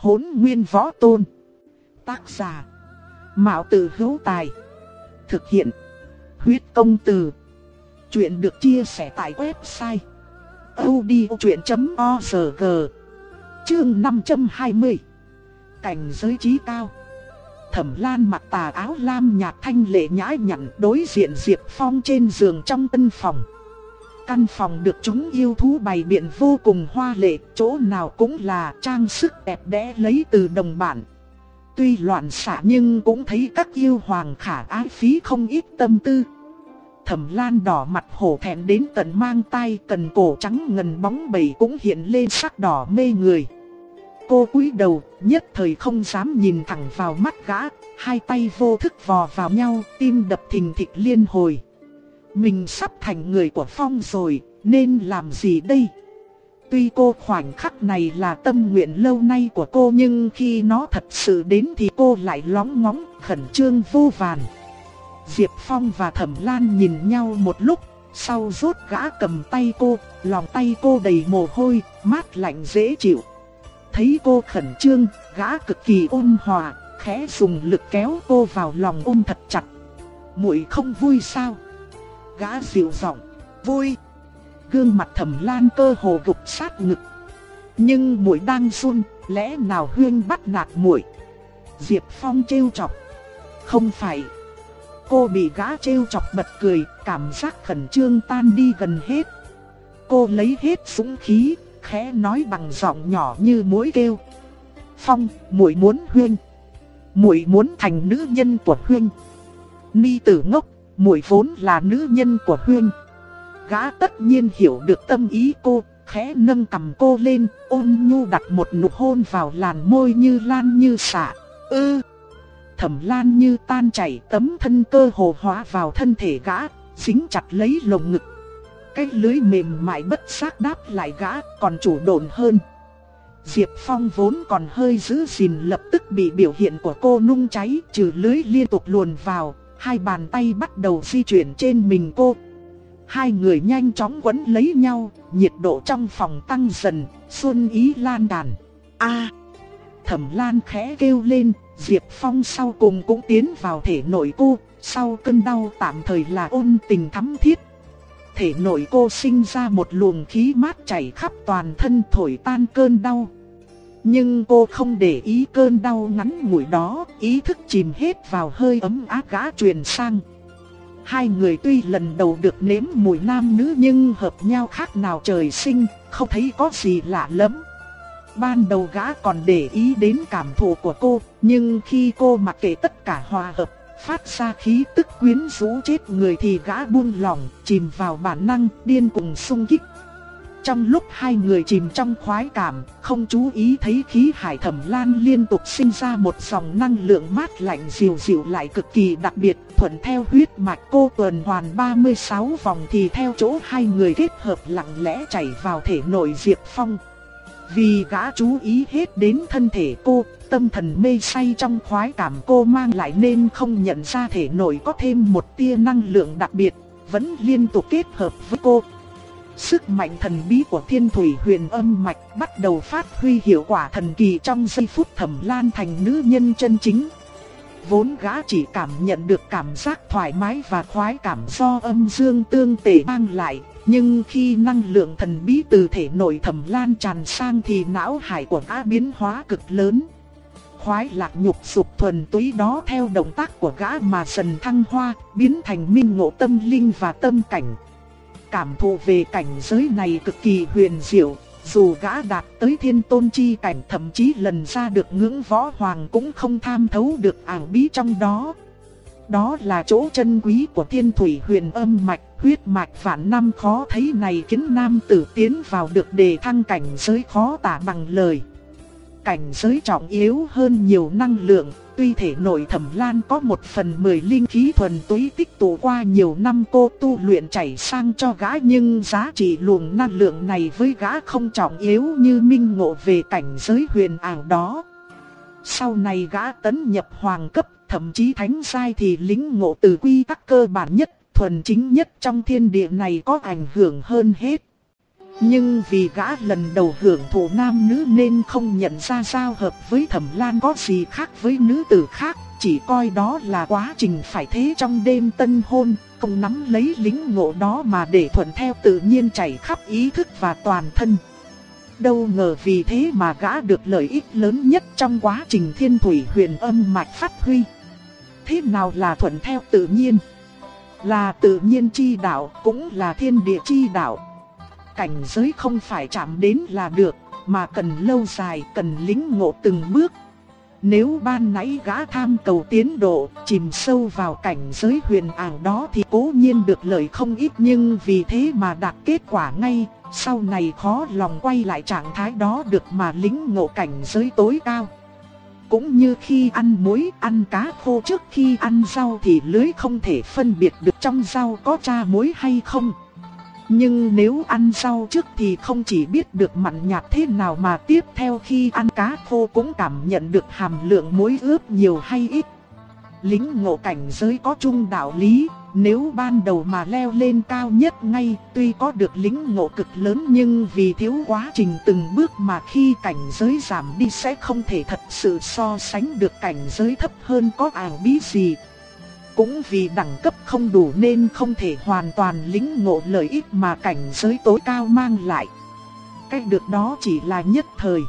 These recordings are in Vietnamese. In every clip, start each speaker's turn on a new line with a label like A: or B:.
A: Hốn nguyên võ tôn. Tác giả. Mạo tử hữu tài. Thực hiện. Huyết công từ. Chuyện được chia sẻ tại website. odchuyện.org Chương 520 Cảnh giới trí cao Thẩm Lan mặc tà áo lam nhạt thanh lệ nhã nhặn đối diện Diệp Phong trên giường trong tân phòng. Căn phòng được chúng yêu thú bày biện vô cùng hoa lệ, chỗ nào cũng là trang sức đẹp đẽ lấy từ đồng bản. Tuy loạn xạ nhưng cũng thấy các yêu hoàng khả ái phí không ít tâm tư. Thẩm Lan đỏ mặt hổ thẹn đến tận mang tay cần cổ trắng ngần bóng bẩy cũng hiện lên sắc đỏ mê người. Cô cúi đầu, nhất thời không dám nhìn thẳng vào mắt gã, hai tay vô thức vò vào nhau, tim đập thình thịch liên hồi. Mình sắp thành người của Phong rồi, nên làm gì đây? Tuy cô khoảnh khắc này là tâm nguyện lâu nay của cô nhưng khi nó thật sự đến thì cô lại lóng ngóng, khẩn trương vô vàn. Diệp Phong và Thẩm Lan nhìn nhau một lúc, sau rốt gã cầm tay cô, lòng tay cô đầy mồ hôi, mát lạnh dễ chịu. Thấy cô khẩn trương, gã cực kỳ ôn hòa, khẽ dùng lực kéo cô vào lòng ôm thật chặt. Muội không vui sao? Gã dịu giọng, vui. Gương mặt Thẩm Lan cơ hồ gục sát ngực. Nhưng muội đang run, lẽ nào Huyên bắt nạt muội? Diệp Phong trêu chọc. Không phải. Cô bị gã trêu chọc bật cười, cảm giác khẩn trương tan đi gần hết. Cô lấy hết dũng khí, khẽ nói bằng giọng nhỏ như mũi kêu. Phong, muội muốn huyên. Muội muốn thành nữ nhân của huyên. Ni tử ngốc, muội vốn là nữ nhân của huyên. Gã tất nhiên hiểu được tâm ý cô, khẽ nâng cầm cô lên, ôn nhu đặt một nụ hôn vào làn môi như lan như xạ. Ư! Thẩm lan như tan chảy tấm thân cơ hồ hóa vào thân thể gã, dính chặt lấy lồng ngực cái lưới mềm mại bất xác đáp lại gã còn chủ độn hơn. Diệp Phong vốn còn hơi giữ gìn lập tức bị biểu hiện của cô nung cháy trừ lưới liên tục luồn vào, hai bàn tay bắt đầu di chuyển trên mình cô. Hai người nhanh chóng quấn lấy nhau, nhiệt độ trong phòng tăng dần, xuân ý lan đàn. A! thẩm lan khẽ kêu lên, Diệp Phong sau cùng cũng tiến vào thể nội cô, sau cơn đau tạm thời là ôn tình thắm thiết thể nội cô sinh ra một luồng khí mát chảy khắp toàn thân thổi tan cơn đau. Nhưng cô không để ý cơn đau ngắn ngủi đó, ý thức chìm hết vào hơi ấm áp gã truyền sang. Hai người tuy lần đầu được nếm mùi nam nữ nhưng hợp nhau khác nào trời sinh, không thấy có gì lạ lắm. Ban đầu gã còn để ý đến cảm thụ của cô, nhưng khi cô mặc kệ tất cả hòa hợp phát ra khí tức quyến rũ chết người thì gã buông lòng, chìm vào bản năng, điên cùng sung kích. Trong lúc hai người chìm trong khoái cảm, không chú ý thấy khí hải thẩm lan liên tục sinh ra một dòng năng lượng mát lạnh dịu dịu lại cực kỳ đặc biệt, thuận theo huyết mạch cô tuần hoàn 36 vòng thì theo chỗ hai người kết hợp lặng lẽ chảy vào thể nội Diệp Phong. Vì gã chú ý hết đến thân thể cô, tâm thần mê say trong khoái cảm cô mang lại nên không nhận ra thể nội có thêm một tia năng lượng đặc biệt, vẫn liên tục kết hợp với cô. Sức mạnh thần bí của thiên thủy huyền âm mạch bắt đầu phát huy hiệu quả thần kỳ trong giây phút thẩm lan thành nữ nhân chân chính. Vốn gã chỉ cảm nhận được cảm giác thoải mái và khoái cảm do âm dương tương tể mang lại, nhưng khi năng lượng thần bí từ thể nội thẩm lan tràn sang thì não hải của gã biến hóa cực lớn khoái lạc nhục dục thuần túy đó theo động tác của gã mà dần thăng hoa, biến thành minh ngộ tâm linh và tâm cảnh. Cảm thụ về cảnh giới này cực kỳ huyền diệu, dù gã đạt tới thiên tôn chi cảnh thậm chí lần ra được ngưỡng võ hoàng cũng không tham thấu được ảo bí trong đó. Đó là chỗ chân quý của thiên thủy huyền âm mạch, huyết mạch vạn năm khó thấy này khiến nam tử tiến vào được đề thăng cảnh giới khó tả bằng lời cảnh giới trọng yếu hơn nhiều năng lượng, tuy thể nội thẩm lan có một phần mười linh khí thuần túy tích tụ qua nhiều năm cô tu luyện chảy sang cho gã nhưng giá trị luồng năng lượng này với gã không trọng yếu như minh ngộ về cảnh giới huyền ảo đó. Sau này gã tấn nhập hoàng cấp, thậm chí thánh sai thì lính ngộ từ quy tắc cơ bản nhất, thuần chính nhất trong thiên địa này có ảnh hưởng hơn hết. Nhưng vì gã lần đầu hưởng thụ nam nữ nên không nhận ra giao hợp với thẩm lan có gì khác với nữ tử khác, chỉ coi đó là quá trình phải thế trong đêm tân hôn, không nắm lấy lính ngộ đó mà để thuận theo tự nhiên chảy khắp ý thức và toàn thân. Đâu ngờ vì thế mà gã được lợi ích lớn nhất trong quá trình thiên thủy huyền âm mạch phát huy. Thế nào là thuận theo tự nhiên? Là tự nhiên chi đạo cũng là thiên địa chi đạo. Cảnh giới không phải chạm đến là được, mà cần lâu dài, cần lính ngộ từng bước. Nếu ban nãy gã tham cầu tiến độ, chìm sâu vào cảnh giới huyền ảo đó thì cố nhiên được lợi không ít nhưng vì thế mà đạt kết quả ngay, sau này khó lòng quay lại trạng thái đó được mà lính ngộ cảnh giới tối cao. Cũng như khi ăn muối, ăn cá khô trước khi ăn rau thì lưới không thể phân biệt được trong rau có tra muối hay không. Nhưng nếu ăn rau trước thì không chỉ biết được mặn nhạt thế nào mà tiếp theo khi ăn cá khô cũng cảm nhận được hàm lượng muối ướp nhiều hay ít. Lính ngộ cảnh giới có chung đạo lý, nếu ban đầu mà leo lên cao nhất ngay, tuy có được lính ngộ cực lớn nhưng vì thiếu quá trình từng bước mà khi cảnh giới giảm đi sẽ không thể thật sự so sánh được cảnh giới thấp hơn có ảo bí gì. Cũng vì đẳng cấp không đủ nên không thể hoàn toàn lính ngộ lợi ích mà cảnh giới tối cao mang lại. Cách được đó chỉ là nhất thời.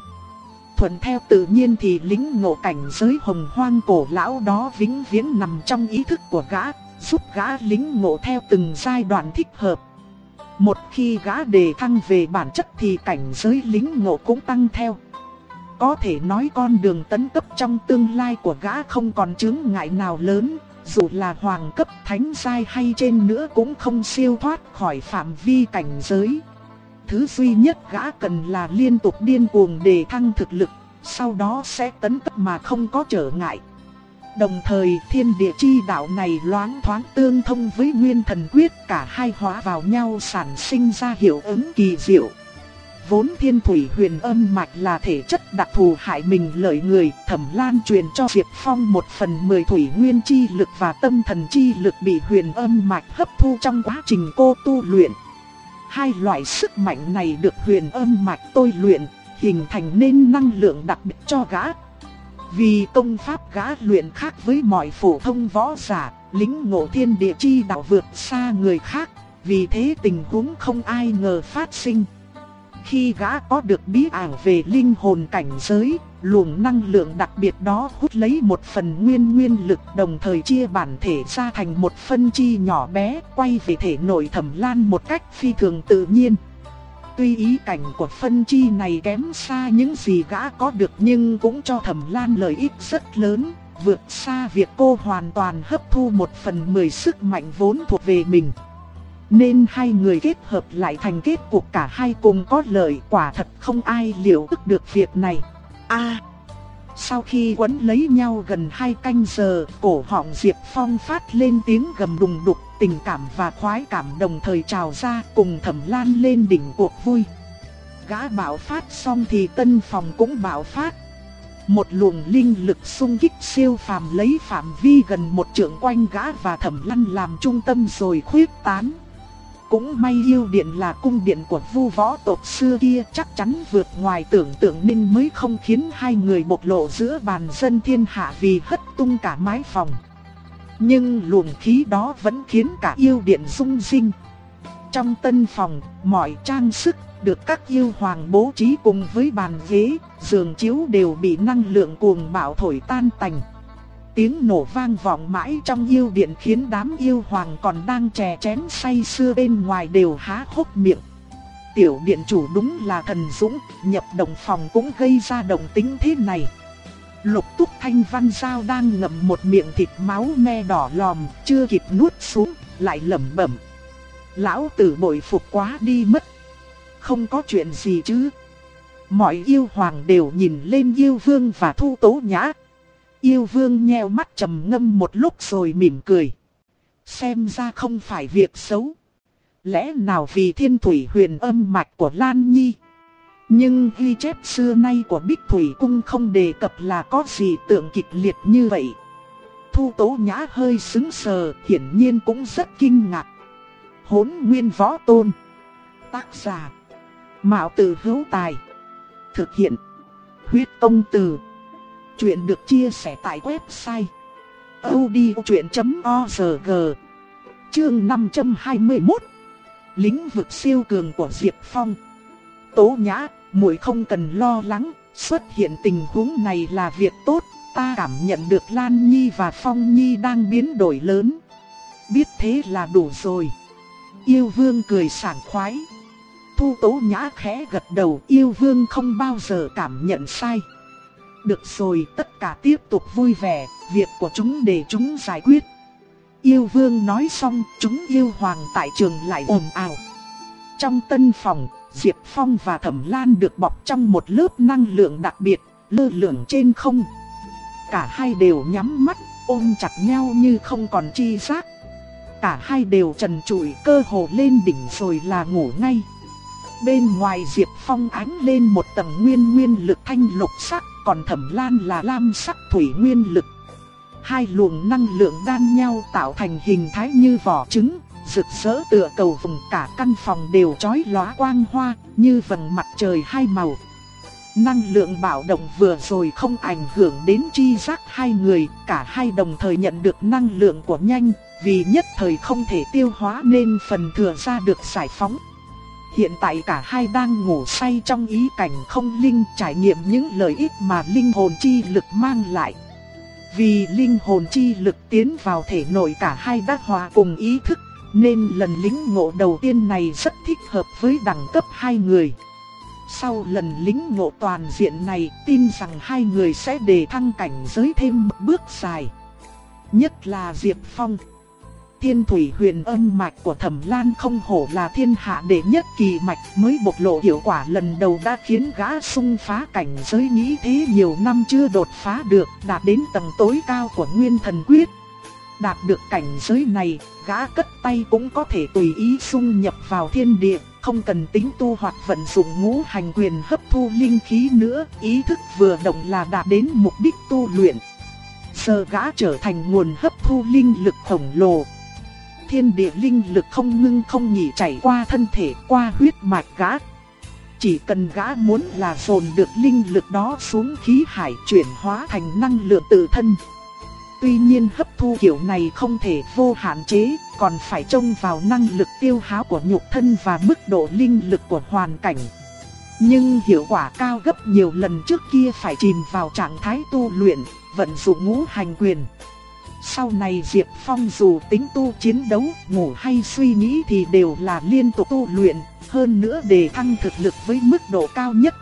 A: Thuận theo tự nhiên thì lính ngộ cảnh giới hồng hoang cổ lão đó vĩnh viễn nằm trong ý thức của gã, giúp gã lính ngộ theo từng giai đoạn thích hợp. Một khi gã đề thăng về bản chất thì cảnh giới lính ngộ cũng tăng theo. Có thể nói con đường tấn cấp trong tương lai của gã không còn chứng ngại nào lớn, dù là hoàng cấp thánh giai hay trên nữa cũng không siêu thoát khỏi phạm vi cảnh giới. Thứ duy nhất gã cần là liên tục điên cuồng để thăng thực lực, sau đó sẽ tấn cấp mà không có trở ngại. Đồng thời thiên địa chi đạo này loáng thoáng tương thông với nguyên thần quyết cả hai hóa vào nhau sản sinh ra hiệu ứng kỳ diệu. Vốn thiên thủy huyền âm mạch là thể chất đặc thù hại mình lợi người, thẩm lan truyền cho Diệp Phong một phần mười thủy nguyên chi lực và tâm thần chi lực bị huyền âm mạch hấp thu trong quá trình cô tu luyện. Hai loại sức mạnh này được huyền âm mạch tôi luyện, hình thành nên năng lượng đặc biệt cho gã. Vì công pháp gã luyện khác với mọi phổ thông võ giả, lính ngộ thiên địa chi đạo vượt xa người khác, vì thế tình huống không ai ngờ phát sinh. Khi gã có được bí ảo về linh hồn cảnh giới, luồng năng lượng đặc biệt đó hút lấy một phần nguyên nguyên lực đồng thời chia bản thể ra thành một phân chi nhỏ bé quay về thể nội thẩm lan một cách phi thường tự nhiên. Tuy ý cảnh của phân chi này kém xa những gì gã có được nhưng cũng cho thẩm lan lợi ích rất lớn, vượt xa việc cô hoàn toàn hấp thu một phần mười sức mạnh vốn thuộc về mình. Nên hai người kết hợp lại thành kết cục cả hai cùng có lợi quả thật không ai liệu ức được việc này. a sau khi quấn lấy nhau gần hai canh giờ, cổ họng Diệp Phong phát lên tiếng gầm đùng đục, tình cảm và khoái cảm đồng thời trào ra cùng thẩm lan lên đỉnh cuộc vui. Gã bạo phát xong thì tân phòng cũng bạo phát. Một luồng linh lực xung kích siêu phàm lấy phạm vi gần một trượng quanh gã và thẩm lan làm trung tâm rồi khuyết tán. Cũng may yêu điện là cung điện của vu võ tộc xưa kia chắc chắn vượt ngoài tưởng tượng nên mới không khiến hai người bộc lộ giữa bàn dân thiên hạ vì hất tung cả mái phòng. Nhưng luồng khí đó vẫn khiến cả yêu điện rung rinh. Trong tân phòng, mọi trang sức được các yêu hoàng bố trí cùng với bàn ghế, giường chiếu đều bị năng lượng cuồng bạo thổi tan tành. Tiếng nổ vang vọng mãi trong yêu điện khiến đám yêu hoàng còn đang chè chén say sưa bên ngoài đều há hốc miệng. Tiểu điện chủ đúng là thần dũng, nhập đồng phòng cũng gây ra động tính thế này. Lục túc thanh văn giao đang ngậm một miệng thịt máu me đỏ lòm, chưa kịp nuốt xuống, lại lẩm bẩm. Lão tử bội phục quá đi mất. Không có chuyện gì chứ. Mọi yêu hoàng đều nhìn lên yêu vương và thu tố nhã. Yêu vương nheo mắt trầm ngâm một lúc rồi mỉm cười. Xem ra không phải việc xấu. Lẽ nào vì thiên thủy huyền âm mạch của Lan Nhi? Nhưng ghi chép xưa nay của Bích Thủy Cung không đề cập là có gì tượng kịch liệt như vậy. Thu Tố Nhã hơi sững sờ, hiển nhiên cũng rất kinh ngạc. Hốn Nguyên Võ Tôn Tác giả Mạo tử hữu tài. Thực hiện. Huyết tông từ. Chuyện được chia sẻ tại website. odchuyện.org Chương 521 Lĩnh vực siêu cường của Diệp Phong Tố nhã, muội không cần lo lắng, xuất hiện tình huống này là việc tốt, ta cảm nhận được Lan Nhi và Phong Nhi đang biến đổi lớn. Biết thế là đủ rồi. Yêu vương cười sảng khoái. Thu tố nhã khẽ gật đầu yêu vương không bao giờ cảm nhận sai. Được rồi tất cả tiếp tục vui vẻ, việc của chúng để chúng giải quyết. Yêu vương nói xong, chúng yêu hoàng tại trường lại ồn ào. Trong tân phòng, Diệp Phong và Thẩm Lan được bọc trong một lớp năng lượng đặc biệt, lơ lửng trên không. Cả hai đều nhắm mắt, ôm chặt nhau như không còn chi giác. Cả hai đều trần trụi cơ hồ lên đỉnh rồi là ngủ ngay. Bên ngoài Diệp Phong ánh lên một tầng nguyên nguyên lực thanh lục sắc, còn Thẩm Lan là lam sắc thủy nguyên lực. Hai luồng năng lượng đan nhau tạo thành hình thái như vỏ trứng, rực rỡ tựa cầu vùng cả căn phòng đều chói lóa quang hoa, như vầng mặt trời hai màu. Năng lượng bạo động vừa rồi không ảnh hưởng đến chi giác hai người, cả hai đồng thời nhận được năng lượng của nhanh, vì nhất thời không thể tiêu hóa nên phần thừa ra được giải phóng. Hiện tại cả hai đang ngủ say trong ý cảnh không linh trải nghiệm những lợi ích mà linh hồn chi lực mang lại. Vì linh hồn chi lực tiến vào thể nội cả hai đã hòa cùng ý thức, nên lần lính ngộ đầu tiên này rất thích hợp với đẳng cấp hai người. Sau lần lính ngộ toàn diện này, tin rằng hai người sẽ đề thăng cảnh giới thêm một bước dài. Nhất là Diệp Phong. Thiên thủy huyền âm mạch của Thẩm Lan không hổ là thiên hạ đệ nhất kỳ mạch mới bộc lộ hiệu quả lần đầu đã khiến gã sung phá cảnh giới nghĩ thế nhiều năm chưa đột phá được, đạt đến tầng tối cao của Nguyên Thần Quyết. Đạt được cảnh giới này, gã cất tay cũng có thể tùy ý xung nhập vào thiên địa, không cần tính tu hoặc vận dụng ngũ hành quyền hấp thu linh khí nữa, ý thức vừa động là đạt đến mục đích tu luyện. Giờ gã trở thành nguồn hấp thu linh lực khổng lồ, thiên địa linh lực không ngưng không nghỉ chảy qua thân thể, qua huyết mạch gã. Chỉ cần gã muốn là dồn được linh lực đó xuống khí hải chuyển hóa thành năng lượng tự thân. Tuy nhiên hấp thu kiểu này không thể vô hạn chế, còn phải trông vào năng lực tiêu hao của nhục thân và mức độ linh lực của hoàn cảnh. Nhưng hiệu quả cao gấp nhiều lần trước kia phải chìm vào trạng thái tu luyện, vận dụng ngũ hành quyền. Sau này Diệp Phong dù tính tu chiến đấu, ngủ hay suy nghĩ thì đều là liên tục tu luyện, hơn nữa để thăng thực lực với mức độ cao nhất.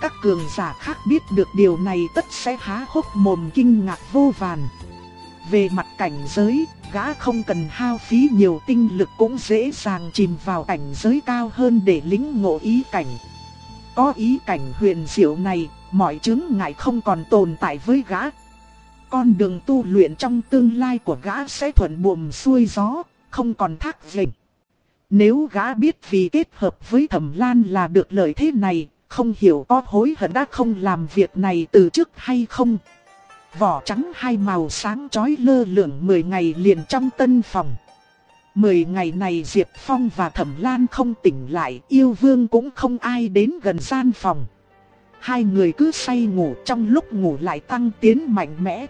A: Các cường giả khác biết được điều này tất sẽ há hốc mồm kinh ngạc vô vàn. Về mặt cảnh giới, gã không cần hao phí nhiều tinh lực cũng dễ dàng chìm vào cảnh giới cao hơn để lĩnh ngộ ý cảnh. Có ý cảnh huyền diệu này, mọi chứng ngại không còn tồn tại với gã, con đường tu luyện trong tương lai của gã sẽ thuận buồm xuôi gió, không còn thác vệnh. Nếu gã biết vì kết hợp với thẩm lan là được lợi thế này, không hiểu có hối hận đã không làm việc này từ trước hay không. Vỏ trắng hai màu sáng chói lơ lửng 10 ngày liền trong tân phòng. 10 ngày này Diệp Phong và Thẩm Lan không tỉnh lại, yêu vương cũng không ai đến gần gian phòng. Hai người cứ say ngủ trong lúc ngủ lại tăng tiến mạnh mẽ.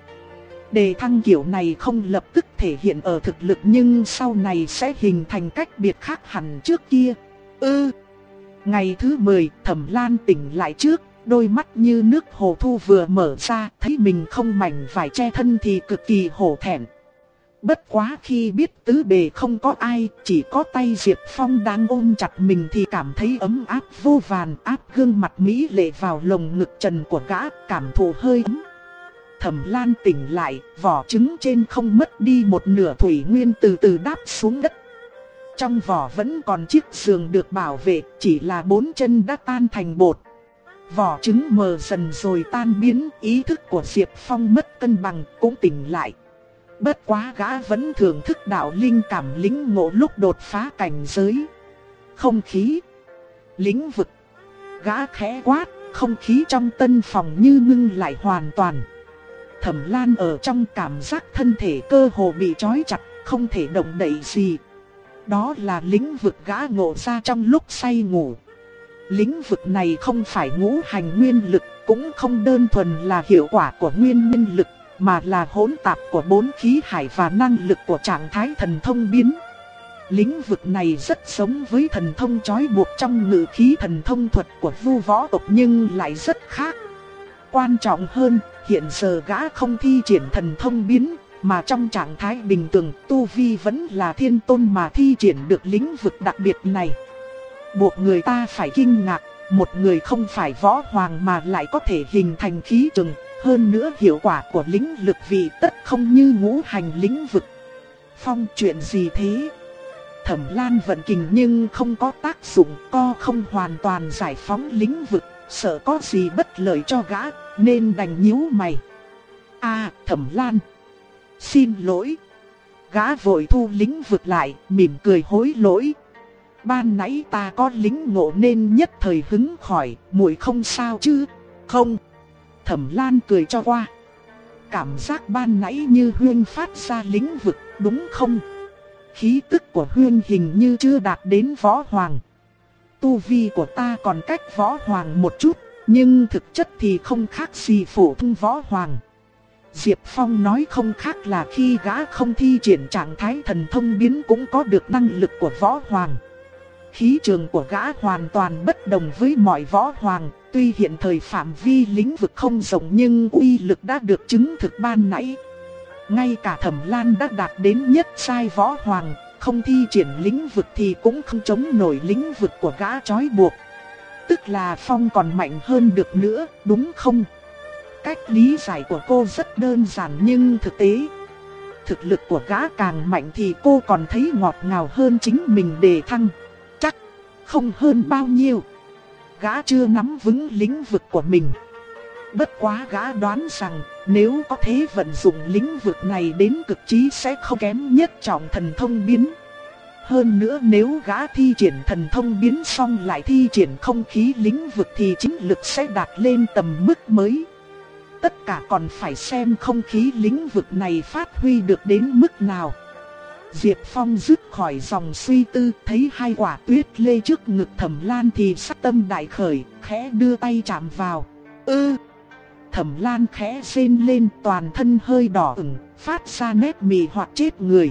A: Đề thăng kiểu này không lập tức thể hiện ở thực lực nhưng sau này sẽ hình thành cách biệt khác hẳn trước kia. Ư! ngày thứ 10, Thẩm Lan tỉnh lại trước, đôi mắt như nước hồ thu vừa mở ra, thấy mình không mảnh vải che thân thì cực kỳ hổ thẹn. Bất quá khi biết tứ bề không có ai, chỉ có tay Diệp Phong đang ôm chặt mình thì cảm thấy ấm áp vô vàn áp gương mặt Mỹ lệ vào lồng ngực trần của gã, cảm thụ hơi ấm. Thẩm Lan tỉnh lại, vỏ trứng trên không mất đi một nửa thủy nguyên từ từ đáp xuống đất. Trong vỏ vẫn còn chiếc giường được bảo vệ, chỉ là bốn chân đã tan thành bột. Vỏ trứng mờ dần rồi tan biến, ý thức của Diệp Phong mất cân bằng, cũng tỉnh lại. Bất quá gã vẫn thưởng thức đạo linh cảm lính ngộ lúc đột phá cảnh giới. Không khí, lĩnh vực, gã khẽ quát, không khí trong tân phòng như ngưng lại hoàn toàn. Thẩm Lan ở trong cảm giác thân thể cơ hồ bị trói chặt, không thể động đậy gì. Đó là lĩnh vực gã ngộ ra trong lúc say ngủ. Lĩnh vực này không phải ngũ hành nguyên lực, cũng không đơn thuần là hiệu quả của nguyên nguyên lực, mà là hỗn tạp của bốn khí hải và năng lực của trạng thái thần thông biến. Lĩnh vực này rất giống với thần thông trói buộc trong ngự khí thần thông thuật của vu võ tộc nhưng lại rất khác. Quan trọng hơn, hiện giờ gã không thi triển thần thông biến, mà trong trạng thái bình thường Tu Vi vẫn là thiên tôn mà thi triển được lĩnh vực đặc biệt này. Buộc người ta phải kinh ngạc, một người không phải võ hoàng mà lại có thể hình thành khí trường, hơn nữa hiệu quả của lĩnh lực vị tất không như ngũ hành lĩnh vực. Phong chuyện gì thế? Thẩm Lan vận kình nhưng không có tác dụng, co không hoàn toàn giải phóng lĩnh vực, sợ có gì bất lợi cho gã, nên đành nhíu mày. A, Thẩm Lan. Xin lỗi. Gã vội thu lĩnh vực lại, mỉm cười hối lỗi. Ban nãy ta có lính ngộ nên nhất thời hứng khỏi, muội không sao chứ? Không. Thẩm Lan cười cho qua. Cảm giác ban nãy như huyên phát ra lĩnh vực, đúng không? Khí tức của huyên hình như chưa đạt đến võ hoàng. Tu vi của ta còn cách võ hoàng một chút, nhưng thực chất thì không khác gì phổ thông võ hoàng. Diệp Phong nói không khác là khi gã không thi triển trạng thái thần thông biến cũng có được năng lực của võ hoàng. Khí trường của gã hoàn toàn bất đồng với mọi võ hoàng, tuy hiện thời phạm vi lĩnh vực không rộng nhưng uy lực đã được chứng thực ban nãy. Ngay cả thẩm lan đã đạt đến nhất sai võ hoàng, không thi triển lĩnh vực thì cũng không chống nổi lĩnh vực của gã trói buộc. Tức là Phong còn mạnh hơn được nữa, đúng không? Cách lý giải của cô rất đơn giản nhưng thực tế. Thực lực của gã càng mạnh thì cô còn thấy ngọt ngào hơn chính mình đề thăng. Chắc không hơn bao nhiêu. Gã chưa nắm vững lĩnh vực của mình. Bất quá gã đoán rằng nếu có thể vận dụng lĩnh vực này đến cực trí sẽ không kém nhất trọng thần thông biến. Hơn nữa nếu gã thi triển thần thông biến xong lại thi triển không khí lĩnh vực thì chính lực sẽ đạt lên tầm mức mới. Tất cả còn phải xem không khí lĩnh vực này phát huy được đến mức nào. Diệp Phong dứt khỏi dòng suy tư, thấy hai quả tuyết lê trước ngực thẩm lan thì sắc tâm đại khởi, khẽ đưa tay chạm vào. Ư! thẩm lan khẽ rên lên toàn thân hơi đỏ ửng, phát ra nét mì hoặc chết người.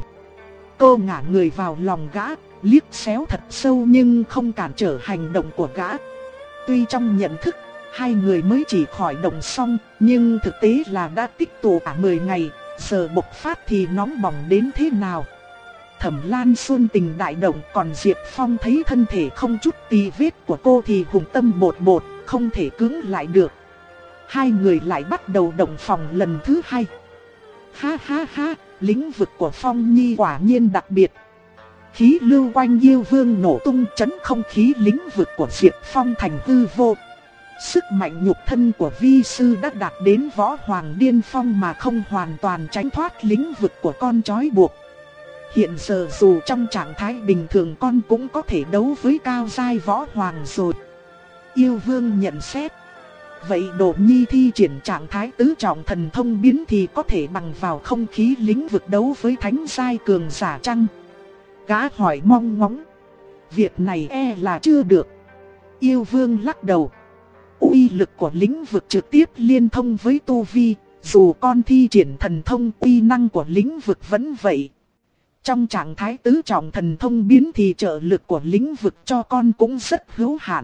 A: Cô ngả người vào lòng gã, liếc xéo thật sâu nhưng không cản trở hành động của gã. Tuy trong nhận thức, hai người mới chỉ khỏi động xong, nhưng thực tế là đã tích tụ cả 10 ngày, giờ bộc phát thì nóng bỏng đến thế nào. Thẩm Lan Xuân tình đại động còn Diệp Phong thấy thân thể không chút tì vết của cô thì hùng tâm bột bột, không thể cứng lại được. Hai người lại bắt đầu động phòng lần thứ hai. Ha ha ha, lĩnh vực của Phong Nhi quả nhiên đặc biệt. Khí lưu quanh yêu vương nổ tung chấn không khí lĩnh vực của Diệp Phong thành hư vô. Sức mạnh nhục thân của vi sư đã đạt đến võ hoàng điên phong mà không hoàn toàn tránh thoát lĩnh vực của con chói buộc. Hiện giờ dù trong trạng thái bình thường con cũng có thể đấu với cao giai võ hoàng rồi. Yêu vương nhận xét. Vậy độ Nhi thi triển trạng thái tứ trọng thần thông biến thì có thể bằng vào không khí lĩnh vực đấu với thánh sai cường giả chăng? Gã hỏi mong ngóng. Việc này e là chưa được. Yêu vương lắc đầu. uy lực của lĩnh vực trực tiếp liên thông với tu vi, dù con thi triển thần thông uy năng của lĩnh vực vẫn vậy. Trong trạng thái tứ trọng thần thông biến thì trợ lực của lĩnh vực cho con cũng rất hữu hạn.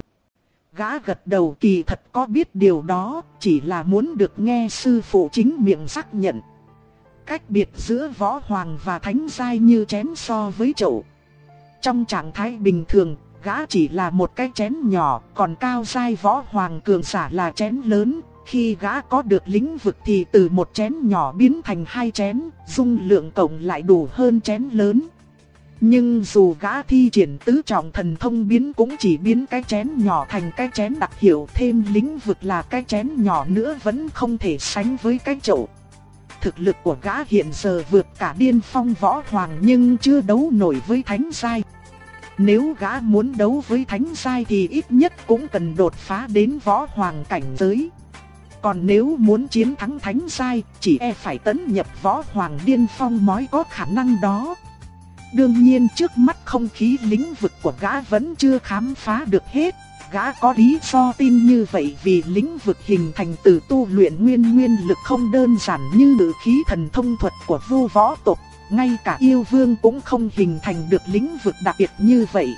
A: Gã gật đầu kỳ thật có biết điều đó, chỉ là muốn được nghe sư phụ chính miệng xác nhận. Cách biệt giữa võ hoàng và thánh giai như chén so với chậu. Trong trạng thái bình thường, gã chỉ là một cái chén nhỏ, còn cao giai võ hoàng cường giả là chén lớn. Khi gã có được lĩnh vực thì từ một chén nhỏ biến thành hai chén, dung lượng cộng lại đủ hơn chén lớn. Nhưng dù gã thi triển tứ trọng thần thông biến cũng chỉ biến cái chén nhỏ thành cái chén đặc hiệu thêm lĩnh vực là cái chén nhỏ nữa vẫn không thể sánh với cái chậu. Thực lực của gã hiện giờ vượt cả điên phong võ hoàng nhưng chưa đấu nổi với thánh giai. Nếu gã muốn đấu với thánh giai thì ít nhất cũng cần đột phá đến võ hoàng cảnh giới. Còn nếu muốn chiến thắng thánh giai, chỉ e phải tấn nhập võ hoàng điên phong mới có khả năng đó. Đương nhiên trước mắt không khí lĩnh vực của gã vẫn chưa khám phá được hết, Gã có lý do tin như vậy vì lĩnh vực hình thành từ tu luyện nguyên nguyên lực không đơn giản như nữ khí thần thông thuật của vô võ tộc, ngay cả yêu vương cũng không hình thành được lĩnh vực đặc biệt như vậy.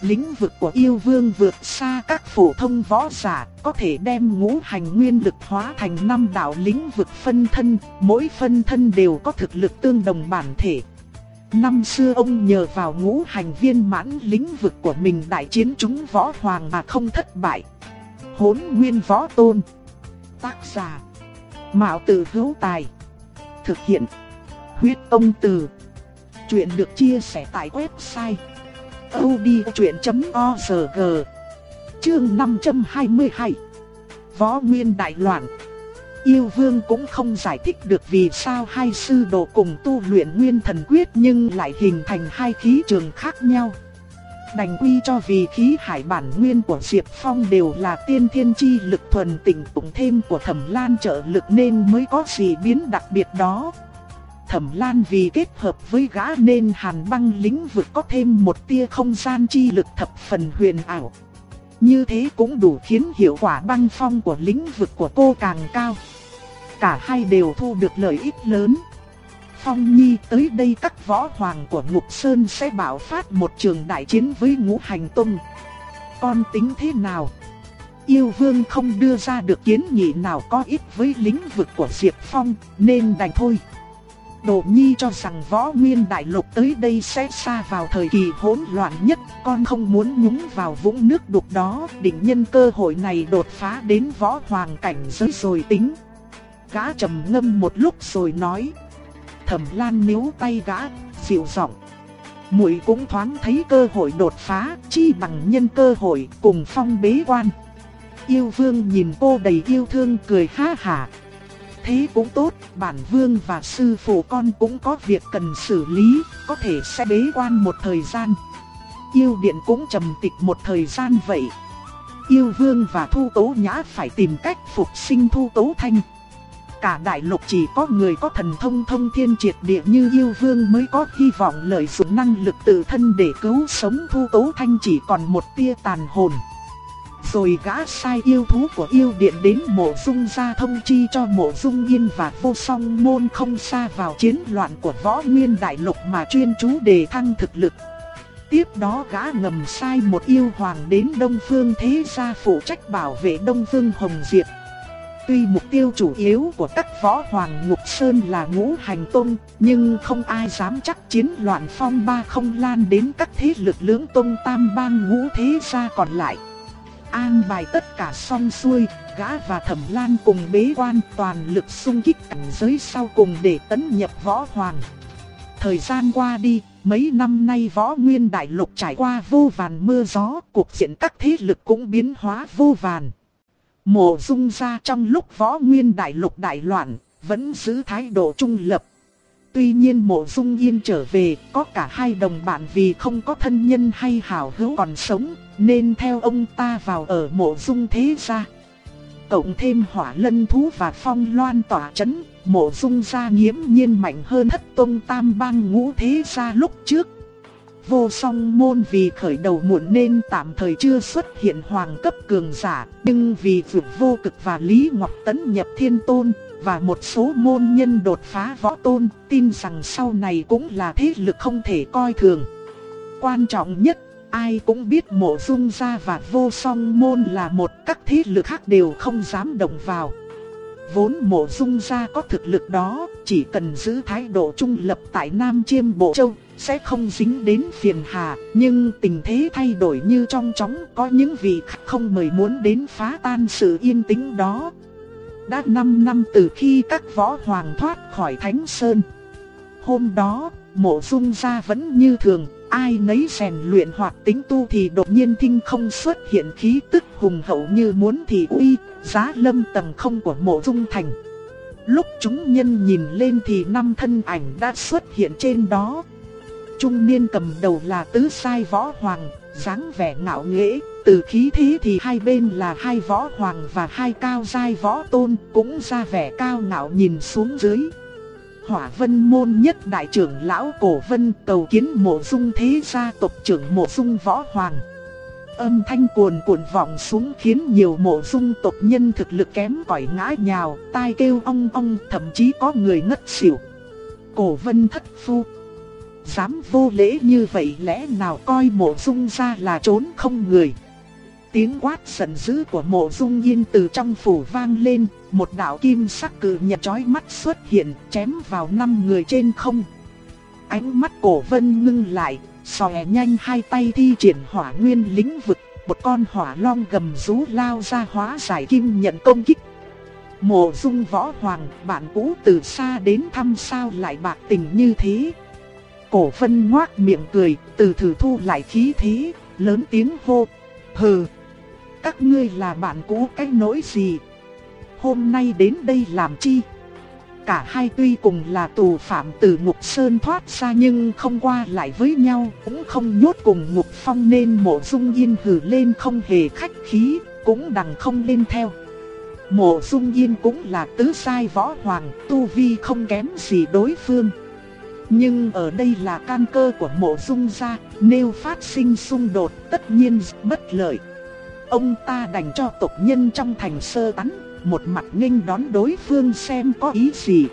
A: Lĩnh vực của yêu vương vượt xa các phổ thông võ giả, có thể đem ngũ hành nguyên lực hóa thành năm đạo lĩnh vực phân thân, mỗi phân thân đều có thực lực tương đồng bản thể. Năm xưa ông nhờ vào ngũ hành viên mãn lĩnh vực của mình đại chiến chúng võ hoàng mà không thất bại. Hốn nguyên võ tôn. Tác giả. Mạo tử hữu tài. Thực hiện. Huyết ông từ. Chuyện được chia sẻ tại website. odchuyện.org Chương 522 Võ Nguyên Đại Loạn Yêu vương cũng không giải thích được vì sao hai sư đồ cùng tu luyện nguyên thần quyết nhưng lại hình thành hai khí trường khác nhau. Đành quy cho vì khí hải bản nguyên của Diệp Phong đều là tiên thiên chi lực thuần tịnh cùng thêm của thẩm lan trợ lực nên mới có gì biến đặc biệt đó. Thẩm lan vì kết hợp với gã nên hàn băng lĩnh vực có thêm một tia không gian chi lực thập phần huyền ảo. Như thế cũng đủ khiến hiệu quả băng phong của lĩnh vực của cô càng cao. Cả hai đều thu được lợi ích lớn. Phong Nhi tới đây các võ hoàng của Ngục Sơn sẽ bảo phát một trường đại chiến với ngũ hành tông. Con tính thế nào? Yêu vương không đưa ra được kiến nghị nào có ích với lĩnh vực của Diệp Phong nên đành thôi. Đồ Nhi cho rằng võ nguyên đại lục tới đây sẽ xa vào thời kỳ hỗn loạn nhất, con không muốn nhúng vào vũng nước đục đó, định nhân cơ hội này đột phá đến võ hoàng cảnh giới rồi tính. Gã trầm ngâm một lúc rồi nói. Thẩm Lan níu tay gã, dịu giọng. Muội cũng thoáng thấy cơ hội đột phá, chi bằng nhân cơ hội cùng phong bế quan. Yêu vương nhìn cô đầy yêu thương cười ha hả, Thế cũng tốt, bản vương và sư phụ con cũng có việc cần xử lý, có thể sẽ bế quan một thời gian. Yêu điện cũng trầm tịch một thời gian vậy. Yêu vương và thu tố nhã phải tìm cách phục sinh thu tố thanh. Cả đại lục chỉ có người có thần thông thông thiên triệt địa như yêu vương mới có hy vọng lợi dụng năng lực tự thân để cứu sống thu tố thanh chỉ còn một tia tàn hồn. Rồi gã sai yêu thú của yêu điện đến mộ dung gia thông chi cho mộ dung yên và vô song môn không xa vào chiến loạn của võ nguyên đại lục mà chuyên chú đề thăng thực lực. Tiếp đó gã ngầm sai một yêu hoàng đến Đông Phương Thế Gia phụ trách bảo vệ Đông Phương Hồng Diệp. Tuy mục tiêu chủ yếu của các võ hoàng ngục sơn là ngũ hành tôn, nhưng không ai dám chắc chiến loạn phong ba không lan đến các thế lực lưỡng tôn tam bang ngũ thế gia còn lại. An bài tất cả xong xuôi, gã và thẩm lan cùng bế quan toàn lực xung kích cảnh giới sau cùng để tấn nhập võ hoàng. Thời gian qua đi, mấy năm nay võ nguyên đại lục trải qua vô vàn mưa gió, cuộc diện các thế lực cũng biến hóa vô vàn. Mộ dung ra trong lúc võ nguyên đại lục đại loạn, vẫn giữ thái độ trung lập. Tuy nhiên mộ dung yên trở về, có cả hai đồng bạn vì không có thân nhân hay hảo hữu còn sống, nên theo ông ta vào ở mộ dung thế gia. Cộng thêm hỏa lân thú và phong loan tỏa chấn, mộ dung gia nghiễm nhiên mạnh hơn thất tông tam bang ngũ thế gia lúc trước. Vô song môn vì khởi đầu muộn nên tạm thời chưa xuất hiện hoàng cấp cường giả, nhưng vì vượt vô cực và Lý Ngọc Tấn nhập thiên tôn, và một số môn nhân đột phá võ tôn, tin rằng sau này cũng là thế lực không thể coi thường. Quan trọng nhất, ai cũng biết mộ dung gia và vô song môn là một các thế lực khác đều không dám động vào. Vốn mộ dung gia có thực lực đó, chỉ cần giữ thái độ trung lập tại Nam Chiêm Bộ Châu, sẽ không dính đến phiền hà. Nhưng tình thế thay đổi như trong chóng có những vị không mời muốn đến phá tan sự yên tĩnh đó, đã 5 năm từ khi các võ hoàng thoát khỏi Thánh Sơn. Hôm đó, mộ dung gia vẫn như thường, ai nấy rèn luyện hoặc tính tu thì đột nhiên thinh không xuất hiện khí tức hùng hậu như muốn thì uy, giá lâm tầng không của mộ dung thành. Lúc chúng nhân nhìn lên thì năm thân ảnh đã xuất hiện trên đó. Trung niên cầm đầu là tứ sai võ hoàng, dáng vẻ ngạo nghễ, từ khí thế thì hai bên là hai võ hoàng và hai cao giai võ tôn, cũng ra vẻ cao ngạo nhìn xuống dưới. Hỏa vân môn nhất đại trưởng lão cổ vân cầu kiến mộ dung thế gia tộc trưởng mộ dung võ hoàng. âm thanh cuồn cuộn vọng xuống khiến nhiều mộ dung tộc nhân thực lực kém cỏi ngã nhào, tai kêu ong ong, thậm chí có người ngất xỉu. Cổ vân thất phu. Dám vô lễ như vậy lẽ nào coi mộ dung ra là trốn không người. Tiếng quát giận dữ của mộ dung yên từ trong phủ vang lên, một đạo kim sắc cử nhật chói mắt xuất hiện chém vào năm người trên không. Ánh mắt cổ vân ngưng lại, xòe nhanh hai tay thi triển hỏa nguyên lĩnh vực, một con hỏa long gầm rú lao ra hóa giải kim nhận công kích. Mộ dung võ hoàng, bạn cũ từ xa đến thăm sao lại bạc tình như thế. Cổ vân ngoác miệng cười, từ thử thu lại khí thế, lớn tiếng hô, hừ. Các ngươi là bạn cũ cái nỗi gì? Hôm nay đến đây làm chi? Cả hai tuy cùng là tù phạm từ ngục sơn thoát ra nhưng không qua lại với nhau, cũng không nhốt cùng ngục phong nên mộ dung yên hừ lên không hề khách khí, cũng đằng không lên theo. Mộ dung yên cũng là tứ sai võ hoàng, tu vi không kém gì đối phương. Nhưng ở đây là can cơ của mộ dung gia, nếu phát sinh xung đột tất nhiên bất lợi. Ông ta đành cho tộc nhân trong thành sơ tán, một mặt nghênh đón đối phương xem có ý gì.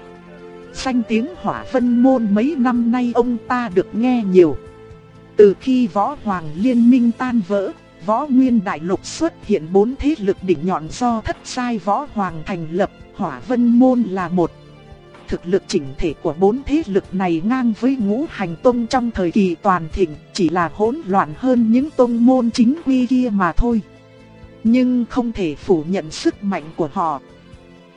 A: Danh tiếng hỏa vân môn mấy năm nay ông ta được nghe nhiều. Từ khi võ hoàng liên minh tan vỡ, võ nguyên đại lục xuất hiện bốn thế lực đỉnh nhọn do thất sai võ hoàng thành lập, hỏa vân môn là một. Thực lực chỉnh thể của bốn thế lực này ngang với ngũ hành tông trong thời kỳ toàn thịnh, chỉ là hỗn loạn hơn những tông môn chính quy kia mà thôi nhưng không thể phủ nhận sức mạnh của họ.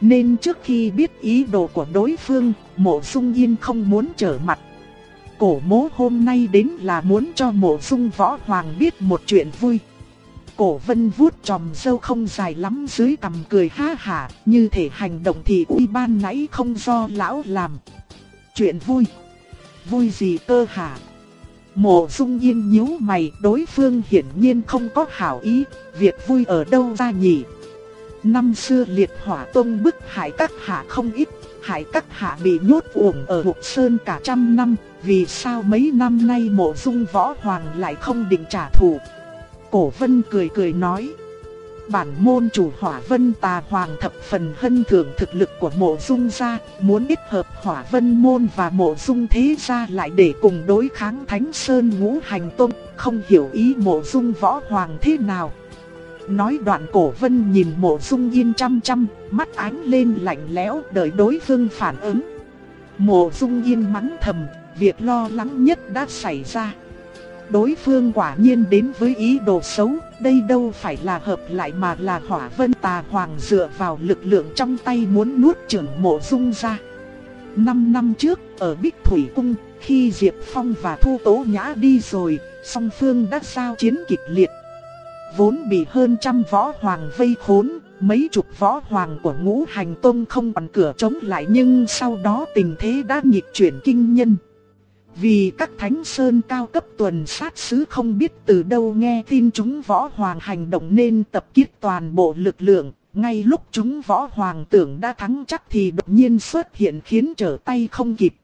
A: Nên trước khi biết ý đồ của đối phương, mộ dung yên không muốn trở mặt. Cổ mố hôm nay đến là muốn cho mộ dung võ hoàng biết một chuyện vui. Cổ vân vuốt tròm dâu không dài lắm dưới cằm cười ha hả, như thể hành động thì uy ban nãy không do lão làm. Chuyện vui? Vui gì cơ hả? Mộ dung yên nhíu mày, đối phương hiển nhiên không có hảo ý, việc vui ở đâu ra nhỉ? Năm xưa liệt hỏa tông bức hại các hạ không ít, hại các hạ bị nhốt uổng ở Hục Sơn cả trăm năm, vì sao mấy năm nay mộ dung võ hoàng lại không định trả thù? Cổ vân cười cười nói bản môn chủ hỏa vân tà hoàng thập phần hân thưởng thực lực của mộ dung gia, muốn ít hợp hỏa vân môn và mộ dung thế gia lại để cùng đối kháng thánh sơn ngũ hành tôn, không hiểu ý mộ dung võ hoàng thế nào. Nói đoạn cổ vân nhìn mộ dung yên chăm chăm, mắt ánh lên lạnh lẽo đợi đối phương phản ứng. Mộ dung yên mắng thầm, việc lo lắng nhất đã xảy ra đối phương quả nhiên đến với ý đồ xấu, đây đâu phải là hợp lại mà là hỏa vân tà hoàng dựa vào lực lượng trong tay muốn nuốt trưởng mộ dung ra. Năm năm trước, ở Bích Thủy Cung, khi Diệp Phong và Thu Tố Nhã đi rồi, song phương đã giao chiến kịch liệt. Vốn bị hơn trăm võ hoàng vây khốn, mấy chục võ hoàng của ngũ hành tông không còn cửa chống lại nhưng sau đó tình thế đã nhịp chuyển kinh nhân. Vì các thánh sơn cao cấp tuần sát sứ không biết từ đâu nghe tin chúng võ hoàng hành động nên tập kết toàn bộ lực lượng. Ngay lúc chúng võ hoàng tưởng đã thắng chắc thì đột nhiên xuất hiện khiến trở tay không kịp.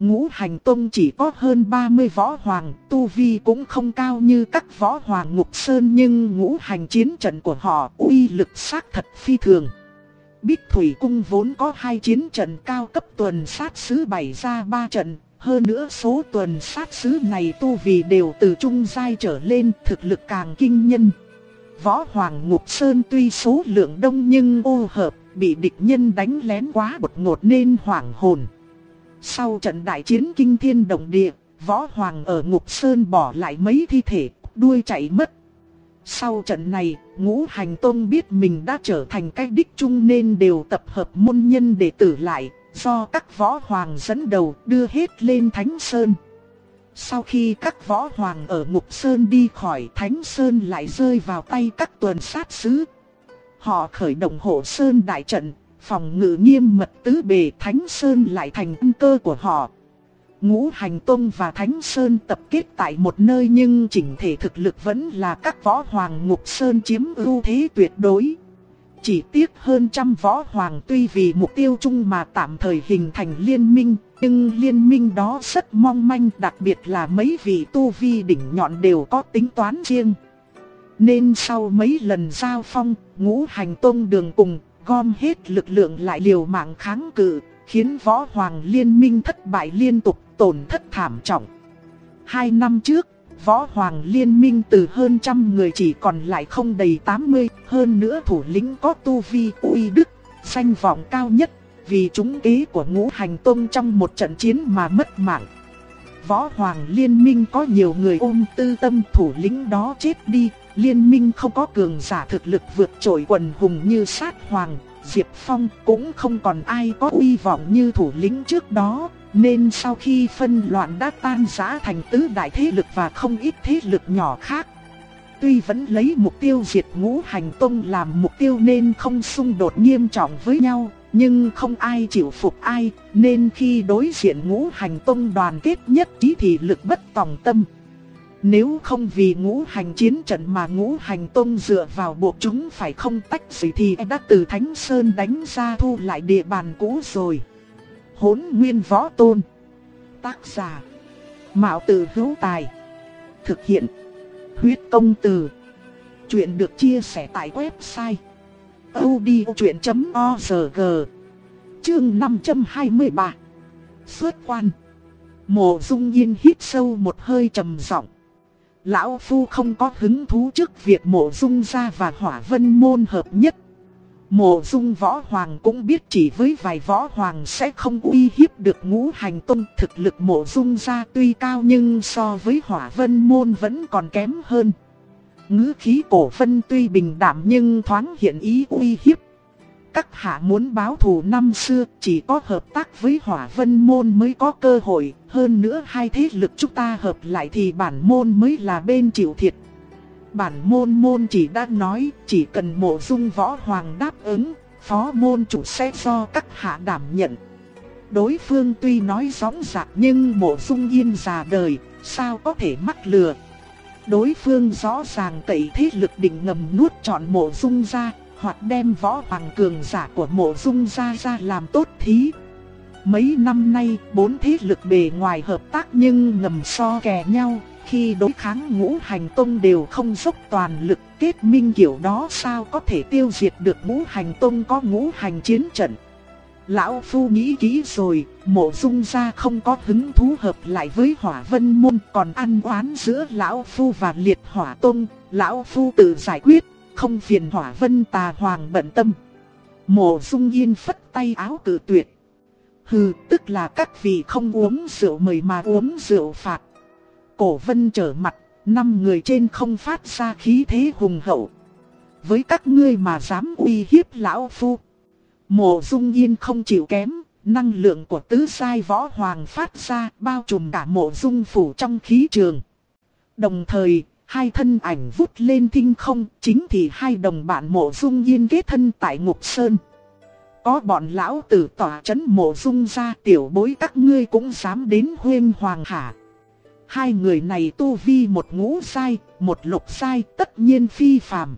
A: Ngũ hành tông chỉ có hơn 30 võ hoàng, tu vi cũng không cao như các võ hoàng ngục sơn nhưng ngũ hành chiến trận của họ uy lực xác thật phi thường. Bích Thủy Cung vốn có hai chiến trận cao cấp tuần sát sứ bày ra ba trận, hơn nữa số tuần sát sứ này tu vì đều từ trung giai trở lên thực lực càng kinh nhân. Võ Hoàng Ngục Sơn tuy số lượng đông nhưng ô hợp, bị địch nhân đánh lén quá bột ngột nên hoảng hồn. Sau trận đại chiến kinh thiên động địa, Võ Hoàng ở Ngục Sơn bỏ lại mấy thi thể, đuôi chạy mất. Sau trận này, ngũ hành tôn biết mình đã trở thành cái đích chung nên đều tập hợp môn nhân để tử lại, do các võ hoàng dẫn đầu đưa hết lên Thánh Sơn. Sau khi các võ hoàng ở Ngục Sơn đi khỏi Thánh Sơn lại rơi vào tay các tuần sát sứ. Họ khởi động hộ Sơn đại trận, phòng ngự nghiêm mật tứ bề Thánh Sơn lại thành ân cơ của họ. Ngũ Hành Tông và Thánh Sơn tập kết tại một nơi nhưng chỉnh thể thực lực vẫn là các võ hoàng Ngục Sơn chiếm ưu thế tuyệt đối. Chỉ tiếc hơn trăm võ hoàng tuy vì mục tiêu chung mà tạm thời hình thành liên minh, nhưng liên minh đó rất mong manh đặc biệt là mấy vị tu vi đỉnh nhọn đều có tính toán riêng. Nên sau mấy lần giao phong, ngũ hành tôn đường cùng, gom hết lực lượng lại liều mạng kháng cự, khiến võ hoàng liên minh thất bại liên tục, tổn thất thảm trọng. Hai năm trước, võ hoàng liên minh từ hơn trăm người chỉ còn lại không đầy 80, hơn nữa thủ lĩnh có tu vi uy đức, danh vọng cao nhất, vì chúng kế của ngũ hành tông trong một trận chiến mà mất mạng. Võ hoàng liên minh có nhiều người ôm tư tâm thủ lĩnh đó chết đi, liên minh không có cường giả thực lực vượt trội quần hùng như sát hoàng, Diệp Phong cũng không còn ai có uy vọng như thủ lĩnh trước đó, nên sau khi phân loạn đã tan rã thành tứ đại thế lực và không ít thế lực nhỏ khác. Tuy vẫn lấy mục tiêu diệt ngũ hành tông làm mục tiêu nên không xung đột nghiêm trọng với nhau, nhưng không ai chịu phục ai, nên khi đối diện ngũ hành tông đoàn kết nhất trí thì lực bất tòng tâm. Nếu không vì ngũ hành chiến trận mà ngũ hành tông dựa vào buộc chúng phải không tách gì thì đã từ Thánh Sơn đánh ra thu lại địa bàn cũ rồi. Hốn nguyên võ tôn. Tác giả. Mạo tử hữu tài. Thực hiện. Huyết công từ. Chuyện được chia sẻ tại website. odchuyện.org Chương 523 Xuất quan Mộ dung yên hít sâu một hơi trầm giọng Lão Phu không có hứng thú trước việc mộ dung ra và hỏa vân môn hợp nhất. Mộ dung võ hoàng cũng biết chỉ với vài võ hoàng sẽ không uy hiếp được ngũ hành tôn thực lực mộ dung ra tuy cao nhưng so với hỏa vân môn vẫn còn kém hơn. ngữ khí cổ vân tuy bình đảm nhưng thoáng hiện ý uy hiếp các hạ muốn báo thù năm xưa chỉ có hợp tác với hỏa vân môn mới có cơ hội, hơn nữa hai thế lực chúng ta hợp lại thì bản môn mới là bên chịu thiệt. Bản môn môn chỉ đã nói chỉ cần mộ dung võ hoàng đáp ứng, phó môn chủ sẽ do các hạ đảm nhận. Đối phương tuy nói gióng giạc nhưng mộ dung yên già đời, sao có thể mắc lừa. Đối phương rõ ràng cậy thế lực định ngầm nuốt trọn mộ dung ra, hoặc đem võ hoàng cường giả của mộ dung ra ra làm tốt thí. Mấy năm nay, bốn thế lực bề ngoài hợp tác nhưng ngầm so kè nhau, khi đối kháng ngũ hành tông đều không dốc toàn lực kết minh kiểu đó sao có thể tiêu diệt được ngũ hành tông có ngũ hành chiến trận. Lão Phu nghĩ kỹ rồi, mộ dung gia không có hứng thú hợp lại với hỏa vân môn còn ăn oán giữa Lão Phu và liệt hỏa tông, Lão Phu tự giải quyết không phiền hỏa vân tà hoàng bận tâm. Mộ dung yên phất tay áo cử tuyệt. Hừ, tức là các vị không uống rượu mời mà uống rượu phạt. Cổ vân trở mặt, năm người trên không phát ra khí thế hùng hậu. Với các ngươi mà dám uy hiếp lão phu. Mộ dung yên không chịu kém, năng lượng của tứ sai võ hoàng phát ra bao trùm cả mộ dung phủ trong khí trường. Đồng thời, Hai thân ảnh vút lên thinh không, chính thì hai đồng bạn mộ dung yên kết thân tại Ngục Sơn. Có bọn lão tử tỏa chấn mộ dung ra tiểu bối các ngươi cũng dám đến huyên hoàng hạ. Hai người này tu vi một ngũ sai, một lục sai tất nhiên phi phàm.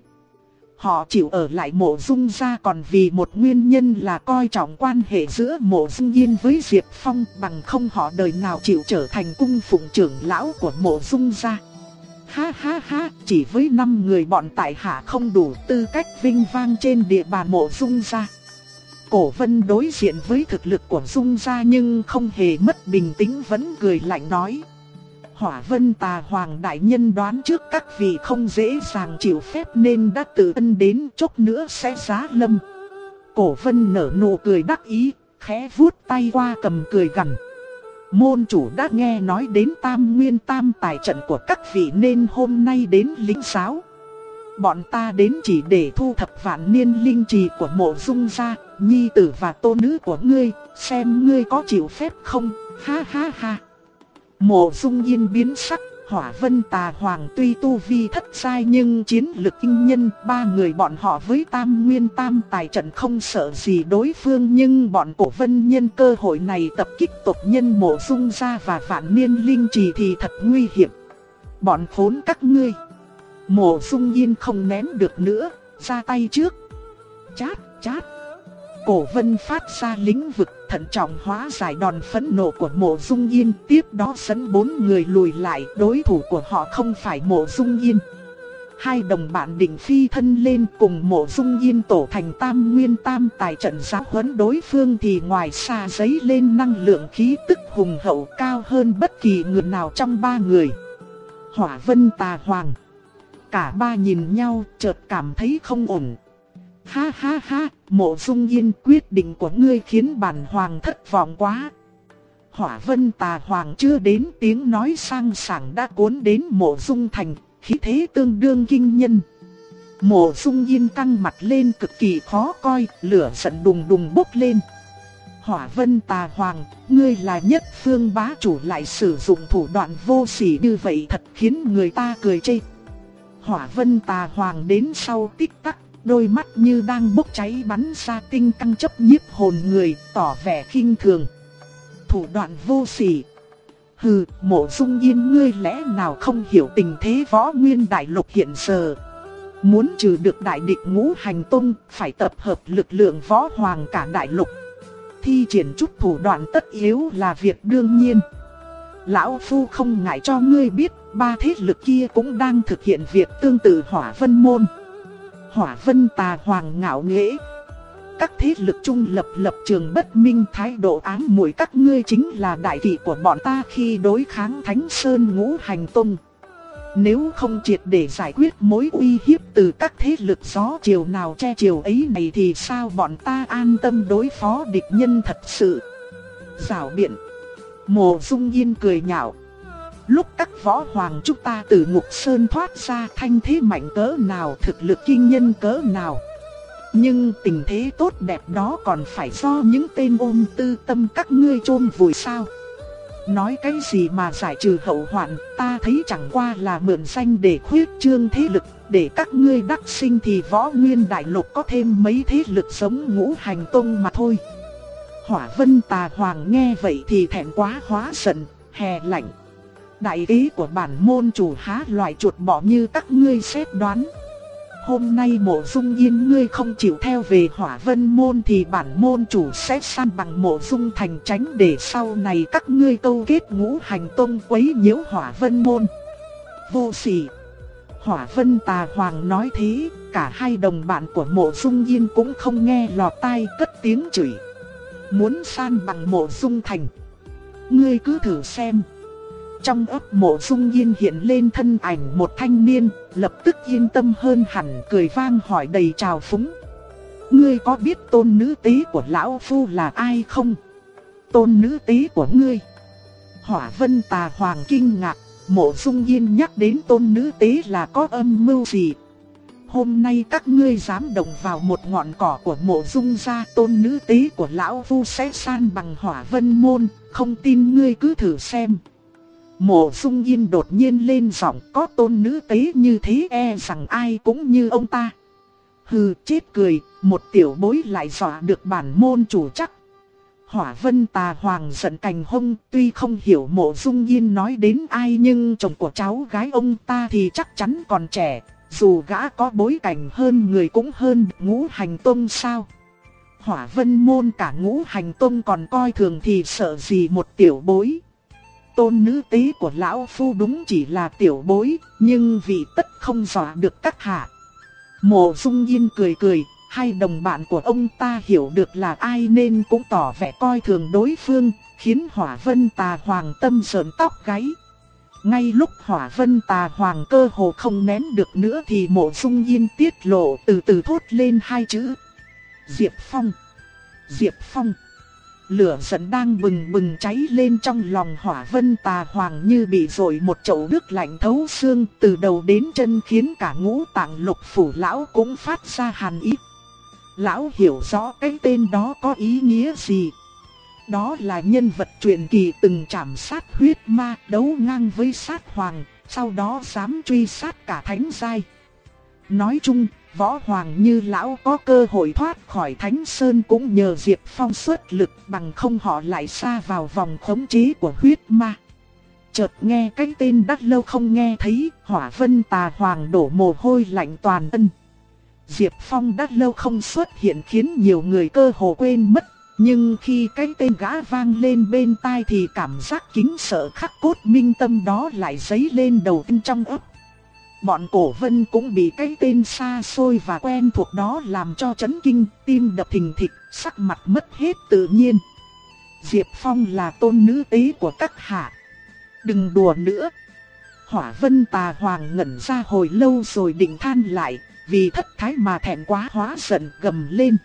A: Họ chịu ở lại mộ dung ra còn vì một nguyên nhân là coi trọng quan hệ giữa mộ dung yên với Diệp Phong bằng không họ đời nào chịu trở thành cung phụng trưởng lão của mộ dung ra. Ha ha ha, chỉ với 5 người bọn tại hạ không đủ tư cách vinh vang trên địa bàn mộ dung gia. Cổ vân đối diện với thực lực của dung gia nhưng không hề mất bình tĩnh vẫn cười lạnh nói. Hỏa vân tà hoàng đại nhân đoán trước các vị không dễ dàng chịu phép nên đã tự ân đến chốc nữa sẽ giá lâm. Cổ vân nở nụ cười đắc ý, khẽ vuốt tay qua cầm cười gần. Môn chủ đã nghe nói đến tam nguyên tam tài trận của các vị nên hôm nay đến lính giáo. Bọn ta đến chỉ để thu thập vạn niên linh trì của mộ dung gia, nhi tử và tô nữ của ngươi, xem ngươi có chịu phép không, ha ha ha. Mộ dung yên biến sắc, Hỏa Vân Tà Hoàng tuy tu vi thất sai nhưng chiến lực kinh nhân, ba người bọn họ với Tam Nguyên Tam Tài trận không sợ gì đối phương nhưng bọn cổ vân nhân cơ hội này tập kích tộc nhân mộ dung ra và vạn niên linh trì thì thật nguy hiểm. Bọn khốn các ngươi. Mộ dung yên không nén được nữa, ra tay trước. Chát, chát. Cổ vân phát ra lĩnh vực thận trọng hóa giải đòn phẫn nộ của mộ dung yên Tiếp đó dẫn bốn người lùi lại, đối thủ của họ không phải mộ dung yên hai đồng bạn định phi thân lên cùng mộ dung yên tổ thành tam nguyên tam tài trận giáo huấn đối phương thì ngoài xa giấy lên năng lượng khí tức hùng hậu cao hơn bất kỳ người nào trong ba người. Hỏa vân tà hoàng. Cả ba nhìn nhau, chợt cảm thấy không ổn. Ha ha ha, mộ dung yên quyết định của ngươi khiến bản hoàng thất vọng quá. Hỏa vân tà hoàng chưa đến tiếng nói sang sảng đã cuốn đến mộ dung thành, khí thế tương đương kinh nhân. Mộ dung yên căng mặt lên cực kỳ khó coi, lửa giận đùng đùng bốc lên. Hỏa vân tà hoàng, ngươi là nhất phương bá chủ lại sử dụng thủ đoạn vô sỉ như vậy thật khiến người ta cười chê. Hỏa vân tà hoàng đến sau tích tắc, đôi mắt như đang bốc cháy bắn ra tinh căng chấp nhiếp hồn người, tỏ vẻ khinh thường. Thủ đoạn vô sỉ. Hừ, mộ dung yên ngươi lẽ nào không hiểu tình thế võ nguyên đại lục hiện giờ. Muốn trừ được đại địch ngũ hành tông, phải tập hợp lực lượng võ hoàng cả đại lục. Thi triển chút thủ đoạn tất yếu là việc đương nhiên. Lão Phu không ngại cho ngươi biết, ba thế lực kia cũng đang thực hiện việc tương tự hỏa vân môn. Hỏa vân tà hoàng ngạo nghễ. Các thế lực trung lập lập trường bất minh thái độ ám muội các ngươi chính là đại thị của bọn ta khi đối kháng Thánh Sơn ngũ hành tông. Nếu không triệt để giải quyết mối uy hiếp từ các thế lực gió chiều nào che chiều ấy này thì sao bọn ta an tâm đối phó địch nhân thật sự. Giảo biện. Mộ dung yên cười nhạo. Lúc các võ hoàng chúng ta từ ngục sơn thoát ra thanh thế mạnh cỡ nào thực lực kinh nhân cỡ nào. Nhưng tình thế tốt đẹp đó còn phải do những tên ôm tư tâm các ngươi chôn vùi sao. Nói cái gì mà giải trừ hậu hoạn, ta thấy chẳng qua là mượn danh để khuyết trương thế lực, để các ngươi đắc sinh thì võ nguyên đại lục có thêm mấy thế lực sống ngũ hành tông mà thôi. Hỏa vân tà hoàng nghe vậy thì thẹn quá hóa giận, hè lạnh. Đại ý của bản môn chủ há loại chuột bỏ như các ngươi xét đoán. Hôm nay mộ dung yên ngươi không chịu theo về hỏa vân môn thì bản môn chủ sẽ san bằng mộ dung thành tránh để sau này các ngươi câu kết ngũ hành tông quấy nhiễu hỏa vân môn. Vô sỉ. Hỏa vân tà hoàng nói thế, cả hai đồng bạn của mộ dung yên cũng không nghe lọt tai cất tiếng chửi. Muốn san bằng mộ dung thành. Ngươi cứ thử xem. Trong ấp mộ dung yên hiện lên thân ảnh một thanh niên, lập tức yên tâm hơn hẳn cười vang hỏi đầy trào phúng. Ngươi có biết tôn nữ tí của lão phu là ai không? Tôn nữ tí của ngươi. Hỏa vân tà hoàng kinh ngạc, mộ dung yên nhắc đến tôn nữ tí là có âm mưu gì? Hôm nay các ngươi dám động vào một ngọn cỏ của mộ dung gia tôn nữ tí của lão phu sẽ san bằng hỏa vân môn, không tin ngươi cứ thử xem. Mộ dung yên đột nhiên lên giọng có tôn nữ tế như thế e rằng ai cũng như ông ta. Hừ chết cười, một tiểu bối lại dọa được bản môn chủ chắc. Hỏa vân tà hoàng giận cành hông tuy không hiểu mộ dung yên nói đến ai nhưng chồng của cháu gái ông ta thì chắc chắn còn trẻ. Dù gã có bối cảnh hơn người cũng hơn ngũ hành tôn sao. Hỏa vân môn cả ngũ hành tôn còn coi thường thì sợ gì một tiểu bối tôn nữ tế của lão phu đúng chỉ là tiểu bối, nhưng vì tất không dọa được các hạ. Mộ dung yên cười cười, hai đồng bạn của ông ta hiểu được là ai nên cũng tỏ vẻ coi thường đối phương, khiến hỏa vân tà hoàng tâm sờn tóc gáy. Ngay lúc hỏa vân tà hoàng cơ hồ không nén được nữa thì mộ dung yên tiết lộ từ từ thốt lên hai chữ. Diệp Phong. Diệp Phong. Lửa giận đang bừng bừng cháy lên trong lòng hỏa vân tà hoàng như bị rội một chậu nước lạnh thấu xương từ đầu đến chân khiến cả ngũ tạng lục phủ lão cũng phát ra hàn ý. Lão hiểu rõ cái tên đó có ý nghĩa gì. Đó là nhân vật truyền kỳ từng chạm sát huyết ma đấu ngang với sát hoàng, sau đó dám truy sát cả thánh giai. Nói chung, võ hoàng như lão có cơ hội thoát khỏi Thánh Sơn cũng nhờ Diệp Phong xuất lực bằng không họ lại xa vào vòng khống chế của huyết ma. Chợt nghe cái tên đắt lâu không nghe thấy, hỏa vân tà hoàng đổ mồ hôi lạnh toàn thân. Diệp Phong đắt lâu không xuất hiện khiến nhiều người cơ hồ quên mất. Nhưng khi cái tên gã vang lên bên tai thì cảm giác kính sợ khắc cốt minh tâm đó lại dấy lên đầu tiên trong ấp. Bọn cổ vân cũng bị cái tên xa xôi và quen thuộc đó làm cho chấn kinh, tim đập thình thịch, sắc mặt mất hết tự nhiên. Diệp Phong là tôn nữ tế của các hạ. Đừng đùa nữa. Hỏa vân tà hoàng ngẩn ra hồi lâu rồi định than lại, vì thất thái mà thẹn quá hóa giận gầm lên.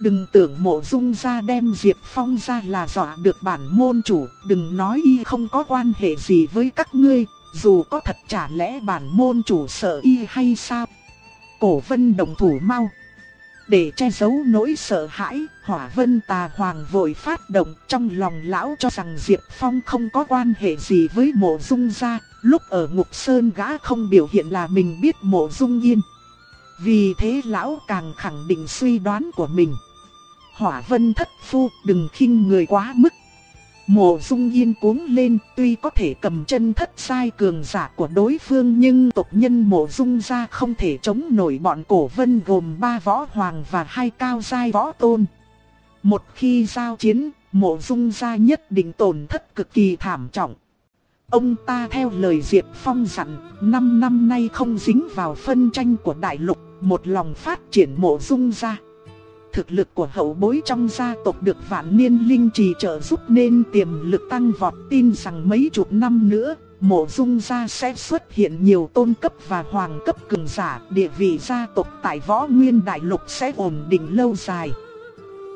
A: Đừng tưởng mộ dung ra đem Diệp Phong ra là dọa được bản môn chủ, đừng nói y không có quan hệ gì với các ngươi, dù có thật chả lẽ bản môn chủ sợ y hay sao? Cổ vân đồng thủ mau. Để che giấu nỗi sợ hãi, hỏa vân tà hoàng vội phát động trong lòng lão cho rằng Diệp Phong không có quan hệ gì với mộ dung gia, lúc ở ngục sơn gã không biểu hiện là mình biết mộ dung yên. Vì thế lão càng khẳng định suy đoán của mình. Hỏa vân thất phu đừng khinh người quá mức. Mộ dung yên cuống lên tuy có thể cầm chân thất sai cường giả của đối phương nhưng tộc nhân mộ dung gia không thể chống nổi bọn cổ vân gồm ba võ hoàng và hai cao giai võ tôn. Một khi giao chiến, mộ dung gia nhất định tổn thất cực kỳ thảm trọng. Ông ta theo lời Diệp Phong dặn, năm năm nay không dính vào phân tranh của đại lục, một lòng phát triển mộ dung gia. Thực lực của hậu bối trong gia tộc được vạn niên linh trì trợ giúp nên tiềm lực tăng vọt tin rằng mấy chục năm nữa, mộ dung gia sẽ xuất hiện nhiều tôn cấp và hoàng cấp cường giả, địa vị gia tộc tại võ nguyên đại lục sẽ ổn định lâu dài.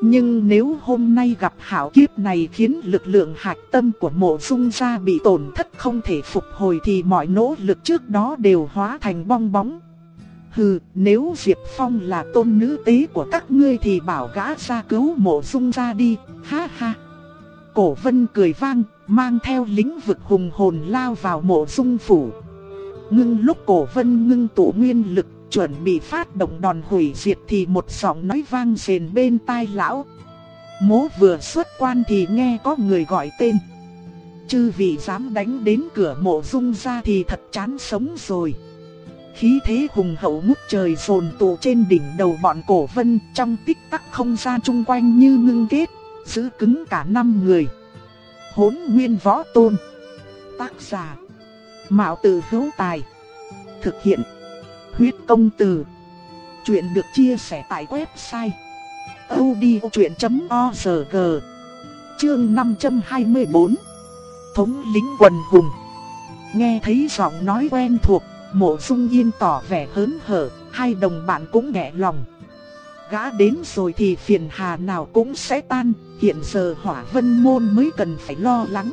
A: Nhưng nếu hôm nay gặp hảo kiếp này khiến lực lượng hạch tâm của mộ dung gia bị tổn thất không thể phục hồi thì mọi nỗ lực trước đó đều hóa thành bong bóng. Hừ, nếu Diệp Phong là tôn nữ tế của các ngươi thì bảo gã ra cứu mộ dung ra đi, ha ha. Cổ vân cười vang, mang theo lĩnh vực hùng hồn lao vào mộ dung phủ. Ngưng lúc cổ vân ngưng tụ nguyên lực, chuẩn bị phát động đòn hủy diệt thì một giọng nói vang rền bên tai lão. Mố vừa xuất quan thì nghe có người gọi tên. Chư vị dám đánh đến cửa mộ dung ra thì thật chán sống rồi. Khí thế hùng hậu ngút trời phồn tụ trên đỉnh đầu bọn cổ vân trong tích tắc không gian chung quanh như ngưng kết, giữ cứng cả năm người. Hốn nguyên võ tôn. Tác giả. Mạo tử hữu tài. Thực hiện. Huyết công từ. Chuyện được chia sẻ tại website. odchuyện.org Chương 524 Thống lính quần hùng Nghe thấy giọng nói quen thuộc Mộ dung yên tỏ vẻ hớn hở, hai đồng bạn cũng nhẹ lòng. Gã đến rồi thì phiền hà nào cũng sẽ tan, hiện giờ hỏa vân môn mới cần phải lo lắng.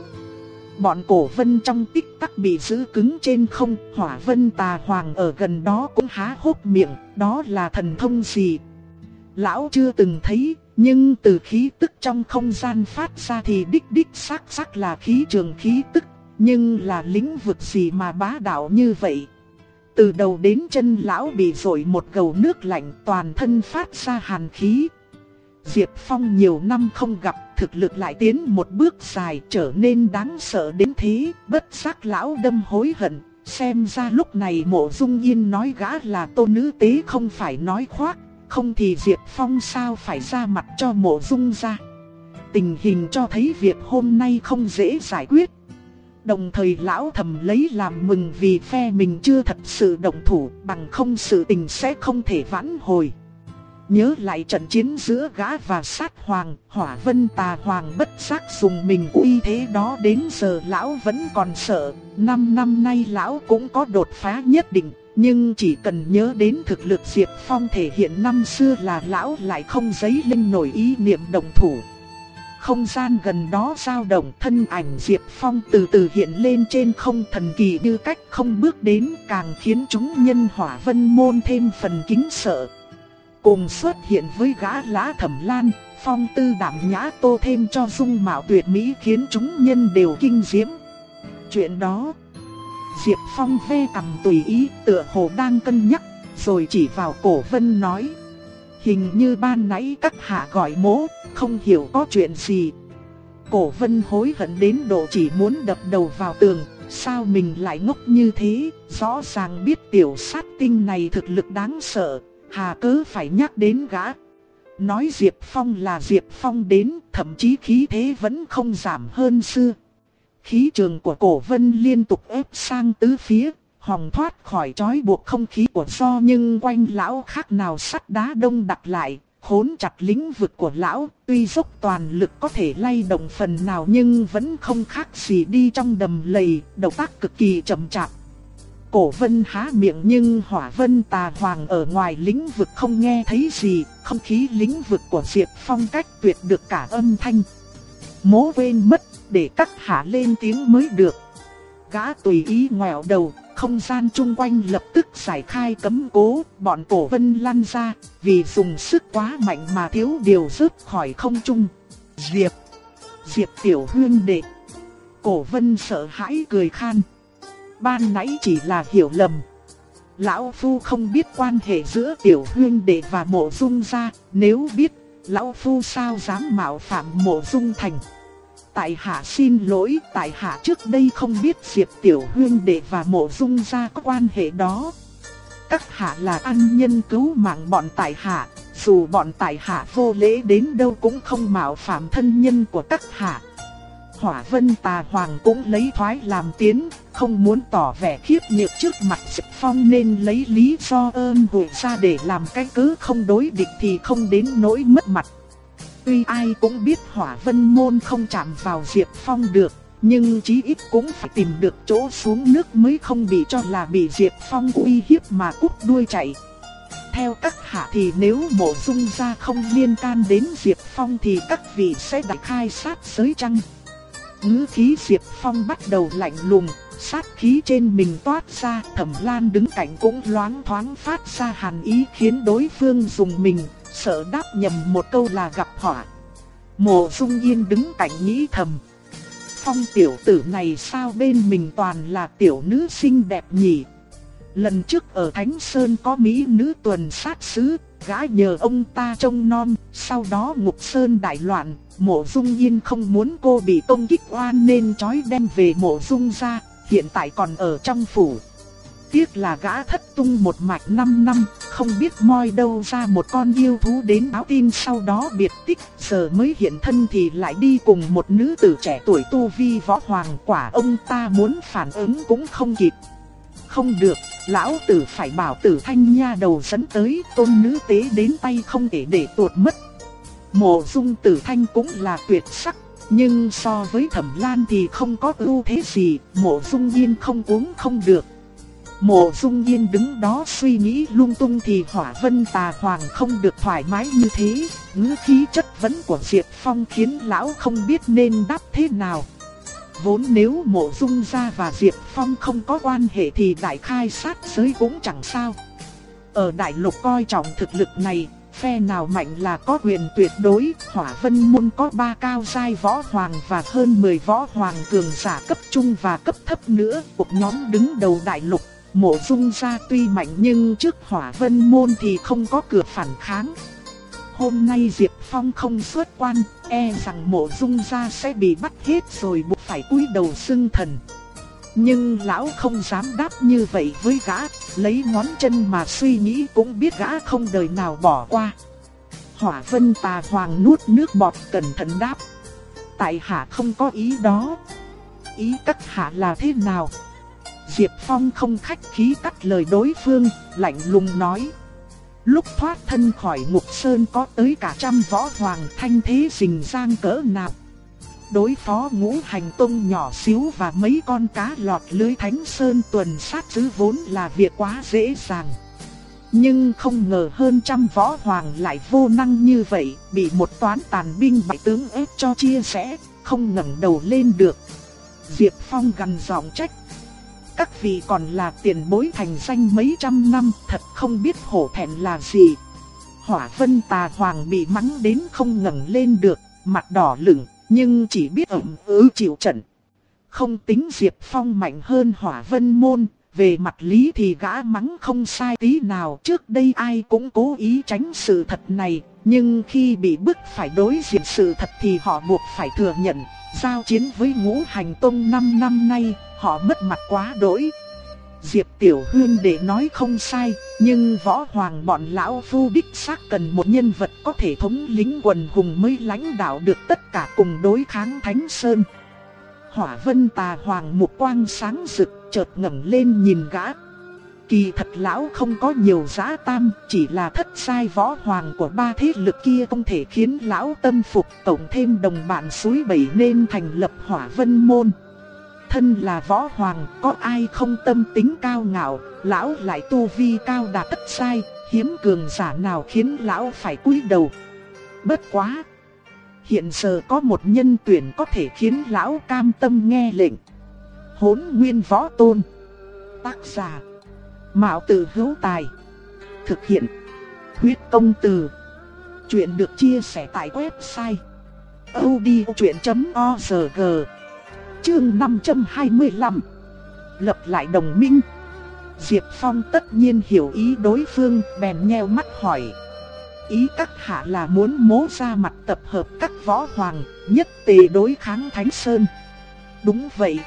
A: Bọn cổ vân trong tích tắc bị giữ cứng trên không, hỏa vân tà hoàng ở gần đó cũng há hốc miệng, đó là thần thông gì? Lão chưa từng thấy, nhưng từ khí tức trong không gian phát ra thì đích đích xác xác là khí trường khí tức, nhưng là lĩnh vực gì mà bá đạo như vậy? Từ đầu đến chân lão bị rội một gầu nước lạnh toàn thân phát ra hàn khí. Diệp Phong nhiều năm không gặp thực lực lại tiến một bước dài trở nên đáng sợ đến thế, bất giác lão đâm hối hận. Xem ra lúc này mộ dung yên nói gã là tôn nữ tế không phải nói khoác, không thì Diệp Phong sao phải ra mặt cho mộ dung ra. Tình hình cho thấy việc hôm nay không dễ giải quyết. Đồng thời lão thầm lấy làm mừng vì phe mình chưa thật sự động thủ bằng không sự tình sẽ không thể vãn hồi. Nhớ lại trận chiến giữa gã và sát hoàng, hỏa vân tà hoàng bất giác dùng mình uy thế đó đến giờ lão vẫn còn sợ. Năm năm nay lão cũng có đột phá nhất định, nhưng chỉ cần nhớ đến thực lực Diệp Phong thể hiện năm xưa là lão lại không giấy lên nổi ý niệm động thủ. Không gian gần đó dao động thân ảnh Diệp Phong từ từ hiện lên trên không thần kỳ như cách không bước đến càng khiến chúng nhân hỏa vân môn thêm phần kính sợ. Cùng xuất hiện với gã lá thẩm lan, phong tư đảm nhã tô thêm cho dung mạo tuyệt mỹ khiến chúng nhân đều kinh diễm. Chuyện đó, Diệp Phong ve cầm tùy ý tựa hồ đang cân nhắc, rồi chỉ vào cổ vân nói. Hình như ban nãy các hạ gọi mố, không hiểu có chuyện gì. Cổ vân hối hận đến độ chỉ muốn đập đầu vào tường, sao mình lại ngốc như thế, rõ ràng biết tiểu sát tinh này thực lực đáng sợ, hà cớ phải nhắc đến gã. Nói Diệp Phong là Diệp Phong đến, thậm chí khí thế vẫn không giảm hơn xưa. Khí trường của cổ vân liên tục ép sang tứ phía, hòng thoát khỏi trói buộc không khí của do nhưng quanh lão khác nào sắt đá đông đặt lại, khốn chặt lĩnh vực của lão, tuy dốc toàn lực có thể lay động phần nào nhưng vẫn không khác gì đi trong đầm lầy, động tác cực kỳ chậm chạp. Cổ vân há miệng nhưng hỏa vân tà hoàng ở ngoài lĩnh vực không nghe thấy gì, không khí lĩnh vực của Diệp Phong cách tuyệt được cả âm thanh. Mố quên mất, để cắt hạ lên tiếng mới được. Gã tùy ý ngoẹo đầu, không gian chung quanh lập tức giải khai cấm cố, bọn cổ vân lăn ra, vì dùng sức quá mạnh mà thiếu điều rớt khỏi không trung. Diệp, Diệp tiểu huyên đệ. Cổ vân sợ hãi cười khan. Ban nãy chỉ là hiểu lầm. Lão Phu không biết quan hệ giữa tiểu huyên đệ và mộ dung gia, nếu biết, Lão Phu sao dám mạo phạm mộ dung thành. Tại hạ xin lỗi, tại hạ trước đây không biết Diệp Tiểu Huyên Đệ và Mộ Dung gia có quan hệ đó. Các hạ là ăn nhân cứu mạng bọn tại hạ, dù bọn tại hạ vô lễ đến đâu cũng không mạo phạm thân nhân của các hạ. Hỏa Vân Tà Hoàng cũng lấy thoái làm tiến, không muốn tỏ vẻ khiếp nhược trước mặt Diệp Phong nên lấy lý do ơn hội ra để làm cái cứ không đối địch thì không đến nỗi mất mặt. Tuy ai cũng biết hỏa vân môn không chạm vào Diệp Phong được, nhưng chí ít cũng phải tìm được chỗ xuống nước mới không bị cho là bị Diệp Phong uy hiếp mà cút đuôi chạy. Theo các hạ thì nếu mộ dung ra không liên can đến Diệp Phong thì các vị sẽ đại khai sát giới chăng? Ngữ khí Diệp Phong bắt đầu lạnh lùng, sát khí trên mình toát ra, thẩm lan đứng cạnh cũng loáng thoáng phát ra hàn ý khiến đối phương dùng mình, sợ đáp nhầm một câu là gặp họa. Mộ Dung Yên đứng cạnh nghĩ thầm. Phong tiểu tử này sao bên mình toàn là tiểu nữ xinh đẹp nhỉ? Lần trước ở Thánh Sơn có mỹ nữ tuần sát sứ, gã nhờ ông ta trông non, sau đó ngục sơn đại loạn, mộ dung yên không muốn cô bị công kích oan nên trói đem về mộ dung ra, hiện tại còn ở trong phủ tiếc là gã thất tung một mạch 5 năm, không biết moi đâu ra một con yêu thú đến báo tin sau đó biệt tích, giờ mới hiện thân thì lại đi cùng một nữ tử trẻ tuổi tu vi võ hoàng quả ông ta muốn phản ứng cũng không kịp. Không được, lão tử phải bảo tử thanh nha đầu dẫn tới tôn nữ tế đến tay không thể để tuột mất. Mộ dung tử thanh cũng là tuyệt sắc, nhưng so với thẩm lan thì không có ưu thế gì, mộ dung yên không uống không được. Mộ dung yên đứng đó suy nghĩ lung tung thì hỏa vân tà hoàng không được thoải mái như thế, ngữ khí chất vấn của Diệp Phong khiến lão không biết nên đáp thế nào. Vốn nếu mộ dung gia và Diệp Phong không có quan hệ thì đại khai sát giới cũng chẳng sao. Ở đại lục coi trọng thực lực này, phe nào mạnh là có quyền tuyệt đối, hỏa vân môn có ba cao giai võ hoàng và hơn 10 võ hoàng cường giả cấp trung và cấp thấp nữa, một nhóm đứng đầu đại lục Mộ dung gia tuy mạnh nhưng trước hỏa vân môn thì không có cửa phản kháng. Hôm nay Diệp Phong không xuất quan, e rằng mộ dung gia sẽ bị bắt hết rồi buộc phải cúi đầu xưng thần. Nhưng lão không dám đáp như vậy với gã, lấy ngón chân mà suy nghĩ cũng biết gã không đời nào bỏ qua. Hỏa vân tà hoàng nuốt nước bọt cẩn thận đáp. Tại hạ không có ý đó. Ý các hạ là thế nào? Diệp Phong không khách khí cắt lời đối phương, lạnh lùng nói. Lúc thoát thân khỏi ngục sơn có tới cả trăm võ hoàng thanh thế rình rang cỡ nào. Đối phó ngũ hành tông nhỏ xíu và mấy con cá lọt lưới thánh sơn tuần sát chứ vốn là việc quá dễ dàng. Nhưng không ngờ hơn trăm võ hoàng lại vô năng như vậy, bị một toán tàn binh bại tướng ép cho chia sẻ, không ngẩng đầu lên được. Diệp Phong gằn giọng trách các vị còn là tiền bối thành danh mấy trăm năm, thật không biết hổ thẹn là gì. Hỏa vân tà hoàng bị mắng đến không ngẩng lên được, mặt đỏ lửng, nhưng chỉ biết ẩm ứ chịu trận. Không tính Diệp Phong mạnh hơn hỏa vân môn, về mặt lý thì gã mắng không sai tí nào. Trước đây ai cũng cố ý tránh sự thật này, nhưng khi bị bức phải đối diện sự thật thì họ buộc phải thừa nhận. Giao chiến với ngũ hành tông 5 năm nay, họ mất mặt quá đỗi. Diệp Tiểu Hương để nói không sai, nhưng võ hoàng bọn lão phu đích xác cần một nhân vật có thể thống lĩnh quần hùng mới lãnh đạo được tất cả cùng đối kháng Thánh Sơn. Hỏa vân tà hoàng mục quang sáng rực, chợt ngẩng lên nhìn gã. Kỳ thật lão không có nhiều giá tam, chỉ là thất sai võ hoàng của ba thế lực kia không thể khiến lão tâm phục tổng thêm đồng bạn suối bảy nên thành lập hỏa vân môn. Thân là võ hoàng, có ai không tâm tính cao ngạo, lão lại tu vi cao đạt thất sai, hiếm cường giả nào khiến lão phải cúi đầu. Bất quá! Hiện giờ có một nhân tuyển có thể khiến lão cam tâm nghe lệnh. Hốn nguyên võ tôn. Tác giả. Mạo tử hữu tài. Thực hiện. Huyết công từ. Chuyện được chia sẻ tại website. odchuyện.org Chương 525 Lập lại đồng minh Diệp Phong tất nhiên hiểu ý đối phương, bèn nheo mắt hỏi Ý các hạ là muốn mố ra mặt tập hợp các võ hoàng, nhất tề đối kháng Thánh Sơn Đúng vậy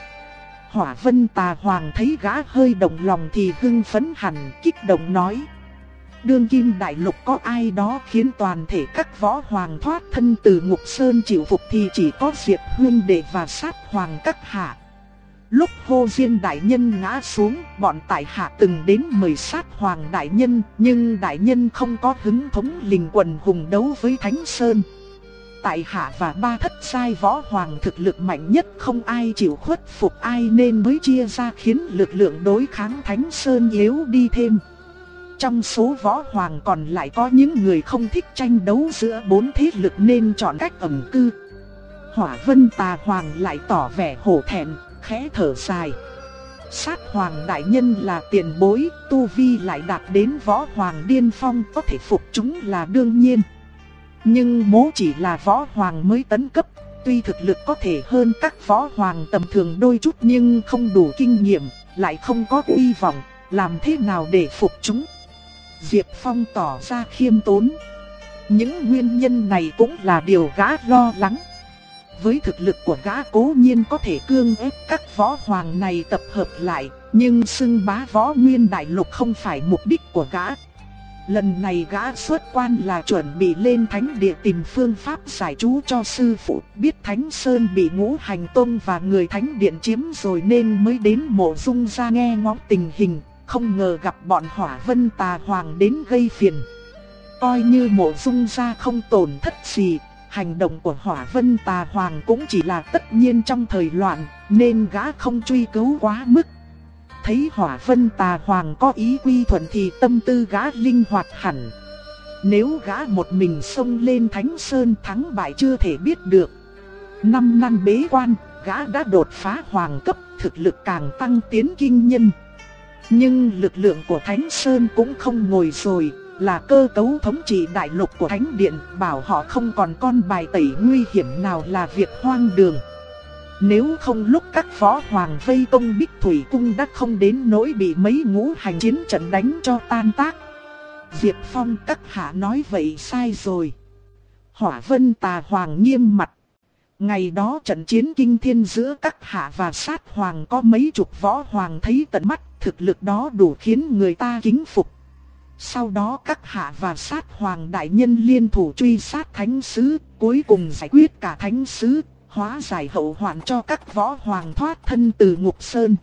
A: Hỏa vân tà hoàng thấy gã hơi động lòng thì hưng phấn hẳn kích động nói Đương kim đại lục có ai đó khiến toàn thể các võ hoàng thoát thân từ ngục sơn chịu phục thì chỉ có Diệp Huyên Đệ và sát hoàng các hạ Lúc hô diên đại nhân ngã xuống, bọn tại hạ từng đến mời sát hoàng đại nhân, nhưng đại nhân không có hứng thống lình quần hùng đấu với Thánh Sơn. Tại hạ và ba thất sai võ hoàng thực lực mạnh nhất không ai chịu khuất phục ai nên mới chia ra khiến lực lượng đối kháng Thánh Sơn yếu đi thêm. Trong số võ hoàng còn lại có những người không thích tranh đấu giữa bốn thế lực nên chọn cách ẩn cư. Hỏa vân tà hoàng lại tỏ vẻ hổ thẹn, khẽ thở dài. Sát hoàng đại nhân là tiền bối, tu vi lại đạt đến võ hoàng điên phong có thể phục chúng là đương nhiên. Nhưng bố chỉ là võ hoàng mới tấn cấp, tuy thực lực có thể hơn các võ hoàng tầm thường đôi chút nhưng không đủ kinh nghiệm, lại không có uy vọng, làm thế nào để phục chúng. Diệp Phong tỏ ra khiêm tốn. Những nguyên nhân này cũng là điều gã lo lắng. Với thực lực của gã cố nhiên có thể cương ép các võ hoàng này tập hợp lại, nhưng xưng bá võ nguyên đại lục không phải mục đích của gã. Lần này gã xuất quan là chuẩn bị lên thánh địa tìm phương pháp giải chú cho sư phụ biết thánh sơn bị ngũ hành tông và người thánh điện chiếm rồi nên mới đến mộ dung ra nghe ngóng tình hình, không ngờ gặp bọn hỏa vân tà hoàng đến gây phiền. Coi như mộ dung ra không tổn thất gì, hành động của hỏa vân tà hoàng cũng chỉ là tất nhiên trong thời loạn, nên gã không truy cứu quá mức. Thấy hỏa vân tà hoàng có ý quy thuận thì tâm tư gã linh hoạt hẳn. Nếu gã một mình xông lên Thánh Sơn thắng bại chưa thể biết được. Năm năm bế quan, gã đã đột phá hoàng cấp, thực lực càng tăng tiến kinh nhân. Nhưng lực lượng của Thánh Sơn cũng không ngồi rồi, là cơ cấu thống trị đại lục của Thánh Điện, bảo họ không còn con bài tẩy nguy hiểm nào là việc hoang đường. Nếu không lúc các võ hoàng vây công Bích Thủy Cung đã không đến nỗi bị mấy ngũ hành chiến trận đánh cho tan tác. Diệp Phong các hạ nói vậy sai rồi. Hỏa vân tà hoàng nghiêm mặt. Ngày đó trận chiến kinh thiên giữa các hạ và sát hoàng có mấy chục võ hoàng thấy tận mắt, thực lực đó đủ khiến người ta kính phục. Sau đó các hạ và sát hoàng đại nhân liên thủ truy sát thánh sứ, cuối cùng giải quyết cả thánh sứ, hóa giải hậu hoạn cho các võ hoàng thoát thân từ ngục sơn.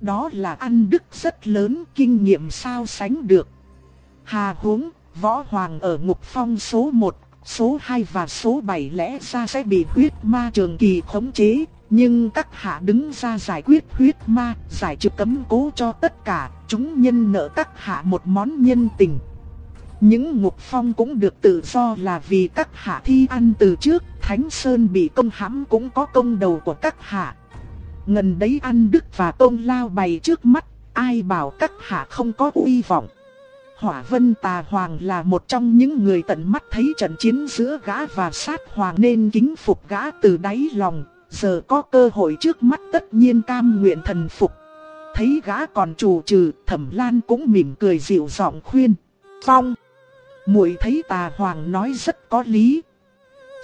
A: Đó là ăn đức rất lớn, kinh nghiệm sao sánh được. Hà huống, võ hoàng ở ngục phong số 1, số 2 và số 7 lẽ ra sẽ bị huyết ma trường kỳ khống chế, nhưng các hạ đứng ra giải quyết huyết ma, giải trừ cấm cố cho tất cả, chúng nhân nợ các hạ một món nhân tình. Những ngục phong cũng được tự do là vì các hạ thi ăn từ trước, Thánh Sơn bị công hãm cũng có công đầu của các hạ. Ngần đấy ăn đức và tôn lao bày trước mắt, ai bảo các hạ không có uy vọng. Hỏa Vân Tà Hoàng là một trong những người tận mắt thấy trận chiến giữa gã và sát hoàng nên kính phục gã từ đáy lòng, giờ có cơ hội trước mắt tất nhiên cam nguyện thần phục. Thấy gã còn chủ trừ, Thẩm Lan cũng mỉm cười dịu giọng khuyên. Phong, muội thấy Tà Hoàng nói rất có lý.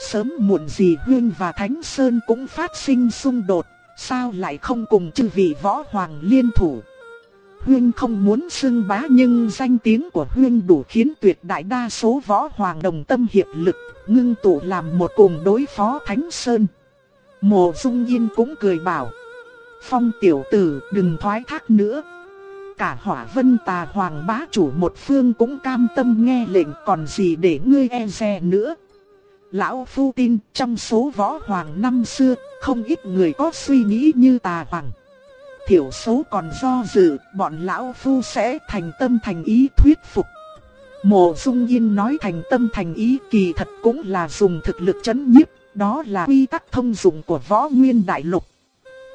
A: Sớm muộn gì Huyên và Thánh Sơn cũng phát sinh xung đột, sao lại không cùng chư vị võ hoàng liên thủ. Huyên không muốn xưng bá nhưng danh tiếng của Huyên đủ khiến tuyệt đại đa số võ hoàng đồng tâm hiệp lực, ngưng tụ làm một cùng đối phó Thánh Sơn. Mộ Dung Yên cũng cười bảo. Phong tiểu tử đừng thoái thác nữa. Cả hỏa vân tà hoàng bá chủ một phương cũng cam tâm nghe lệnh còn gì để ngươi e dè nữa. Lão Phu tin trong số võ hoàng năm xưa, không ít người có suy nghĩ như tà hoàng. Thiểu số còn do dự, bọn Lão Phu sẽ thành tâm thành ý thuyết phục. Mộ Dung Yên nói thành tâm thành ý kỳ thật cũng là dùng thực lực chấn nhiếp, đó là quy tắc thông dụng của võ nguyên đại lục.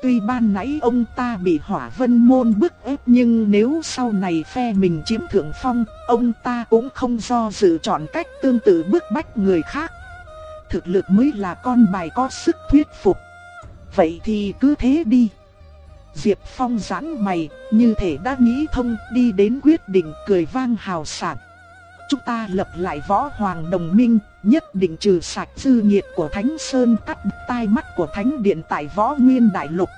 A: Tuy ban nãy ông ta bị hỏa vân môn bức ép nhưng nếu sau này phe mình chiếm thượng phong, ông ta cũng không do dự chọn cách tương tự bức bách người khác. Thực lực mới là con bài có sức thuyết phục. Vậy thì cứ thế đi. Diệp Phong giãn mày, như thể đã nghĩ thông đi đến quyết định cười vang hào sảng. Chúng ta lập lại võ hoàng đồng minh, nhất định trừ sạch dư nhiệt của Thánh Sơn cắt tai mắt của Thánh Điện tại võ nguyên đại lục.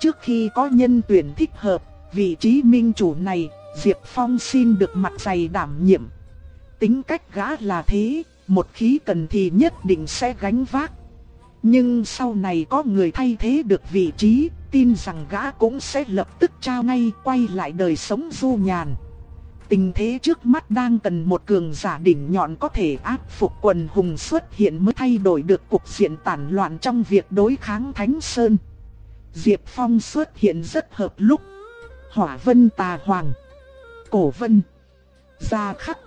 A: Trước khi có nhân tuyển thích hợp, vị trí minh chủ này, Diệp Phong xin được mặt dày đảm nhiệm. Tính cách gã là thế, một khí cần thì nhất định sẽ gánh vác. Nhưng sau này có người thay thế được vị trí, tin rằng gã cũng sẽ lập tức trao ngay quay lại đời sống du nhàn. Tình thế trước mắt đang cần một cường giả đỉnh nhọn có thể áp phục quần hùng xuất hiện mới thay đổi được cục diện tản loạn trong việc đối kháng Thánh Sơn. Diệp Phong xuất hiện rất hợp lúc. Hỏa Vân Tà Hoàng, Cổ Vân, Gia Khắc,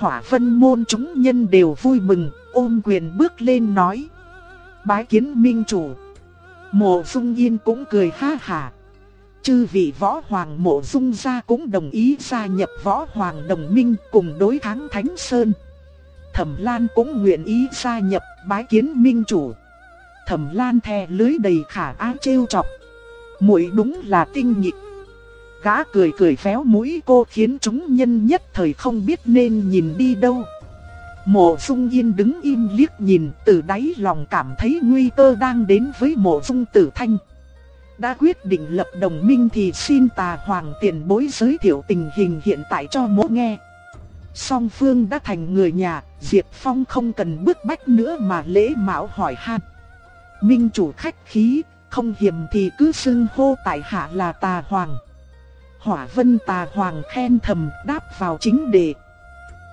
A: Hỏa Vân môn chúng nhân đều vui mừng, ôm quyền bước lên nói: "Bái kiến minh chủ." Mộ Dung Yên cũng cười ha hả, Chư vị võ hoàng mộ dung gia cũng đồng ý gia nhập võ hoàng đồng minh cùng đối kháng Thánh Sơn. Thẩm Lan cũng nguyện ý gia nhập bái kiến minh chủ. Thẩm Lan thè lưới đầy khả á trêu chọc. Muội đúng là tinh nhịp. Gã cười cười phéo mũi cô khiến chúng nhân nhất thời không biết nên nhìn đi đâu. Mộ Dung Yên đứng im liếc nhìn, từ đáy lòng cảm thấy nguy cơ đang đến với Mộ Dung Tử Thanh. Đã quyết định lập đồng minh thì xin tà hoàng tiền bối giới thiệu tình hình hiện tại cho mỗ nghe. Song phương đã thành người nhà, Diệp Phong không cần bước bách nữa mà lễ mạo hỏi han. Minh chủ khách khí, không hiểm thì cứ xưng hô tại hạ là tà hoàng. Hỏa vân tà hoàng khen thầm đáp vào chính đề.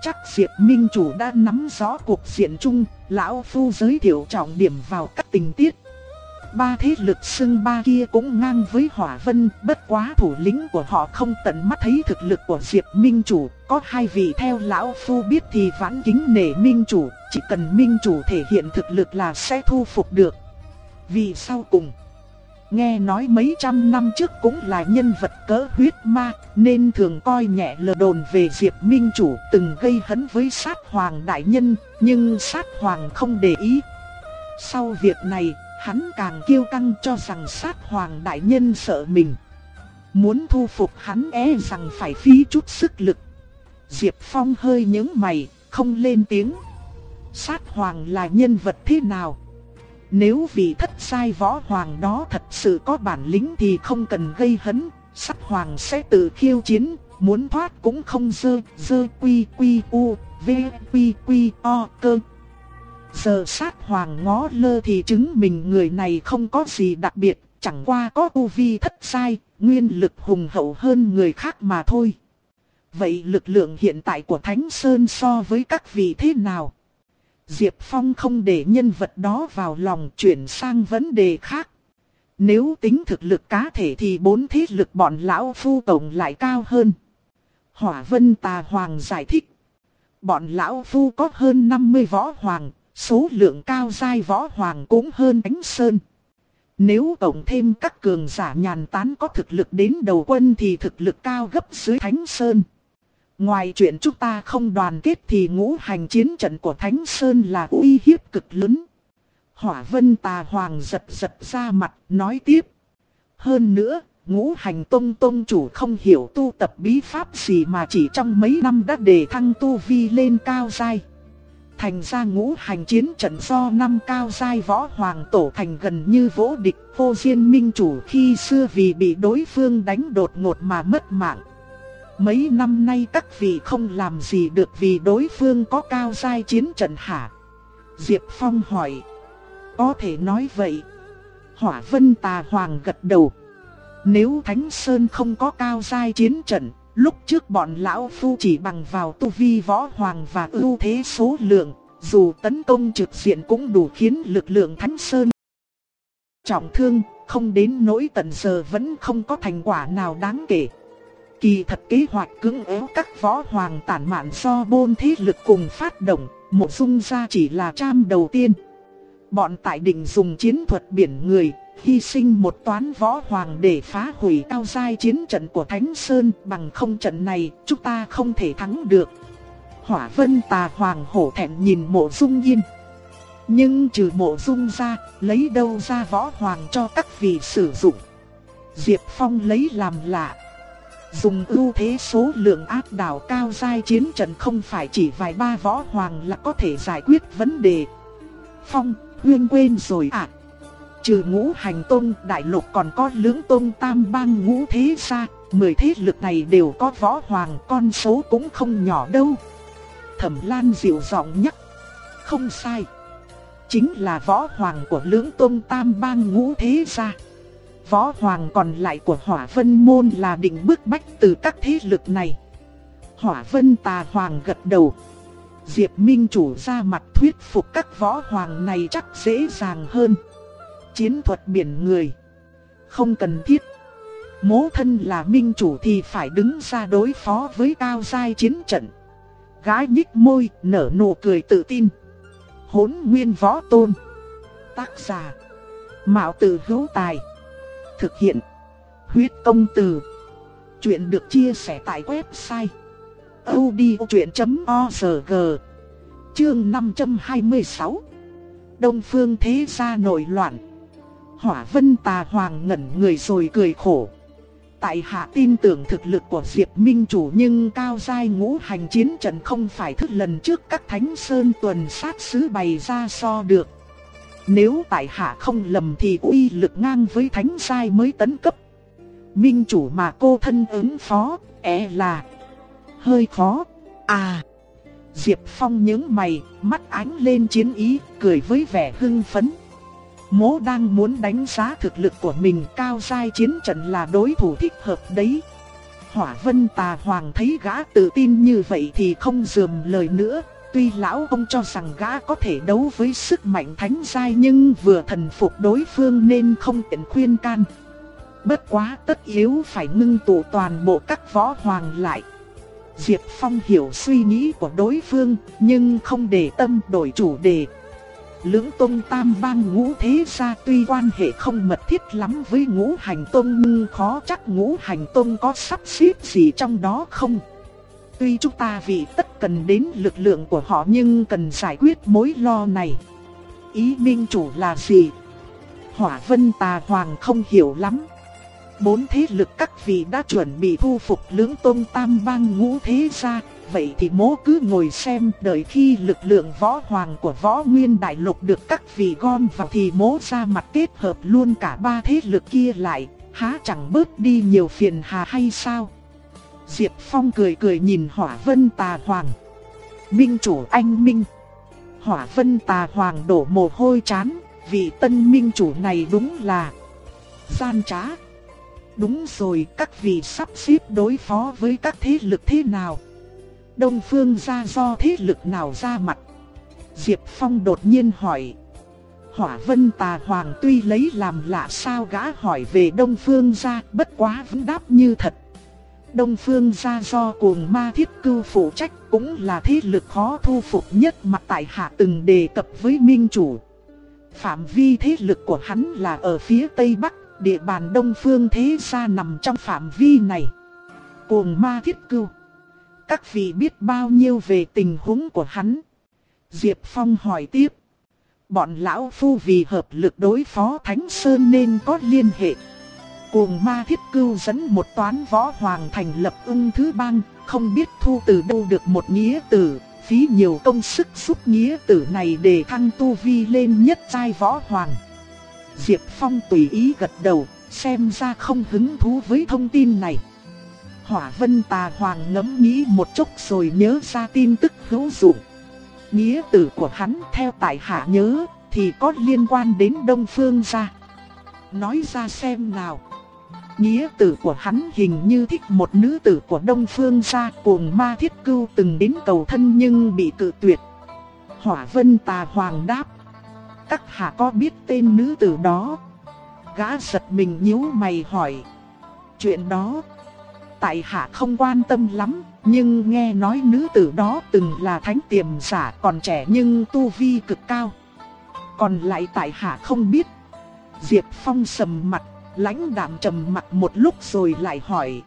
A: Chắc Diệp Minh chủ đã nắm rõ cuộc diện chung, lão phu giới thiệu trọng điểm vào các tình tiết Ba thế lực xưng ba kia cũng ngang với hỏa vân, bất quá thủ lĩnh của họ không tận mắt thấy thực lực của Diệp Minh Chủ, có hai vị theo lão phu biết thì vãn kính nể Minh Chủ, chỉ cần Minh Chủ thể hiện thực lực là sẽ thu phục được. Vì sau cùng, nghe nói mấy trăm năm trước cũng là nhân vật cỡ huyết ma, nên thường coi nhẹ lờ đồn về Diệp Minh Chủ từng gây hấn với sát hoàng đại nhân, nhưng sát hoàng không để ý. Sau việc này, hắn càng kiêu căng cho rằng sát hoàng đại nhân sợ mình. Muốn thu phục hắn e rằng phải phí chút sức lực. Diệp Phong hơi nhướng mày, không lên tiếng. Sát hoàng là nhân vật thế nào? Nếu vị thất sai võ hoàng đó thật sự có bản lĩnh thì không cần gây hấn, sát hoàng sẽ tự khiêu chiến, muốn thoát cũng không dơ, dơ quy quy u, v quy quy o cơ. Giờ sát hoàng ngó lơ thì chứng minh người này không có gì đặc biệt, chẳng qua có tu vi thất sai, nguyên lực hùng hậu hơn người khác mà thôi. Vậy lực lượng hiện tại của Thánh Sơn so với các vị thế nào? Diệp Phong không để nhân vật đó vào lòng chuyển sang vấn đề khác. Nếu tính thực lực cá thể thì bốn thế lực bọn lão phu tổng lại cao hơn. Hỏa Vân Tà Hoàng giải thích. Bọn lão phu có hơn 50 võ hoàng, Số lượng cao giai võ hoàng cũng hơn ánh sơn. Nếu tổng thêm các cường giả nhàn tán có thực lực đến đầu quân thì thực lực cao gấp dưới Thánh Sơn. Ngoài chuyện chúng ta không đoàn kết thì ngũ hành chiến trận của Thánh Sơn là uy hiếp cực lớn. Hỏa vân tà hoàng giật giật ra mặt nói tiếp. Hơn nữa, ngũ hành tông tông chủ không hiểu tu tập bí pháp gì mà chỉ trong mấy năm đã đề thăng tu vi lên cao dai. Thành ra ngũ hành chiến trận do năm cao giai võ hoàng tổ thành gần như vỗ địch vô diên minh chủ khi xưa vì bị đối phương đánh đột ngột mà mất mạng. Mấy năm nay các vị không làm gì được vì đối phương có cao giai chiến trận hả? Diệp Phong hỏi. Có thể nói vậy. Hỏa vân tà hoàng gật đầu. Nếu Thánh Sơn không có cao giai chiến trận, lúc trước bọn lão phu chỉ bằng vào tu vi võ hoàng và ưu thế số lượng, dù tấn công trực diện cũng đủ khiến lực lượng Thánh Sơn trọng thương, không đến nỗi tận giờ vẫn không có thành quả nào đáng kể. Kỳ thật kế hoạch cứng ép các võ hoàng tản mạn do bôn thế lực cùng phát động, một dung ra chỉ là trăm đầu tiên. Bọn tại định dùng chiến thuật biển người, hy sinh một toán võ hoàng để phá hủy cao giai chiến trận của Thánh Sơn bằng không trận này chúng ta không thể thắng được. Hỏa vân tà hoàng hổ thẹn nhìn mộ dung yên. Nhưng trừ mộ dung ra, lấy đâu ra võ hoàng cho các vị sử dụng. Diệp Phong lấy làm lạ. Dùng ưu thế số lượng áp đảo cao giai chiến trận không phải chỉ vài ba võ hoàng là có thể giải quyết vấn đề. Phong, Huyên quên rồi à? Trừ ngũ hành tôn đại lục còn có lưỡng tôn tam bang ngũ thế gia, mười thế lực này đều có võ hoàng, con số cũng không nhỏ đâu. Thẩm Lan dịu giọng nhắc. Không sai. Chính là võ hoàng của lưỡng tôn tam bang ngũ thế gia. Võ hoàng còn lại của hỏa vân môn là định bước bách từ các thế lực này. Hỏa vân tà hoàng gật đầu. Diệp Minh chủ ra mặt thuyết phục các võ hoàng này chắc dễ dàng hơn. Chiến thuật biển người. Không cần thiết. Mố thân là minh chủ thì phải đứng ra đối phó với cao giai chiến trận. Gái nhích môi, nở nụ cười tự tin. Hốn nguyên võ tôn. Tác giả. Mạo tử hữu tài. Thực hiện. Huyết công từ. Chuyện được chia sẻ tại website. odchuyện.org Chương 526 Đông phương thế gia nổi loạn Hỏa vân tà hoàng ngẩn người rồi cười khổ Tại hạ tin tưởng thực lực của Diệp Minh Chủ nhưng cao giai ngũ hành chiến trận không phải thức lần trước các thánh sơn tuần sát sứ bày ra so được. Nếu tại hạ không lầm thì uy lực ngang với thánh giai mới tấn cấp. Minh Chủ mà cô thân ứng phó, e là hơi khó. À, Diệp Phong nhướng mày, mắt ánh lên chiến ý, cười với vẻ hưng phấn. Mố đang muốn đánh giá thực lực của mình, cao giai chiến trận là đối thủ thích hợp đấy. Hỏa vân tà hoàng thấy gã tự tin như vậy thì không dườm lời nữa. Tuy lão ông cho rằng gã có thể đấu với sức mạnh thánh giai nhưng vừa thần phục đối phương nên không tiện khuyên can. Bất quá tất yếu phải ngưng tụ toàn bộ các võ hoàng lại. Diệp Phong hiểu suy nghĩ của đối phương, nhưng không để tâm đổi chủ đề Lưỡng Tông Tam Bang ngũ thế gia tuy quan hệ không mật thiết lắm với ngũ hành tông nhưng khó chắc ngũ hành tông có sắp xếp gì trong đó không. Tuy chúng ta vì tất cần đến lực lượng của họ nhưng cần giải quyết mối lo này. Ý minh chủ là gì? Hỏa Vân Tà Hoàng không hiểu lắm. Bốn thế lực các vị đã chuẩn bị thu phục lưỡng tôn tam bang ngũ thế gia, vậy thì mố cứ ngồi xem đợi khi lực lượng võ hoàng của võ nguyên đại lục được các vị gom vào thì mố ra mặt kết hợp luôn cả ba thế lực kia lại, há chẳng bớt đi nhiều phiền hà hay sao? Diệp Phong cười cười nhìn hỏa vân tà hoàng. Minh chủ anh Minh. Hỏa vân tà hoàng đổ mồ hôi chán, vị tân minh chủ này đúng là gian trá. Đúng rồi, các vị sắp xếp đối phó với các thế lực thế nào? Đông Phương gia do thế lực nào ra mặt? Diệp Phong đột nhiên hỏi. Hỏa Vân Tà Hoàng tuy lấy làm lạ sao gã hỏi về Đông Phương gia, bất quá vẫn đáp như thật. Đông Phương gia do cuồng ma thiết cưu phụ trách cũng là thế lực khó thu phục nhất mà tại hạ từng đề cập với Minh Chủ. Phạm vi thế lực của hắn là ở phía Tây Bắc, địa bàn Đông Phương thế gia nằm trong phạm vi này. Cuồng ma thiết cưu các vị biết bao nhiêu về tình huống của hắn. Diệp Phong hỏi tiếp. Bọn lão phu vì hợp lực đối phó Thánh Sơn nên có liên hệ. Cuồng ma thiết cưu dẫn một toán võ hoàng thành lập ung thứ bang, không biết thu từ đâu được một nghĩa tử, phí nhiều công sức giúp nghĩa tử này để thăng tu vi lên nhất giai võ hoàng. Diệp Phong tùy ý gật đầu, xem ra không hứng thú với thông tin này. Hỏa Vân Tà Hoàng ngẫm nghĩ một chút rồi nhớ ra tin tức hữu dụng. Nghĩa tử của hắn theo tại hạ nhớ thì có liên quan đến Đông Phương gia. Nói ra xem nào. Nghĩa tử của hắn hình như thích một nữ tử của Đông Phương gia cuồng ma thiết cưu từng đến cầu thân nhưng bị cự tuyệt. Hỏa vân tà hoàng đáp. Các hạ có biết tên nữ tử đó? Gã giật mình nhíu mày hỏi. Chuyện đó, tại hạ không quan tâm lắm, nhưng nghe nói nữ tử đó từng là thánh tiềm giả còn trẻ nhưng tu vi cực cao. Còn lại tại hạ không biết. Diệp Phong sầm mặt, lãnh đạm trầm mặt một lúc rồi lại hỏi.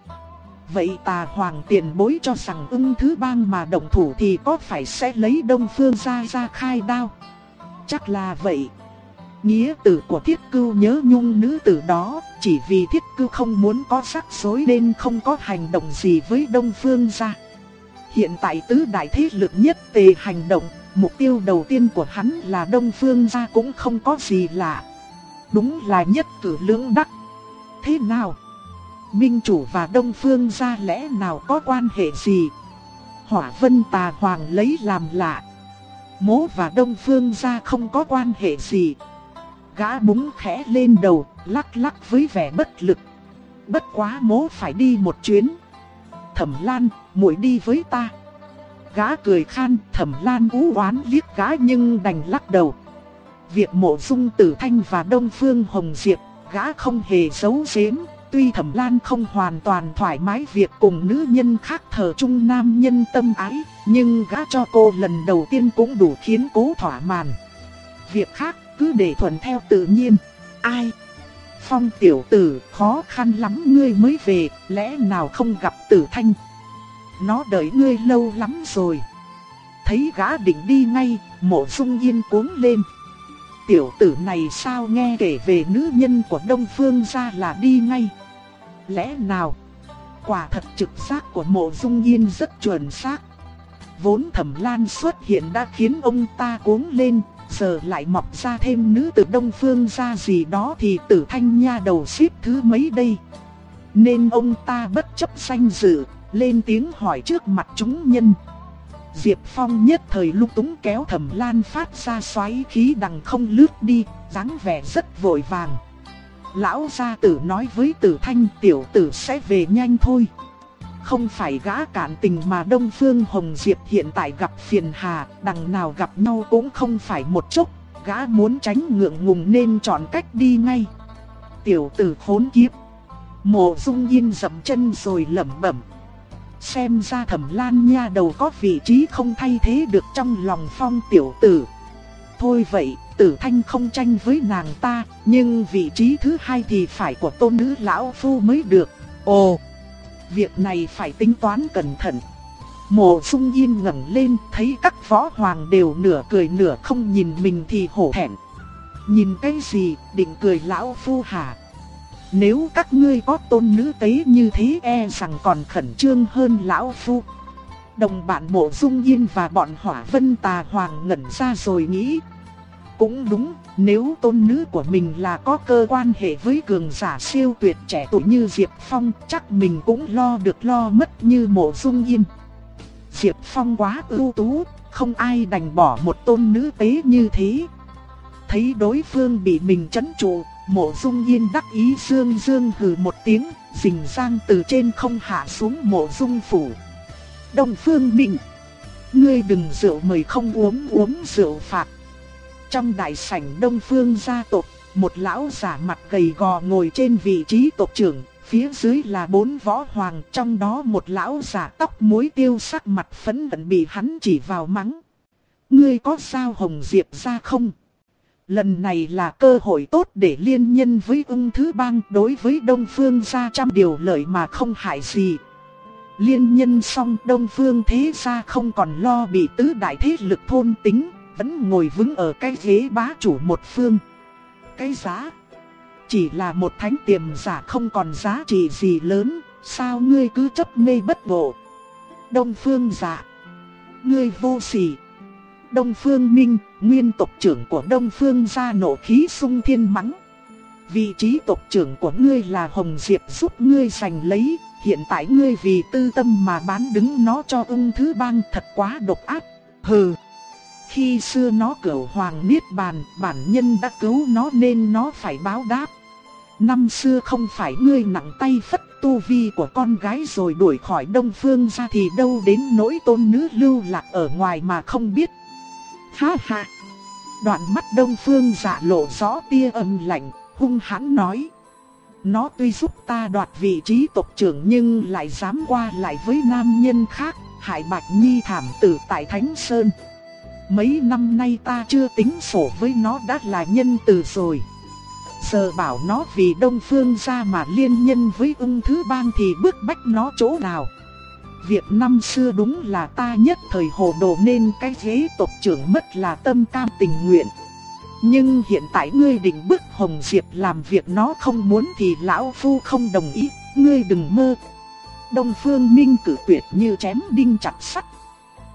A: Vậy tà hoàng tiền bối cho rằng ưng thứ bang mà động thủ thì có phải sẽ lấy đông phương ra ra khai đao? Chắc là vậy. Nghĩa tử của thiết cưu nhớ nhung nữ tử đó, chỉ vì thiết cưu không muốn có sắc rối nên không có hành động gì với đông phương gia Hiện tại tứ đại thế lực nhất tề hành động, mục tiêu đầu tiên của hắn là đông phương gia cũng không có gì lạ. Đúng là nhất cử lưỡng đắc. Thế nào? Minh chủ và đông phương gia lẽ nào có quan hệ gì? Hỏa vân tà hoàng lấy làm lạ. Mố và đông phương gia không có quan hệ gì. Gã búng khẽ lên đầu, lắc lắc với vẻ bất lực. Bất quá mố phải đi một chuyến. Thẩm Lan, muội đi với ta. Gã cười khan, Thẩm Lan ú oán liếc gã nhưng đành lắc đầu. Việc mộ dung tử thanh và Đông Phương Hồng Diệp, gã không hề giấu giếm. Tuy Thẩm Lan không hoàn toàn thoải mái việc cùng nữ nhân khác thờ chung nam nhân tâm ái, nhưng gã cho cô lần đầu tiên cũng đủ khiến cố thỏa mãn. Việc khác cứ để thuận theo tự nhiên. Ai? Phong tiểu tử khó khăn lắm ngươi mới về, lẽ nào không gặp tử thanh? Nó đợi ngươi lâu lắm rồi. Thấy gã định đi ngay, mộ dung yên cuống lên. Tiểu tử này sao nghe kể về nữ nhân của Đông Phương ra là đi ngay. Lẽ nào? Quả thật trực giác của mộ dung yên rất chuẩn xác. Vốn thẩm lan xuất hiện đã khiến ông ta cuống lên, giờ lại mọc ra thêm nữ tử đông phương ra gì đó thì tử thanh nha đầu xếp thứ mấy đây. Nên ông ta bất chấp danh dự, lên tiếng hỏi trước mặt chúng nhân. Diệp Phong nhất thời lúc túng kéo thẩm lan phát ra xoáy khí đằng không lướt đi, dáng vẻ rất vội vàng. Lão gia tử nói với tử thanh tiểu tử sẽ về nhanh thôi. Không phải gã cản tình mà Đông Phương Hồng Diệp hiện tại gặp phiền hà, đằng nào gặp nhau cũng không phải một chút, gã muốn tránh ngượng ngùng nên chọn cách đi ngay. Tiểu tử khốn kiếp. Mộ Dung Yên dậm chân rồi lẩm bẩm. Xem ra Thẩm Lan nha đầu có vị trí không thay thế được trong lòng Phong tiểu tử. Thôi vậy, Tử Thanh không tranh với nàng ta, nhưng vị trí thứ hai thì phải của tôn nữ lão phu mới được. Ồ, việc này phải tính toán cẩn thận. Mộ Dung Yên ngẩng lên, thấy các võ hoàng đều nửa cười nửa không nhìn mình thì hổ thẹn. Nhìn cái gì, định cười lão phu hả? Nếu các ngươi có tôn nữ tế như thế e rằng còn khẩn trương hơn lão phu. Đồng bạn mộ dung yên và bọn hỏa vân tà hoàng ngẩn ra rồi nghĩ. Cũng đúng, nếu tôn nữ của mình là có cơ quan hệ với cường giả siêu tuyệt trẻ tuổi như Diệp Phong, chắc mình cũng lo được lo mất như mộ dung yên. Diệp Phong quá ưu tú, không ai đành bỏ một tôn nữ tế như thế. Thấy đối phương bị mình chấn trụ, mộ dung yên đắc ý dương dương hừ một tiếng, rình sang từ trên không hạ xuống mộ dung phủ. Đông phương minh, ngươi đừng rượu mời không uống uống rượu phạt. Trong đại sảnh Đông Phương gia tộc, một lão giả mặt gầy gò ngồi trên vị trí tộc trưởng, phía dưới là bốn võ hoàng, trong đó một lão giả tóc muối tiêu sắc mặt phấn hận bị hắn chỉ vào mắng. Ngươi có sao hồng diệp ra không? Lần này là cơ hội tốt để liên nhân với ung thứ bang đối với Đông Phương gia trăm điều lợi mà không hại gì. Liên nhân xong Đông Phương thế gia không còn lo bị tứ đại thế lực thôn tính, vẫn ngồi vững ở cái ghế bá chủ một phương. Cái giá chỉ là một thánh tiềm giả không còn giá trị gì lớn, sao ngươi cứ chấp mê bất ngộ. Đông Phương giả, ngươi vô sỉ. Đông Phương Minh, nguyên tộc trưởng của Đông Phương gia nộ khí sung thiên mắng. Vị trí tộc trưởng của ngươi là Hồng Diệp giúp ngươi giành lấy, hiện tại ngươi vì tư tâm mà bán đứng nó cho ung thứ bang thật quá độc ác. Hừ. Khi xưa nó cửu hoàng niết bàn, bản nhân đã cứu nó nên nó phải báo đáp. Năm xưa không phải ngươi nặng tay phất tu vi của con gái rồi đuổi khỏi Đông Phương ra thì đâu đến nỗi tôn nữ lưu lạc ở ngoài mà không biết. Ha ha! Đoạn mắt Đông Phương giả lộ rõ tia âm lạnh, hung hãn nói. Nó tuy giúp ta đoạt vị trí tộc trưởng nhưng lại dám qua lại với nam nhân khác, hại Bạch Nhi thảm tử tại Thánh Sơn. Mấy năm nay ta chưa tính sổ với nó đã là nhân từ rồi. Giờ bảo nó vì Đông Phương ra mà liên nhân với ung thứ bang thì bước bách nó chỗ nào. Việc năm xưa đúng là ta nhất thời hồ đồ nên cái ghế tộc trưởng mất là tâm cam tình nguyện. Nhưng hiện tại ngươi định bức Hồng Diệp làm việc nó không muốn thì lão phu không đồng ý, ngươi đừng mơ. Đông Phương Minh cử tuyệt như chém đinh chặt sắt.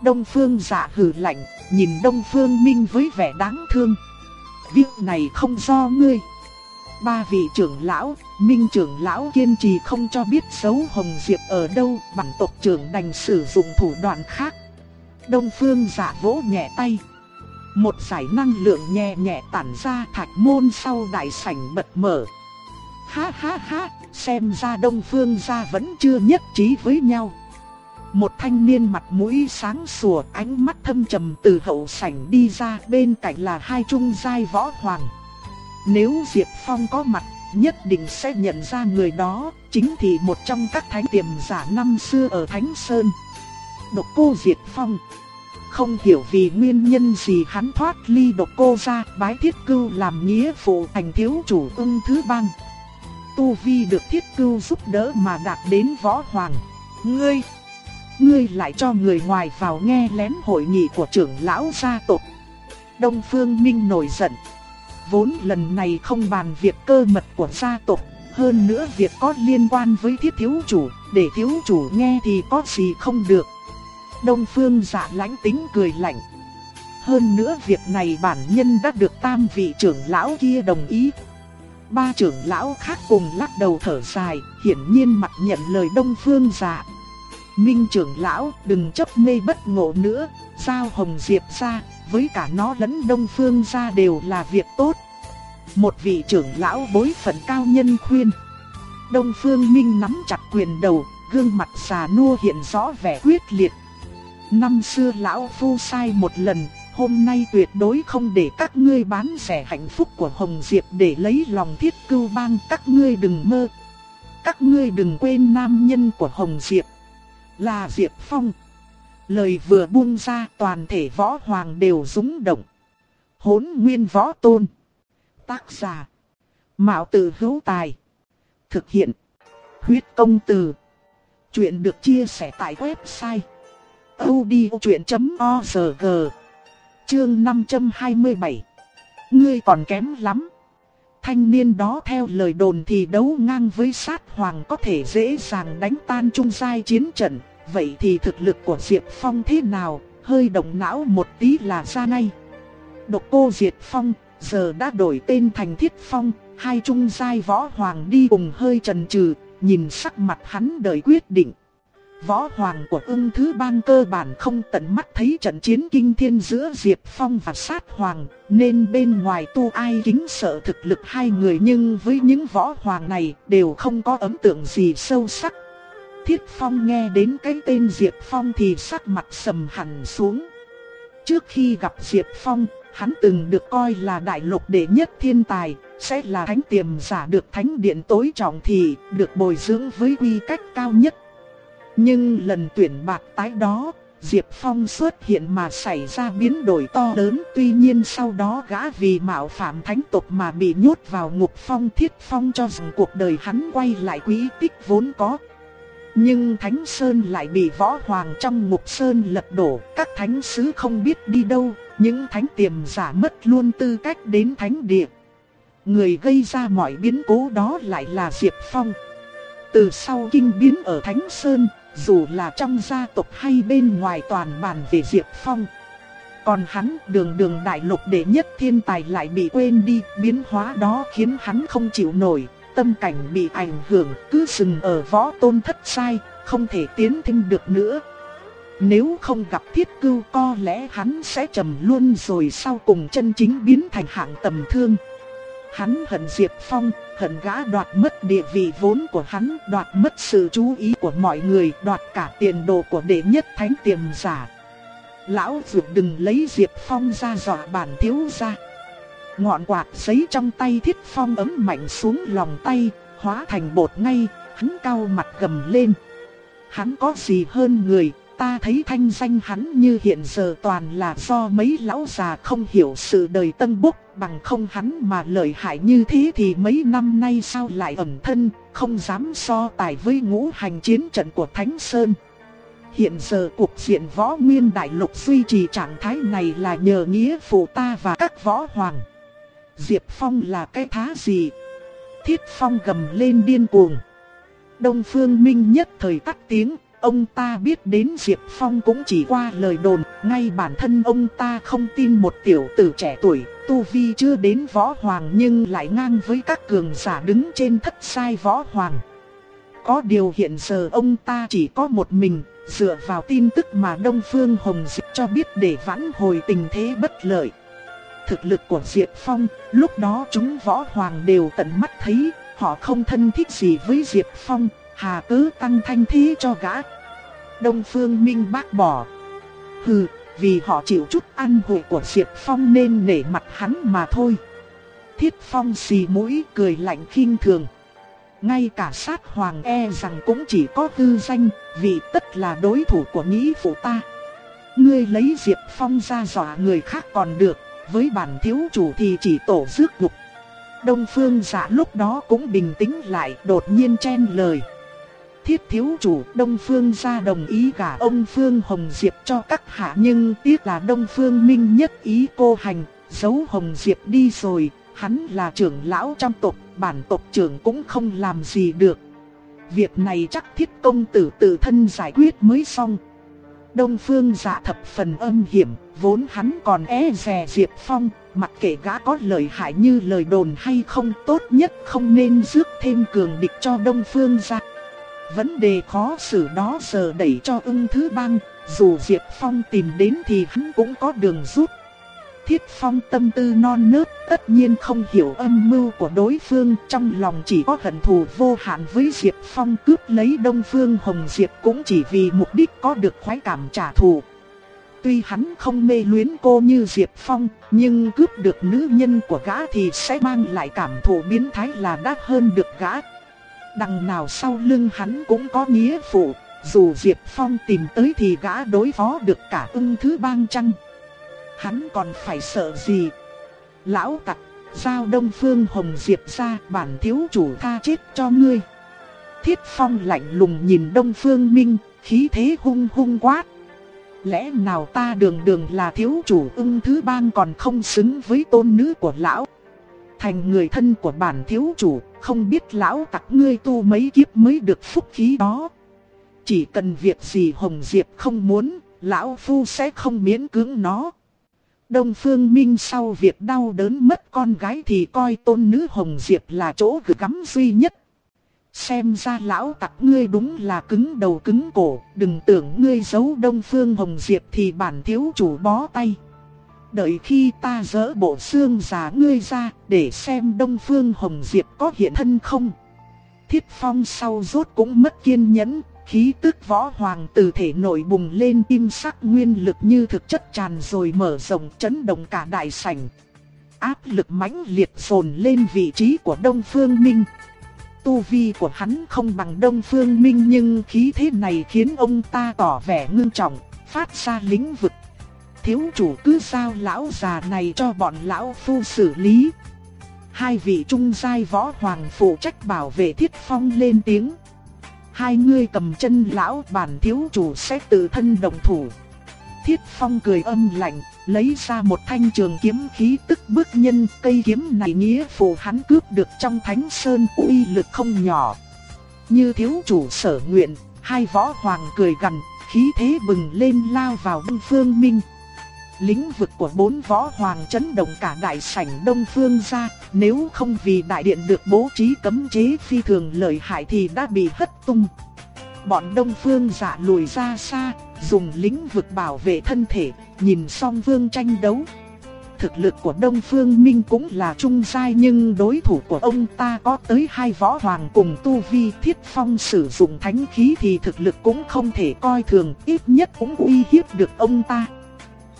A: Đông Phương dạ hừ lạnh, nhìn Đông Phương Minh với vẻ đáng thương. Việc này không do ngươi. Ba vị trưởng lão, Minh trưởng lão kiên trì không cho biết xấu Hồng Diệp ở đâu, bản tộc trưởng đành sử dụng thủ đoạn khác. Đông Phương dạ vỗ nhẹ tay. Một giải năng lượng nhẹ nhẹ tản ra thạch môn sau đại sảnh bật mở. Ha ha ha, xem ra Đông Phương gia vẫn chưa nhất trí với nhau. Một thanh niên mặt mũi sáng sủa, ánh mắt thâm trầm từ hậu sảnh đi ra, bên cạnh là hai trung giai võ hoàng. Nếu Diệp Phong có mặt, nhất định sẽ nhận ra người đó, chính thì một trong các thánh tiềm giả năm xưa ở Thánh Sơn. Độc cô Diệp Phong Không hiểu vì nguyên nhân gì hắn thoát ly độc cô ra, bái thiết cưu làm nghĩa phụ thành thiếu chủ ưng thứ bang. Tu Vi được thiết cưu giúp đỡ mà đạt đến võ hoàng. Ngươi, ngươi lại cho người ngoài vào nghe lén hội nghị của trưởng lão gia tộc. Đông Phương Minh nổi giận. Vốn lần này không bàn việc cơ mật của gia tộc, hơn nữa việc có liên quan với thiết thiếu chủ, để thiếu chủ nghe thì có gì không được. Đông Phương dạ lãnh tính cười lạnh. Hơn nữa việc này bản nhân đã được tam vị trưởng lão kia đồng ý. Ba trưởng lão khác cùng lắc đầu thở dài, hiển nhiên mặt nhận lời Đông Phương dạ. Minh trưởng lão đừng chấp mê bất ngộ nữa, giao hồng diệp ra, với cả nó lẫn Đông Phương ra đều là việc tốt. Một vị trưởng lão bối phận cao nhân khuyên. Đông Phương Minh nắm chặt quyền đầu, gương mặt già nua hiện rõ vẻ quyết liệt. Năm xưa lão phu sai một lần, hôm nay tuyệt đối không để các ngươi bán rẻ hạnh phúc của Hồng Diệp để lấy lòng thiết cưu bang các ngươi đừng mơ. Các ngươi đừng quên nam nhân của Hồng Diệp, là Diệp Phong. Lời vừa buông ra, toàn thể võ hoàng đều rúng động. Hốn nguyên võ tôn. Tác giả. Mạo tử hữu tài. Thực hiện. Huyết công từ. Chuyện được chia sẻ tại website. odchuyện.org Chương 527 Ngươi còn kém lắm. Thanh niên đó theo lời đồn thì đấu ngang với sát hoàng có thể dễ dàng đánh tan trung giai chiến trận. Vậy thì thực lực của Diệp Phong thế nào, hơi động não một tí là ra ngay. Độc cô Diệp Phong, giờ đã đổi tên thành Thiết Phong, hai trung giai võ hoàng đi cùng hơi trần trừ, nhìn sắc mặt hắn đợi quyết định. Võ hoàng của ưng thứ bang cơ bản không tận mắt thấy trận chiến kinh thiên giữa Diệp Phong và sát hoàng, nên bên ngoài tu ai kính sợ thực lực hai người nhưng với những võ hoàng này đều không có ấn tượng gì sâu sắc. Thiết Phong nghe đến cái tên Diệp Phong thì sắc mặt sầm hẳn xuống. Trước khi gặp Diệp Phong, hắn từng được coi là đại lục đệ nhất thiên tài, sẽ là thánh tiềm giả được thánh điện tối trọng thì được bồi dưỡng với quy cách cao nhất. Nhưng lần tuyển bạc tái đó, Diệp Phong xuất hiện mà xảy ra biến đổi to lớn Tuy nhiên sau đó gã vì mạo phạm thánh tộc mà bị nhốt vào ngục phong thiết phong cho rằng cuộc đời hắn quay lại quý tích vốn có nhưng Thánh Sơn lại bị võ hoàng trong ngục Sơn lật đổ, các thánh sứ không biết đi đâu, những thánh tiềm giả mất luôn tư cách đến thánh địa. Người gây ra mọi biến cố đó lại là Diệp Phong. Từ sau kinh biến ở Thánh Sơn, dù là trong gia tộc hay bên ngoài toàn bàn về Diệp Phong. Còn hắn đường đường đại lục đệ nhất thiên tài lại bị quên đi, biến hóa đó khiến hắn không chịu nổi, tâm cảnh bị ảnh hưởng, cứ dừng ở võ tôn thất sai, không thể tiến thêm được nữa. Nếu không gặp thiết cưu co lẽ hắn sẽ trầm luôn rồi sau cùng chân chính biến thành hạng tầm thương. Hắn hận Diệp Phong, hận gã đoạt mất địa vị vốn của hắn, đoạt mất sự chú ý của mọi người, đoạt cả tiền đồ của đệ nhất thánh tiềm giả. Lão Dược đừng lấy Diệp Phong ra dọa bản thiếu ra. Ngọn quạt giấy trong tay thiết phong ấm mạnh xuống lòng tay, hóa thành bột ngay, hắn cao mặt gầm lên. Hắn có gì hơn người, ta thấy thanh danh hắn như hiện giờ toàn là do mấy lão già không hiểu sự đời tân búc, bằng không hắn mà lợi hại như thế thì mấy năm nay sao lại ẩn thân, không dám so tài với ngũ hành chiến trận của Thánh Sơn. Hiện giờ cuộc diện võ nguyên đại lục duy trì trạng thái này là nhờ nghĩa phụ ta và các võ hoàng. Diệp Phong là cái thá gì? Thiết Phong gầm lên điên cuồng. Đông Phương Minh nhất thời tắt tiếng, ông ta biết đến Diệp Phong cũng chỉ qua lời đồn, ngay bản thân ông ta không tin một tiểu tử trẻ tuổi, tu vi chưa đến võ hoàng nhưng lại ngang với các cường giả đứng trên thất sai võ hoàng. Có điều hiện giờ ông ta chỉ có một mình, dựa vào tin tức mà Đông Phương Hồng Dịch cho biết để vãn hồi tình thế bất lợi. Thực lực của Diệp Phong, lúc đó chúng võ hoàng đều tận mắt thấy, họ không thân thích gì với Diệp Phong, hà cứ tăng thanh thế cho gã. Đông Phương Minh bác bỏ. Hừ, vì họ chịu chút ăn hội của Diệp Phong nên nể mặt hắn mà thôi. Thiết Phong xì mũi cười lạnh khinh thường. Ngay cả sát hoàng e rằng cũng chỉ có tư danh, vì tất là đối thủ của nghĩ phụ ta. Ngươi lấy Diệp Phong ra dọa người khác còn được, với bản thiếu chủ thì chỉ tổ rước ngục. Đông Phương dạ lúc đó cũng bình tĩnh lại đột nhiên chen lời. Thiết thiếu chủ Đông Phương gia đồng ý gả ông Phương Hồng Diệp cho các hạ nhưng tiếc là Đông Phương Minh nhất ý cô hành, giấu Hồng Diệp đi rồi, hắn là trưởng lão trong tộc, bản tộc trưởng cũng không làm gì được. Việc này chắc thiết công tử tự thân giải quyết mới xong. Đông Phương dạ thập phần âm hiểm, vốn hắn còn e dè Diệp Phong, mặc kệ gã có lợi hại như lời đồn hay không tốt nhất không nên rước thêm cường địch cho Đông Phương dạ. Vấn đề khó xử đó giờ đẩy cho ưng thứ bang, dù Diệp Phong tìm đến thì hắn cũng có đường rút. Thiết Phong tâm tư non nớt, tất nhiên không hiểu âm mưu của đối phương, trong lòng chỉ có hận thù vô hạn với Diệp Phong cướp lấy Đông Phương Hồng Diệp cũng chỉ vì mục đích có được khoái cảm trả thù. Tuy hắn không mê luyến cô như Diệp Phong, nhưng cướp được nữ nhân của gã thì sẽ mang lại cảm thụ biến thái là đắt hơn được gã. Đằng nào sau lưng hắn cũng có nghĩa phụ, dù Diệp Phong tìm tới thì gã đối phó được cả ưng thứ bang chăng. Hắn còn phải sợ gì? Lão tặc, giao Đông Phương Hồng Diệp ra bản thiếu chủ tha chết cho ngươi. Thiết Phong lạnh lùng nhìn Đông Phương Minh, khí thế hung hung quát. Lẽ nào ta đường đường là thiếu chủ ưng thứ bang còn không xứng với tôn nữ của lão? Thành người thân của bản thiếu chủ, không biết lão tặc ngươi tu mấy kiếp mới được phúc khí đó. Chỉ cần việc gì Hồng Diệp không muốn, lão phu sẽ không miễn cưỡng nó. Đông Phương Minh sau việc đau đớn mất con gái thì coi tôn nữ Hồng Diệp là chỗ gửi gắm duy nhất. Xem ra lão tặc ngươi đúng là cứng đầu cứng cổ, đừng tưởng ngươi giấu Đông Phương Hồng Diệp thì bản thiếu chủ bó tay. Đợi khi ta dỡ bộ xương già ngươi ra để xem Đông Phương Hồng Diệp có hiện thân không. Thiết Phong sau rốt cũng mất kiên nhẫn, khí tức võ hoàng từ thể nội bùng lên im sắc nguyên lực như thực chất tràn rồi mở rộng chấn động cả đại sảnh. Áp lực mãnh liệt dồn lên vị trí của Đông Phương Minh. Tu vi của hắn không bằng Đông Phương Minh nhưng khí thế này khiến ông ta tỏ vẻ ngưng trọng, phát ra lĩnh vực. Thiếu chủ cứ giao lão già này cho bọn lão phu xử lý. Hai vị trung giai võ hoàng phụ trách bảo vệ thiết phong lên tiếng. Hai ngươi cầm chân lão bản thiếu chủ sẽ tự thân đồng thủ. Thiết phong cười âm lạnh, lấy ra một thanh trường kiếm khí tức bước nhân cây kiếm này nghĩa phụ hắn cướp được trong thánh sơn uy lực không nhỏ. Như thiếu chủ sở nguyện, hai võ hoàng cười gần, khí thế bừng lên lao vào đông phương minh. Lĩnh vực của bốn võ hoàng chấn động cả đại sảnh đông phương gia, nếu không vì đại điện được bố trí cấm chế phi thường lợi hại thì đã bị hất tung. Bọn đông phương giả lùi ra xa, dùng lĩnh vực bảo vệ thân thể, nhìn song vương tranh đấu. thực lực của Đông Phương Minh cũng là trung giai nhưng đối thủ của ông ta có tới hai võ hoàng cùng tu vi thiết phong sử dụng thánh khí thì thực lực cũng không thể coi thường, ít nhất cũng uy hiếp được ông ta.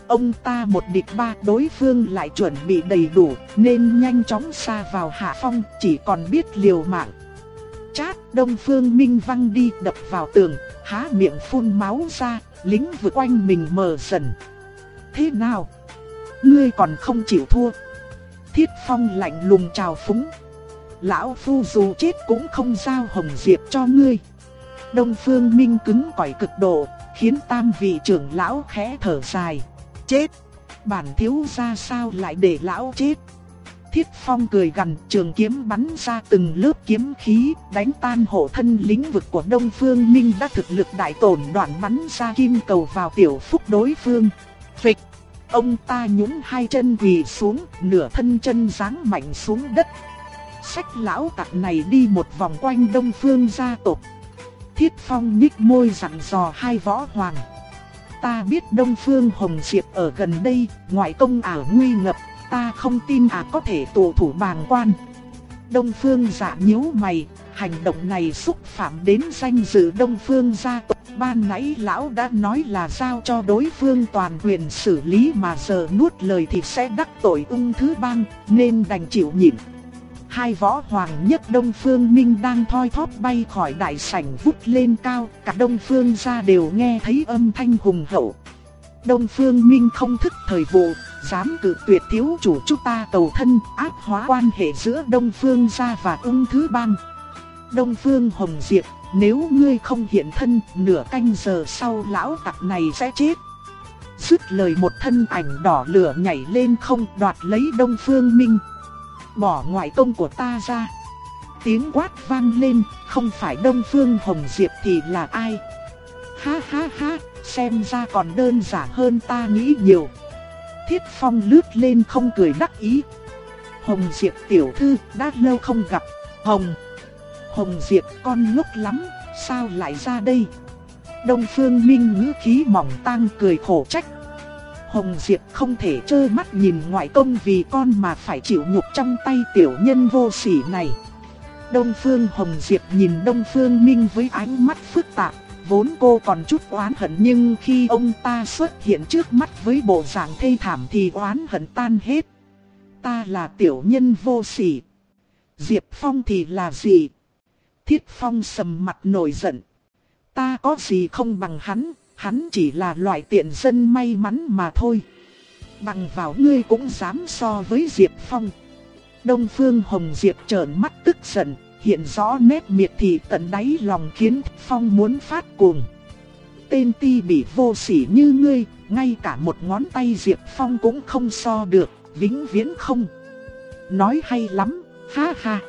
A: Ông ta một địch ba đối phương lại chuẩn bị đầy đủ nên nhanh chóng xa vào hạ phong chỉ còn biết liều mạng. Chát Đông Phương Minh văng đi đập vào tường, há miệng phun máu ra, lính vượt quanh mình mờ dần. Thế nào? Ngươi còn không chịu thua. Thiết Phong lạnh lùng chào phúng. Lão Phu dù chết cũng không giao hồng diệp cho ngươi. Đông Phương Minh cứng cỏi cực độ, khiến tam vị trưởng lão khẽ thở dài. Chết! Bản thiếu ra sao lại để lão chết? Thiết Phong cười gằn, trường kiếm bắn ra từng lớp kiếm khí, đánh tan hộ thân lĩnh vực của Đông Phương Minh đã thực lực đại tổn đoạn bắn ra kim cầu vào tiểu phúc đối phương. Phịch! Ông ta nhún hai chân quỳ xuống, nửa thân chân giáng mạnh xuống đất. Sách lão tặc này đi một vòng quanh Đông Phương gia tộc. Thiết Phong nhích môi dặn dò hai võ hoàng. Ta biết Đông Phương Hồng Diệp ở gần đây, ngoại công ảo nguy ngập, ta không tin à có thể tụ thủ bàng quan. Đông Phương giả nhíu mày, hành động này xúc phạm đến danh dự Đông Phương gia tộc. Ban nãy lão đã nói là giao cho đối phương toàn quyền xử lý mà giờ nuốt lời thì sẽ đắc tội ung thứ bang, nên đành chịu nhịn. Hai võ hoàng nhất Đông Phương Minh đang thoi thóp bay khỏi đại sảnh vút lên cao, cả Đông Phương gia đều nghe thấy âm thanh hùng hậu. Đông Phương Minh không thức thời vụ, dám cử tuyệt thiếu chủ chúng ta cầu thân, áp hóa quan hệ giữa Đông Phương gia và ung thứ bang. Đông Phương Hồng Diệp, nếu ngươi không hiện thân, nửa canh giờ sau lão tặc này sẽ chết. Dứt lời một thân ảnh đỏ lửa nhảy lên không đoạt lấy Đông Phương Minh. Bỏ ngoại công của ta ra. Tiếng quát vang lên, không phải Đông Phương Hồng Diệp thì là ai? Ha ha ha, xem ra còn đơn giản hơn ta nghĩ nhiều. Thiết Phong lướt lên không cười đắc ý. Hồng Diệp tiểu thư, đã lâu không gặp. Hồng Hồng Diệp con ngốc lắm, sao lại ra đây? Đông Phương Minh ngữ khí mỏng tang cười khổ trách. Hồng Diệp không thể trơ mắt nhìn ngoại công vì con mà phải chịu nhục trong tay tiểu nhân vô sỉ này. Đông Phương Hồng Diệp nhìn Đông Phương Minh với ánh mắt phức tạp, vốn cô còn chút oán hận nhưng khi ông ta xuất hiện trước mắt với bộ dạng thê thảm thì oán hận tan hết. Ta là tiểu nhân vô sỉ. Diệp Phong thì là gì? Thiết Phong sầm mặt nổi giận. Ta có gì không bằng hắn, hắn chỉ là loại tiện dân may mắn mà thôi. Bằng vào ngươi cũng dám so với Diệp Phong. Đông Phương Hồng Diệp trợn mắt tức giận, hiện rõ nét miệt thị tận đáy lòng khiến Phong muốn phát cuồng. Tên ti bị vô sỉ như ngươi, ngay cả một ngón tay Diệp Phong cũng không so được, vĩnh viễn không. Nói hay lắm, ha ha.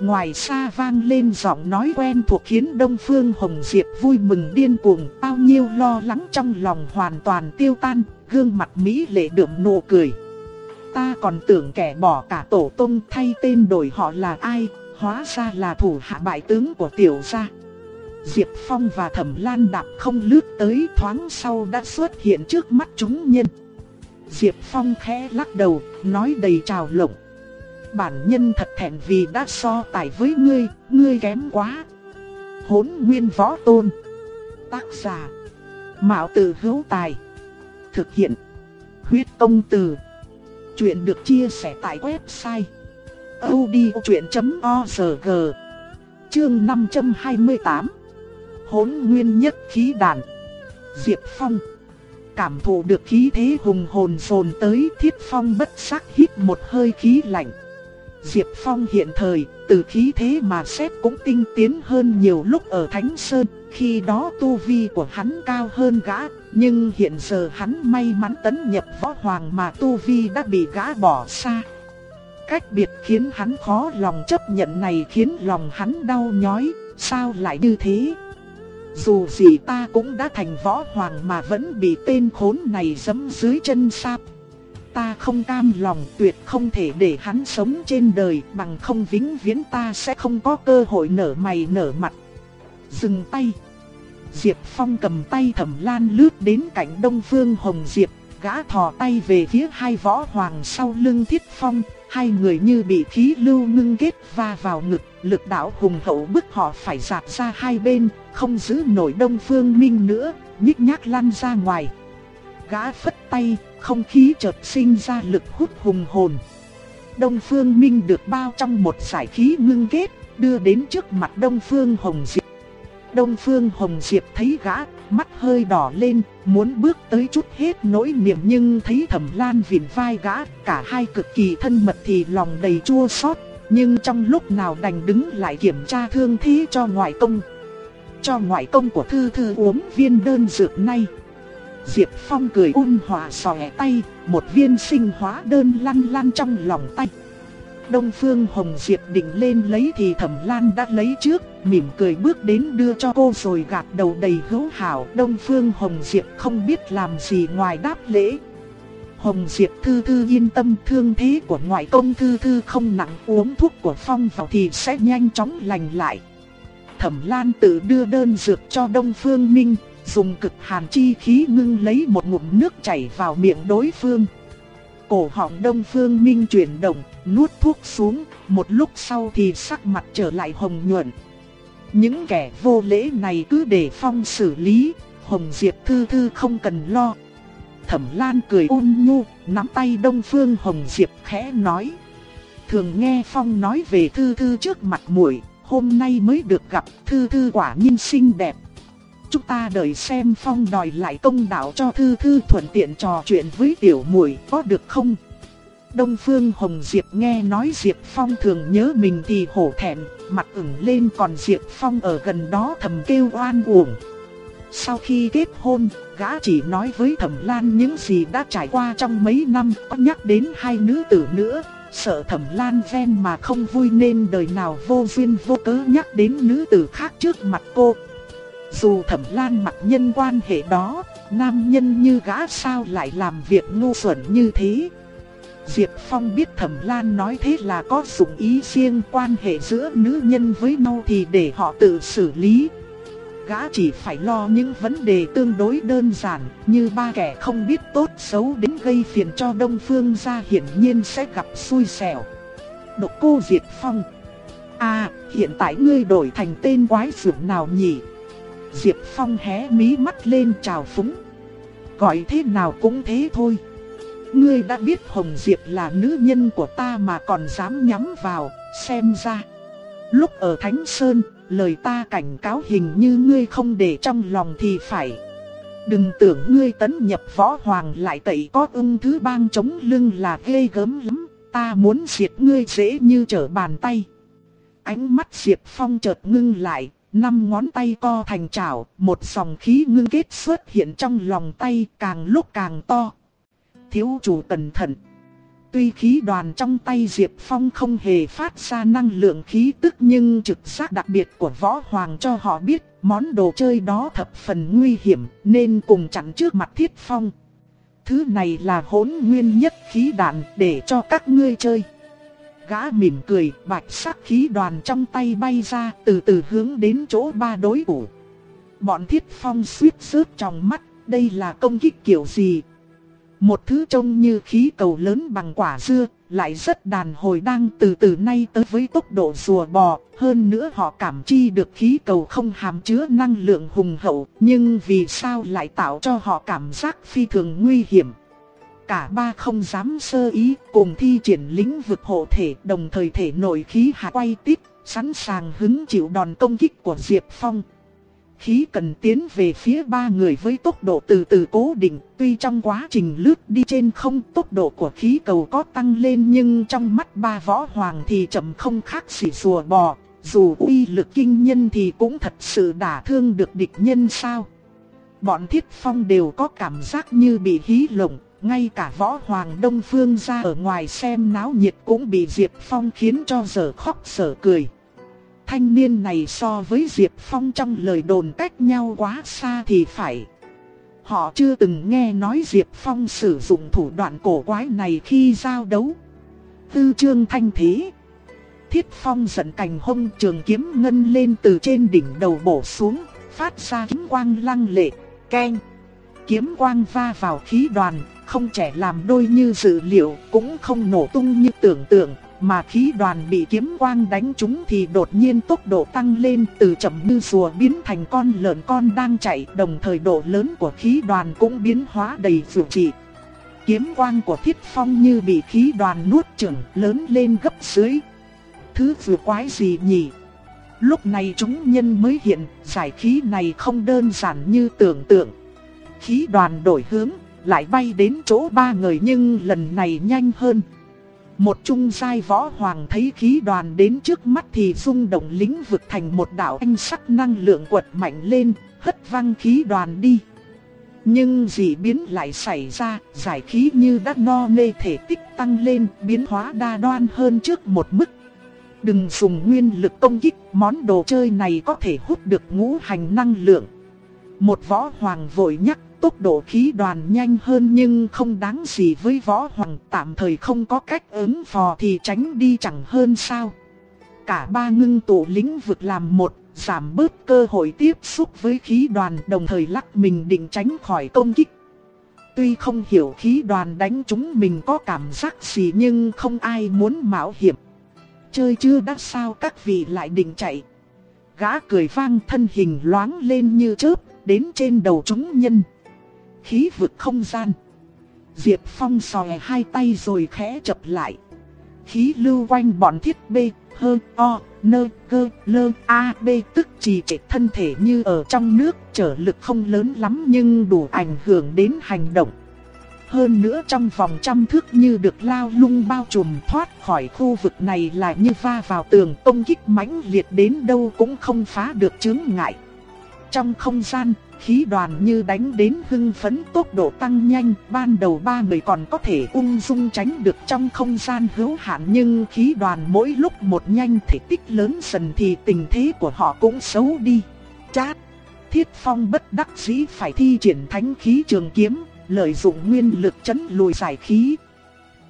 A: Ngoài xa vang lên giọng nói quen thuộc khiến Đông Phương Hồng Diệp vui mừng điên cuồng, bao nhiêu lo lắng trong lòng hoàn toàn tiêu tan, gương mặt Mỹ lệ đượm nụ cười. Ta còn tưởng kẻ bỏ cả tổ tông thay tên đổi họ là ai, hóa ra là thủ hạ bại tướng của tiểu gia. Diệp Phong và Thẩm Lan đạp không lướt tới thoáng sau đã xuất hiện trước mắt chúng nhân. Diệp Phong khẽ lắc đầu, nói đầy trào lộng bản nhân thật thẹn vì đã so tài với ngươi, ngươi kém quá. Hốn nguyên võ tôn. Tác giả. Mạo tử hữu tài. Thực hiện. Huyết công từ. Chuyện được chia sẻ tại website. odchuyện.org Chương 528 Hốn nguyên nhất khí đàn Diệp Phong Cảm thụ được khí thế hùng hồn dồn tới thiết phong bất sắc hít một hơi khí lạnh Diệp Phong hiện thời, từ khí thế mà xét cũng tinh tiến hơn nhiều lúc ở Thánh Sơn, khi đó tu vi của hắn cao hơn gã, nhưng hiện giờ hắn may mắn tấn nhập võ hoàng mà tu vi đã bị gã bỏ xa. Cách biệt khiến hắn khó lòng chấp nhận này khiến lòng hắn đau nhói, sao lại như thế? Dù gì ta cũng đã thành võ hoàng mà vẫn bị tên khốn này giẫm dưới chân sạp ta không cam lòng tuyệt không thể để hắn sống trên đời bằng không vĩnh viễn ta sẽ không có cơ hội nở mày nở mặt. Dừng tay. Diệp Phong cầm tay thẩm lan lướt đến cạnh Đông Phương Hồng Diệp, Gã thò tay về phía hai võ hoàng sau lưng thiết phong, hai người như bị khí lưu ngưng kết va vào ngực, lực đạo hùng hậu bức họ phải giạt ra hai bên, không giữ nổi đông phương minh nữa, nhích nhác lăn ra ngoài. Gã phất tay, không khí chợt sinh ra lực hút hùng hồn. Đông Phương Minh được bao trong một giải khí ngưng kết, đưa đến trước mặt Đông Phương Hồng Diệp. Đông Phương Hồng Diệp thấy gã, mắt hơi đỏ lên, muốn bước tới chút hết nỗi niềm nhưng thấy Thẩm Lan vịn vai gã, cả hai cực kỳ thân mật thì lòng đầy chua xót, nhưng trong lúc nào đành đứng lại kiểm tra thương thế cho ngoại công. Cho ngoại công của Thư Thư uống viên đơn dược này. Diệp Phong cười ôn hòa xòe tay, một viên sinh hóa đơn lăn lăn trong lòng tay. Đông Phương Hồng Diệp định lên lấy thì Thẩm Lan đã lấy trước, mỉm cười bước đến đưa cho cô rồi gạt đầu đầy hữu hảo. Đông Phương Hồng Diệp không biết làm gì ngoài đáp lễ. Hồng Diệp thư thư yên tâm thương thế của ngoại công thư thư không nặng uống thuốc của Phong vào thì sẽ nhanh chóng lành lại. Thẩm Lan tự đưa đơn dược cho Đông Phương Minh, dùng cực hàn chi khí ngưng lấy một ngụm nước chảy vào miệng đối phương. Cổ họng Đông Phương Minh chuyển động, nuốt thuốc xuống, một lúc sau thì sắc mặt trở lại hồng nhuận. Những kẻ vô lễ này cứ để phong xử lý, Hồng Diệp Thư Thư không cần lo. Thẩm Lan cười ôn nhu, nắm tay Đông Phương Hồng Diệp khẽ nói. Thường nghe Phong nói về Thư Thư trước mặt muội, hôm nay mới được gặp Thư Thư quả nhiên xinh đẹp. Chúng ta đợi xem Phong đòi lại công đạo cho Thư Thư thuận tiện trò chuyện với tiểu muội có được không? Đông Phương Hồng Diệp nghe nói Diệp Phong thường nhớ mình thì hổ thẹn, mặt ửng lên còn Diệp Phong ở gần đó thầm kêu oan uổng. Sau khi kết hôn, gã chỉ nói với Thẩm Lan những gì đã trải qua trong mấy năm, có nhắc đến hai nữ tử nữa, sợ Thẩm Lan ven mà không vui nên đời nào vô duyên vô cớ nhắc đến nữ tử khác trước mặt cô. Dù Thẩm Lan mặc nhân quan hệ đó, nam nhân như gã sao lại làm việc ngu xuẩn như thế. Diệp Phong biết Thẩm Lan nói thế là có dụng ý riêng quan hệ giữa nữ nhân với nhau thì để họ tự xử lý. Gã chỉ phải lo những vấn đề tương đối đơn giản như ba kẻ không biết tốt xấu đến gây phiền cho Đông Phương gia hiển nhiên sẽ gặp xui xẻo. Độc cô Diệp Phong À, hiện tại ngươi đổi thành tên quái phượng nào nhỉ? Diệp Phong hé mí mắt lên chào phúng. Gọi thế nào cũng thế thôi. Ngươi đã biết Hồng Diệp là nữ nhân của ta mà còn dám nhắm vào, xem ra. Lúc ở Thánh Sơn, lời ta cảnh cáo hình như ngươi không để trong lòng thì phải. Đừng tưởng ngươi tấn nhập võ hoàng lại tẩy có ưng thứ bang chống lưng là ghê gớm lắm, ta muốn diệt ngươi dễ như trở bàn tay. Ánh mắt Diệp Phong chợt ngưng lại, năm ngón tay co thành chảo, một dòng khí ngưng kết xuất hiện trong lòng tay càng lúc càng to. Thiếu chủ cẩn thận. Tuy khí đoàn trong tay Diệp Phong không hề phát ra năng lượng khí tức nhưng trực giác đặc biệt của võ hoàng cho họ biết món đồ chơi đó thập phần nguy hiểm nên cùng chặn trước mặt thiết phong. Thứ này là hỗn nguyên nhất khí đạn để cho các ngươi chơi. Gã mỉm cười, bạch sắc khí đoàn trong tay bay ra, từ từ hướng đến chỗ ba đối thủ. Bọn thiết phong suýt rớt trong mắt, đây là công kích kiểu gì? Một thứ trông như khí cầu lớn bằng quả dưa, lại rất đàn hồi đang từ từ nay tới với tốc độ rùa bò. Hơn nữa họ cảm chi được khí cầu không hàm chứa năng lượng hùng hậu, nhưng vì sao lại tạo cho họ cảm giác phi thường nguy hiểm. Cả ba không dám sơ ý cùng thi triển lĩnh vực hộ thể đồng thời thể nội khí hạ quay tít, sẵn sàng hứng chịu đòn công kích của Diệp Phong. Khí cần tiến về phía ba người với tốc độ từ từ cố định, tuy trong quá trình lướt đi trên không tốc độ của khí cầu có tăng lên nhưng trong mắt ba võ hoàng thì chậm không khác xỉ rùa bò, dù uy lực kinh nhân thì cũng thật sự đả thương được địch nhân sao. Bọn thiết phong đều có cảm giác như bị hí lộng, ngay cả võ hoàng Đông Phương ra ở ngoài xem náo nhiệt cũng bị Diệp Phong khiến cho dở khóc dở cười. Thanh niên này so với Diệp Phong trong lời đồn cách nhau quá xa thì phải. Họ chưa từng nghe nói Diệp Phong sử dụng thủ đoạn cổ quái này khi giao đấu. Tư trương thanh thế. Thiết Phong giận cành hông trường kiếm ngân lên từ trên đỉnh đầu bổ xuống, phát ra kiếm quang lăng lệ, keng. kiếm quang va vào khí đoàn, không trẻ làm đôi như dự liệu, cũng không nổ tung như tưởng tượng, mà khí đoàn bị kiếm quang đánh trúng thì đột nhiên tốc độ tăng lên từ chậm như rùa biến thành con lợn con đang chạy, đồng thời độ lớn của khí đoàn cũng biến hóa đầy dữ trị. Kiếm quang của thiết phong như bị khí đoàn nuốt chửng lớn lên gấp dưới. Thứ vừa quái gì nhỉ? Lúc này chúng nhân mới hiện, giải khí này không đơn giản như tưởng tượng. Khí đoàn đổi hướng, lại bay đến chỗ ba người nhưng lần này nhanh hơn. Một trung giai võ hoàng thấy khí đoàn đến trước mắt thì rung động lĩnh vực thành một đạo anh sắc năng lượng quật mạnh lên, hất văng khí đoàn đi. Nhưng dị biến lại xảy ra, giải khí như đã no nê thể tích tăng lên, biến hóa đa đoan hơn trước một mức. Đừng dùng nguyên lực công kích, món đồ chơi này có thể hút được ngũ hành năng lượng. Một võ hoàng vội nhắc tốc độ khí đoàn nhanh hơn nhưng không đáng gì với võ hoàng tạm thời không có cách ứng phò thì tránh đi chẳng hơn sao. Cả ba ngưng tụ lĩnh vực làm một, giảm bớt cơ hội tiếp xúc với khí đoàn đồng thời lắc mình định tránh khỏi công kích. Tuy không hiểu khí đoàn đánh chúng mình có cảm giác gì nhưng không ai muốn mạo hiểm. Chơi chưa đắt sao các vị lại định chạy. Gã cười vang thân hình loáng lên như chớp, đến trên đầu chúng nhân khí vực không gian. Diệp Phong sòe hai tay rồi khẽ chập lại. Khí lưu quanh bọn thiết B, hơ, o, nơ, cơ, lơ, a, b tức trì trệ thân thể như ở trong nước, trở lực không lớn lắm nhưng đủ ảnh hưởng đến hành động. Hơn nữa trong vòng trăm thước như được lao lung bao trùm thoát khỏi khu vực này là như va vào tường công kích mãnh liệt đến đâu cũng không phá được chướng ngại. Trong không gian, khí đoàn như đánh đến hưng phấn tốc độ tăng nhanh, ban đầu ba người còn có thể ung dung tránh được trong không gian hữu hạn nhưng khí đoàn mỗi lúc một nhanh thể tích lớn dần thì tình thế của họ cũng xấu đi. Chát! Thiết phong bất đắc dĩ phải thi triển thánh khí trường kiếm, lợi dụng nguyên lực chấn lùi giải khí.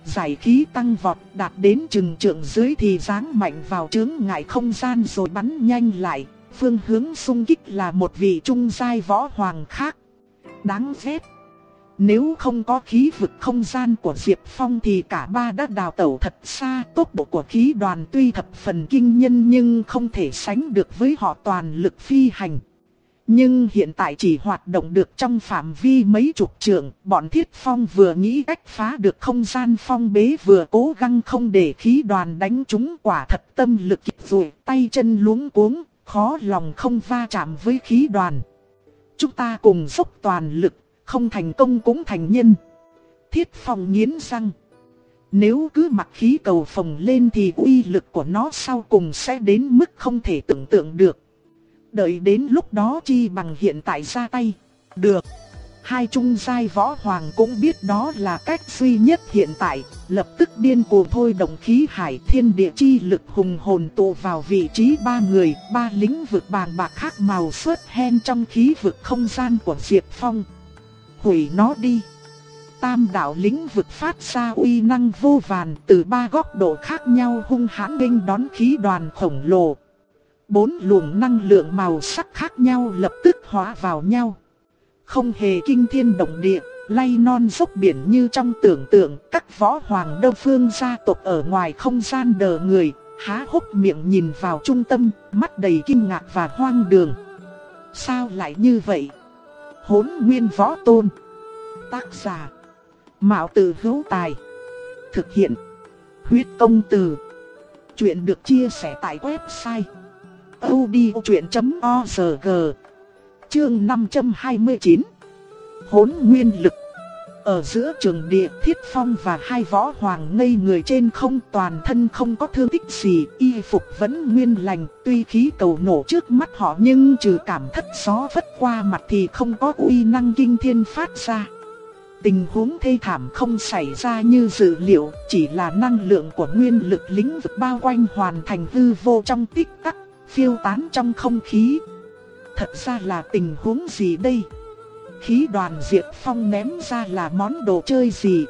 A: Giải khí tăng vọt đạt đến chừng trượng dưới thì giáng mạnh vào chướng ngại không gian rồi bắn nhanh lại, phương hướng xung kích là một vị trung giai võ hoàng khác. Đáng ghét. Nếu không có khí vực không gian của Diệp Phong thì cả ba đã đào tẩu thật xa. Tốc độ của khí đoàn tuy thập phần kinh nhân nhưng không thể sánh được với họ toàn lực phi hành. Nhưng hiện tại chỉ hoạt động được trong phạm vi mấy chục trượng, bọn thiết phong vừa nghĩ cách phá được không gian phong bế vừa cố gắng không để khí đoàn đánh chúng quả thật tâm lực kịp rồi, tay chân luống cuống, khó lòng không va chạm với khí đoàn. Chúng ta cùng dốc toàn lực, không thành công cũng thành nhân. Thiết phòng nghiến răng. Nếu cứ mặc khí cầu phòng lên thì uy lực của nó sau cùng sẽ đến mức không thể tưởng tượng được. Đợi đến lúc đó chi bằng hiện tại ra tay. Được. Hai trung giai võ hoàng cũng biết đó là cách duy nhất hiện tại, lập tức điên cuồng thôi động khí hải thiên địa chi lực hùng hồn tụ vào vị trí ba người, ba lĩnh vực bàn bạc khác màu xuất hen trong khí vực không gian của Diệp Phong. Hủy nó đi. Tam đạo lĩnh vực phát ra uy năng vô vàn từ ba góc độ khác nhau hung hãn nghênh đón khí đoàn khổng lồ. Bốn luồng năng lượng màu sắc khác nhau lập tức hóa vào nhau. Không hề kinh thiên động địa, lay non dốc biển như trong tưởng tượng các võ hoàng đông phương gia tộc ở ngoài không gian đờ người, há hốc miệng nhìn vào trung tâm, mắt đầy kinh ngạc và hoang đường. Sao lại như vậy? Hốn nguyên võ tôn Tác giả Mạo tử hữu tài Thực hiện Huyết công từ Chuyện được chia sẻ tại website odchuyện.org Chương 529 Hốn nguyên lực. Ở giữa trường địa, thiết phong và hai võ hoàng ngây người trên không, toàn thân không có thương tích gì, Y phục vẫn nguyên lành, Tuy khí cầu nổ trước mắt họ nhưng trừ cảm thất gió vất qua mặt thì không có uy năng kinh thiên phát ra. Tình huống thê thảm không xảy ra như dự liệu, Chỉ là năng lượng của nguyên lực lĩnh vực bao quanh hoàn thành hư vô trong tích tắc, Phiêu tán trong không khí. Thật ra là tình huống gì đây? Khí đoàn Diệp Phong ném ra là món đồ chơi gì?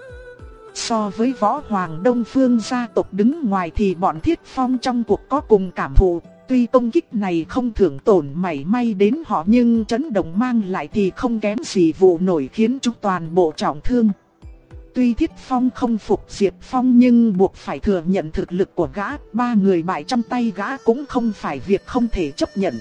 A: So với võ hoàng Đông Phương gia tộc đứng ngoài thì bọn Thiết Phong trong cuộc có cùng cảm thụ, Tuy công kích này không thưởng tổn mảy may đến họ nhưng chấn động mang lại thì không kém gì vụ nổi khiến chúng toàn bộ trọng thương. Tuy Thiết Phong không phục Diệp Phong nhưng buộc phải thừa nhận thực lực của gã, ba người bại trong tay gã cũng không phải việc không thể chấp nhận.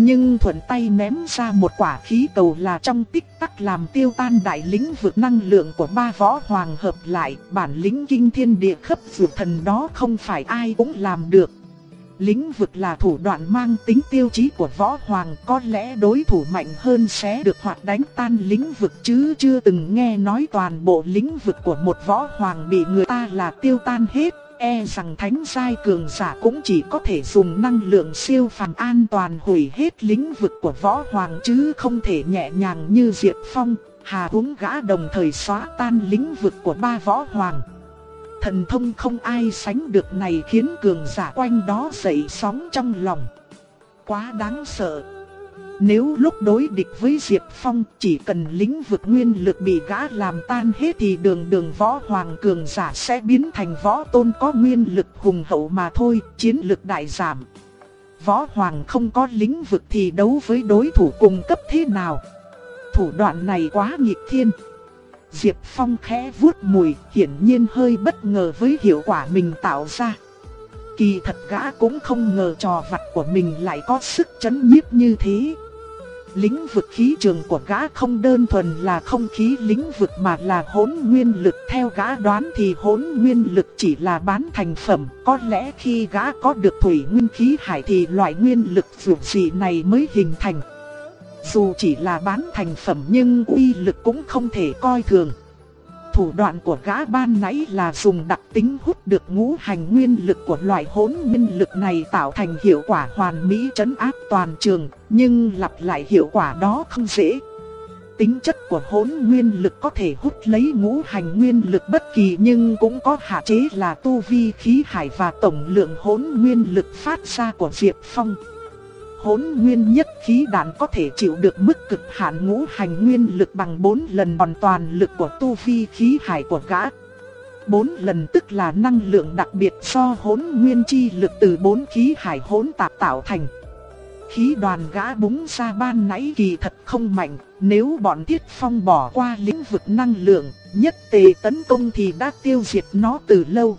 A: Nhưng thuận tay ném ra một quả khí cầu là trong tích tắc làm tiêu tan đại lĩnh vực năng lượng của ba võ hoàng hợp lại, bản lĩnh kinh thiên địa khắp vượt thần đó không phải ai cũng làm được. Lĩnh vực là thủ đoạn mang tính tiêu chí của võ hoàng có lẽ đối thủ mạnh hơn sẽ được hoạt đánh tan lĩnh vực chứ chưa từng nghe nói toàn bộ lĩnh vực của một võ hoàng bị người ta là tiêu tan hết. E rằng thánh giai cường giả cũng chỉ có thể dùng năng lượng siêu phàm an toàn hủy hết lĩnh vực của võ hoàng chứ không thể nhẹ nhàng như Diệp Phong, hà húng gã đồng thời xóa tan lĩnh vực của ba võ hoàng. Thần thông không ai sánh được này khiến cường giả quanh đó dậy sóng trong lòng. Quá đáng sợ. Nếu lúc đối địch với Diệp Phong chỉ cần lĩnh vực nguyên lực bị gã làm tan hết thì đường đường võ hoàng cường giả sẽ biến thành võ tôn có nguyên lực hùng hậu mà thôi, chiến lực đại giảm. Võ hoàng không có lĩnh vực thì đấu với đối thủ cùng cấp thế nào? Thủ đoạn này quá nghịch thiên. Diệp Phong khẽ vuốt mùi, hiển nhiên hơi bất ngờ với hiệu quả mình tạo ra. Kỳ thật gã cũng không ngờ trò vặt của mình lại có sức chấn nhiếp như thế. Lĩnh vực khí trường của gã không đơn thuần là không khí lĩnh vực mà là hỗn nguyên lực. Theo gã đoán thì hỗn nguyên lực chỉ là bán thành phẩm. Có lẽ khi gã có được thủy nguyên khí hải thì loại nguyên lực vượt dị này mới hình thành. Dù chỉ là bán thành phẩm nhưng uy lực cũng không thể coi thường. Thủ đoạn của gã ban nãy là dùng đặc tính hút được ngũ hành nguyên lực của loại hỗn nguyên lực này tạo thành hiệu quả hoàn mỹ trấn áp toàn trường, nhưng lặp lại hiệu quả đó không dễ. Tính chất của hỗn nguyên lực có thể hút lấy ngũ hành nguyên lực bất kỳ nhưng cũng có hạn chế là tu vi khí hải và tổng lượng hỗn nguyên lực phát ra của Diệp Phong hỗn nguyên nhất khí đạn có thể chịu được mức cực hạn ngũ hành nguyên lực bằng 4 lần hoàn toàn lực của tu vi khí hải của gã. 4 lần tức là năng lượng đặc biệt do hỗn nguyên chi lực từ bốn khí hải hỗn tạp tạo thành. Khí đoàn gã búng ra ban nãy kỳ thật không mạnh, nếu bọn Thiết Phong bỏ qua lĩnh vực năng lượng, nhất tề tấn công thì đã tiêu diệt nó từ lâu.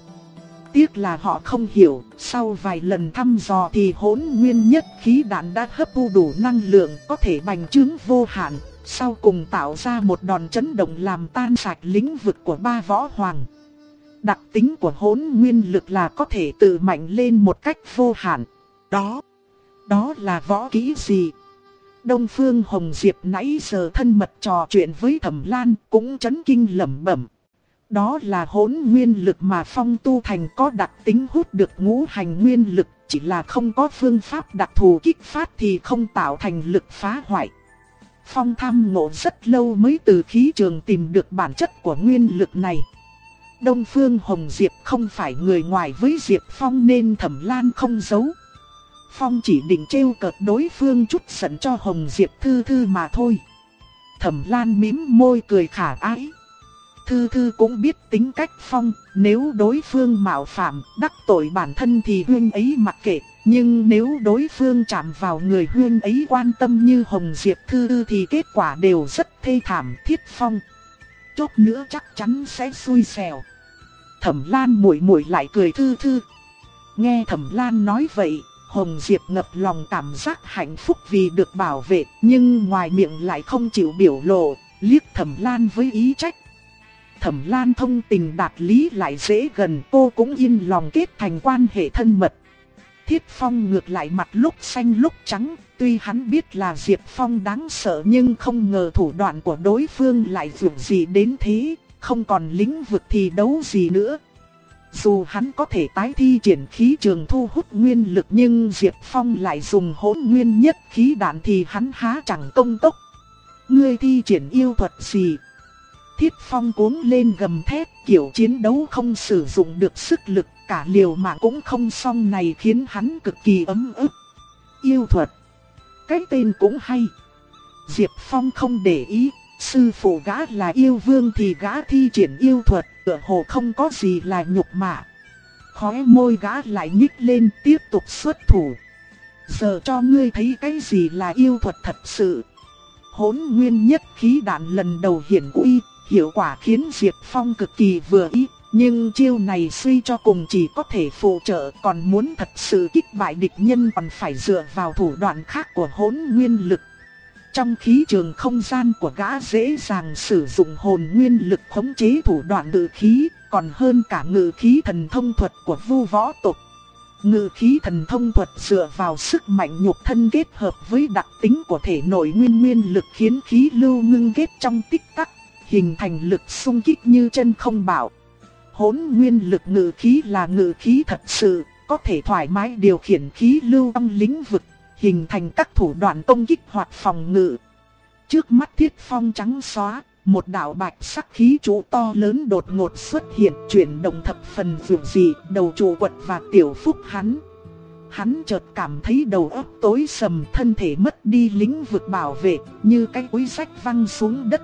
A: Tiếc là họ không hiểu, sau vài lần thăm dò thì hỗn nguyên nhất khí đạn đã hấp thu đủ năng lượng có thể bành trướng vô hạn, sau cùng tạo ra một đòn chấn động làm tan sạch lĩnh vực của ba võ hoàng. Đặc tính của hỗn nguyên lực là có thể tự mạnh lên một cách vô hạn. Đó, đó là võ kỹ gì? Đông Phương Hồng Diệp nãy giờ thân mật trò chuyện với Thẩm Lan cũng chấn kinh lẩm bẩm. Đó là hỗn nguyên lực mà phong tu thành có đặc tính hút được ngũ hành nguyên lực, chỉ là không có phương pháp đặc thù kích phát thì không tạo thành lực phá hoại. Phong tham ngộ rất lâu mới từ khí trường tìm được bản chất của nguyên lực này. Đông Phương Hồng Diệp không phải người ngoài với Diệp Phong nên Thẩm Lan không giấu. Phong chỉ định trêu cợt đối phương chút giận cho Hồng Diệp thư thư mà thôi. Thẩm Lan mím môi cười khả ái. Thư Thư cũng biết tính cách Phong, nếu đối phương mạo phạm, đắc tội bản thân thì huyên ấy mặc kệ, nhưng nếu đối phương chạm vào người huyên ấy quan tâm như Hồng Diệp Thư Thư thì kết quả đều rất thê thảm thiết Phong. Chốt nữa chắc chắn sẽ xui xẻo. Thẩm Lan muội muội lại cười Thư Thư. Nghe Thẩm Lan nói vậy, Hồng Diệp ngập lòng cảm giác hạnh phúc vì được bảo vệ, nhưng ngoài miệng lại không chịu biểu lộ, liếc Thẩm Lan với ý trách Thẩm Lan thông tình đạt lý lại dễ gần cô cũng yên lòng kết thành quan hệ thân mật. Thiết Phong ngược lại mặt lúc xanh lúc trắng, tuy hắn biết là Diệp Phong đáng sợ nhưng không ngờ thủ đoạn của đối phương lại vượt gì đến thế, không còn lĩnh vực thì đấu gì nữa. Dù hắn có thể tái thi triển khí trường thu hút nguyên lực nhưng Diệp Phong lại dùng hỗn nguyên nhất khí đạn thì hắn há chẳng công tốc. Ngươi thi triển yêu thuật gì Thiết Phong cuống lên gầm thét, kiểu chiến đấu không sử dụng được sức lực, cả liều mạng cũng không xong này khiến hắn cực kỳ ấm ức. Yêu thuật. Cái tên cũng hay. Diệp Phong không để ý, sư phụ gã là yêu vương thì gã thi triển yêu thuật, tựa hồ không có gì là nhục mạ. Khóe môi gã lại nhích lên tiếp tục xuất thủ. Giờ cho ngươi thấy cái gì là yêu thuật thật sự. Hỗn nguyên nhất khí đạn lần đầu hiển uy, hiệu quả khiến Diệp Phong cực kỳ vừa ý. Nhưng chiêu này suy cho cùng chỉ có thể phụ trợ còn muốn thật sự kích bại địch nhân còn phải dựa vào thủ đoạn khác của hỗn nguyên lực. Trong khí trường không gian của gã dễ dàng sử dụng hồn nguyên lực khống chế thủ đoạn ngự khí, còn hơn cả ngự khí thần thông thuật của vu võ tộc. Ngự khí thần thông thuật dựa vào sức mạnh nhục thân kết hợp với đặc tính của thể nội nguyên nguyên lực khiến khí lưu ngưng kết trong tích tắc, hình thành lực xung kích như chân không bảo. Hỗn nguyên lực ngự khí là ngự khí thật sự, có thể thoải mái điều khiển khí lưu trong lĩnh vực, hình thành các thủ đoạn công kích hoặc phòng ngự. Trước mắt thiết phong trắng xóa, một đạo bạch sắc khí trụ to lớn đột ngột xuất hiện chuyển động thập phần vượt dị, đầu trụ quật và tiểu phúc hắn. Hắn chợt cảm thấy đầu óc tối sầm thân thể mất đi lĩnh vực bảo vệ, như cái túi sách văng xuống đất.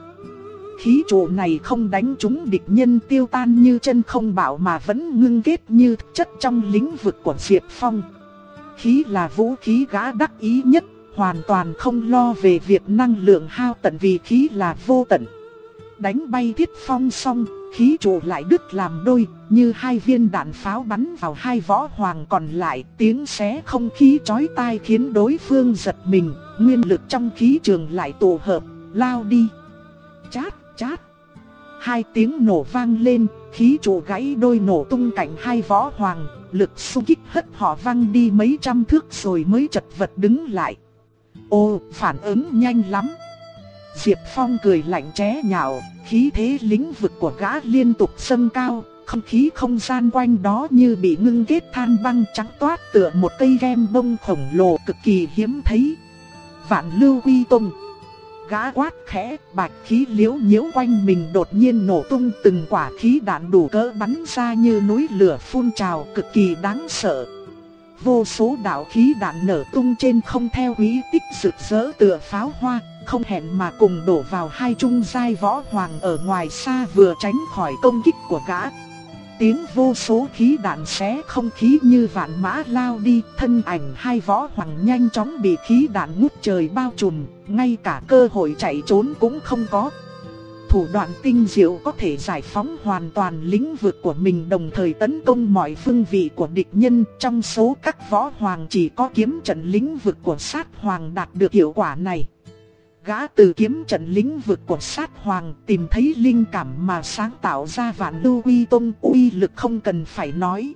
A: Khí trụ này không đánh trúng địch nhân tiêu tan như chân không bảo mà vẫn ngưng kết như chất trong lĩnh vực của Diệp Phong. Khí là vũ khí gã đắc ý nhất, hoàn toàn không lo về việc năng lượng hao tận vì khí là vô tận. Đánh bay thiết phong xong, khí trụ lại đứt làm đôi, như hai viên đạn pháo bắn vào hai võ hoàng còn lại, tiếng xé không khí chói tai khiến đối phương giật mình, nguyên lực trong khí trường lại tụ hợp, lao đi. Chát, chát. Hai tiếng nổ vang lên, khí trụ gãy đôi nổ tung cạnh hai võ hoàng, lực xung kích hất họ văng đi mấy trăm thước rồi mới chật vật đứng lại. Ô, phản ứng nhanh lắm. Diệp Phong cười lạnh ché nhạo, khí thế lĩnh vực của gã liên tục sân cao, không khí không gian quanh đó như bị ngưng kết than băng trắng toát tựa một cây gem bông khổng lồ cực kỳ hiếm thấy. Vạn lưu quy tông. Gã quát khẽ, bạch khí liễu nhiễu quanh mình đột nhiên nổ tung từng quả khí đạn đủ cỡ bắn ra như núi lửa phun trào cực kỳ đáng sợ. Vô số đạo khí đạn nở tung trên không theo quý tích rực rỡ tựa pháo hoa, không hẹn mà cùng đổ vào hai trung giai võ hoàng ở ngoài xa vừa tránh khỏi công kích của gã. Tiếng vô số khí đạn xé không khí như vạn mã lao đi, thân ảnh hai võ hoàng nhanh chóng bị khí đạn ngút trời bao trùm, ngay cả cơ hội chạy trốn cũng không có. Thủ đoạn tinh diệu có thể giải phóng hoàn toàn lĩnh vực của mình đồng thời tấn công mọi phương vị của địch nhân. Trong số các võ hoàng chỉ có kiếm trận lĩnh vực của sát hoàng đạt được hiệu quả này. Gã từ kiếm trận lĩnh vực của sát hoàng tìm thấy linh cảm mà sáng tạo ra vạn lưu uy tông uy lực không cần phải nói.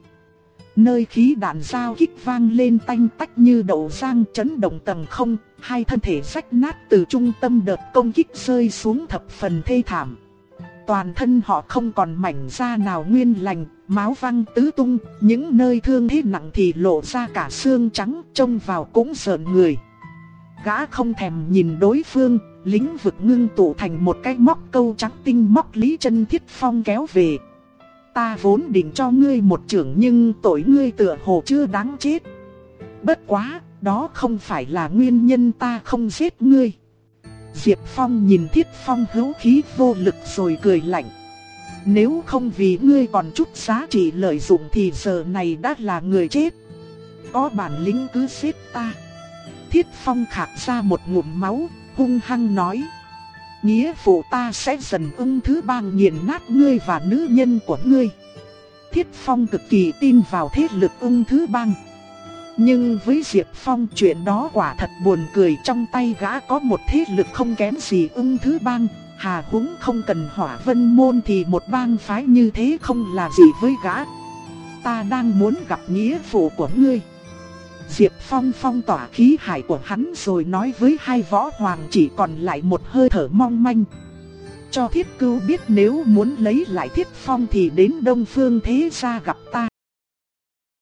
A: Nơi khí đạn giao kích vang lên tanh tách như đậu giang chấn động tầng không, hai thân thể rách nát từ trung tâm đợt công kích rơi xuống thập phần thê thảm. Toàn thân họ không còn mảnh da nào nguyên lành, máu văng tứ tung, những nơi thương thế nặng thì lộ ra cả xương trắng, trông vào cũng sợn người. Gã không thèm nhìn đối phương, lĩnh vực ngưng tụ thành một cái móc câu trắng tinh móc Lý chân Thiết Phong kéo về. Ta vốn định cho ngươi một trưởng nhưng tội ngươi tựa hồ chưa đáng chết. Bất quá, đó không phải là nguyên nhân ta không giết ngươi. Diệp Phong nhìn Thiết Phong hữu khí vô lực rồi cười lạnh. Nếu không vì ngươi còn chút giá trị lợi dụng thì giờ này đã là người chết. Có bản lĩnh cứ giết ta. Thiết Phong khạc ra một ngụm máu, hung hăng nói. Nghĩa phụ ta sẽ dần ưng thứ bang nghiền nát ngươi và nữ nhân của ngươi. Thiết Phong cực kỳ tin vào thế lực ưng thứ bang. Nhưng với Diệp Phong chuyện đó quả thật buồn cười trong tay gã có một thế lực không kém gì ưng thứ bang. Hà húng không cần hỏa vân môn thì một bang phái như thế không là gì với gã. Ta đang muốn gặp nghĩa phụ của ngươi. Diệp Phong phong tỏa khí hải của hắn rồi nói với hai võ hoàng chỉ còn lại một hơi thở mong manh. Cho thiết cưu biết nếu muốn lấy lại thiết phong thì đến Đông Phương Thế Gia gặp ta.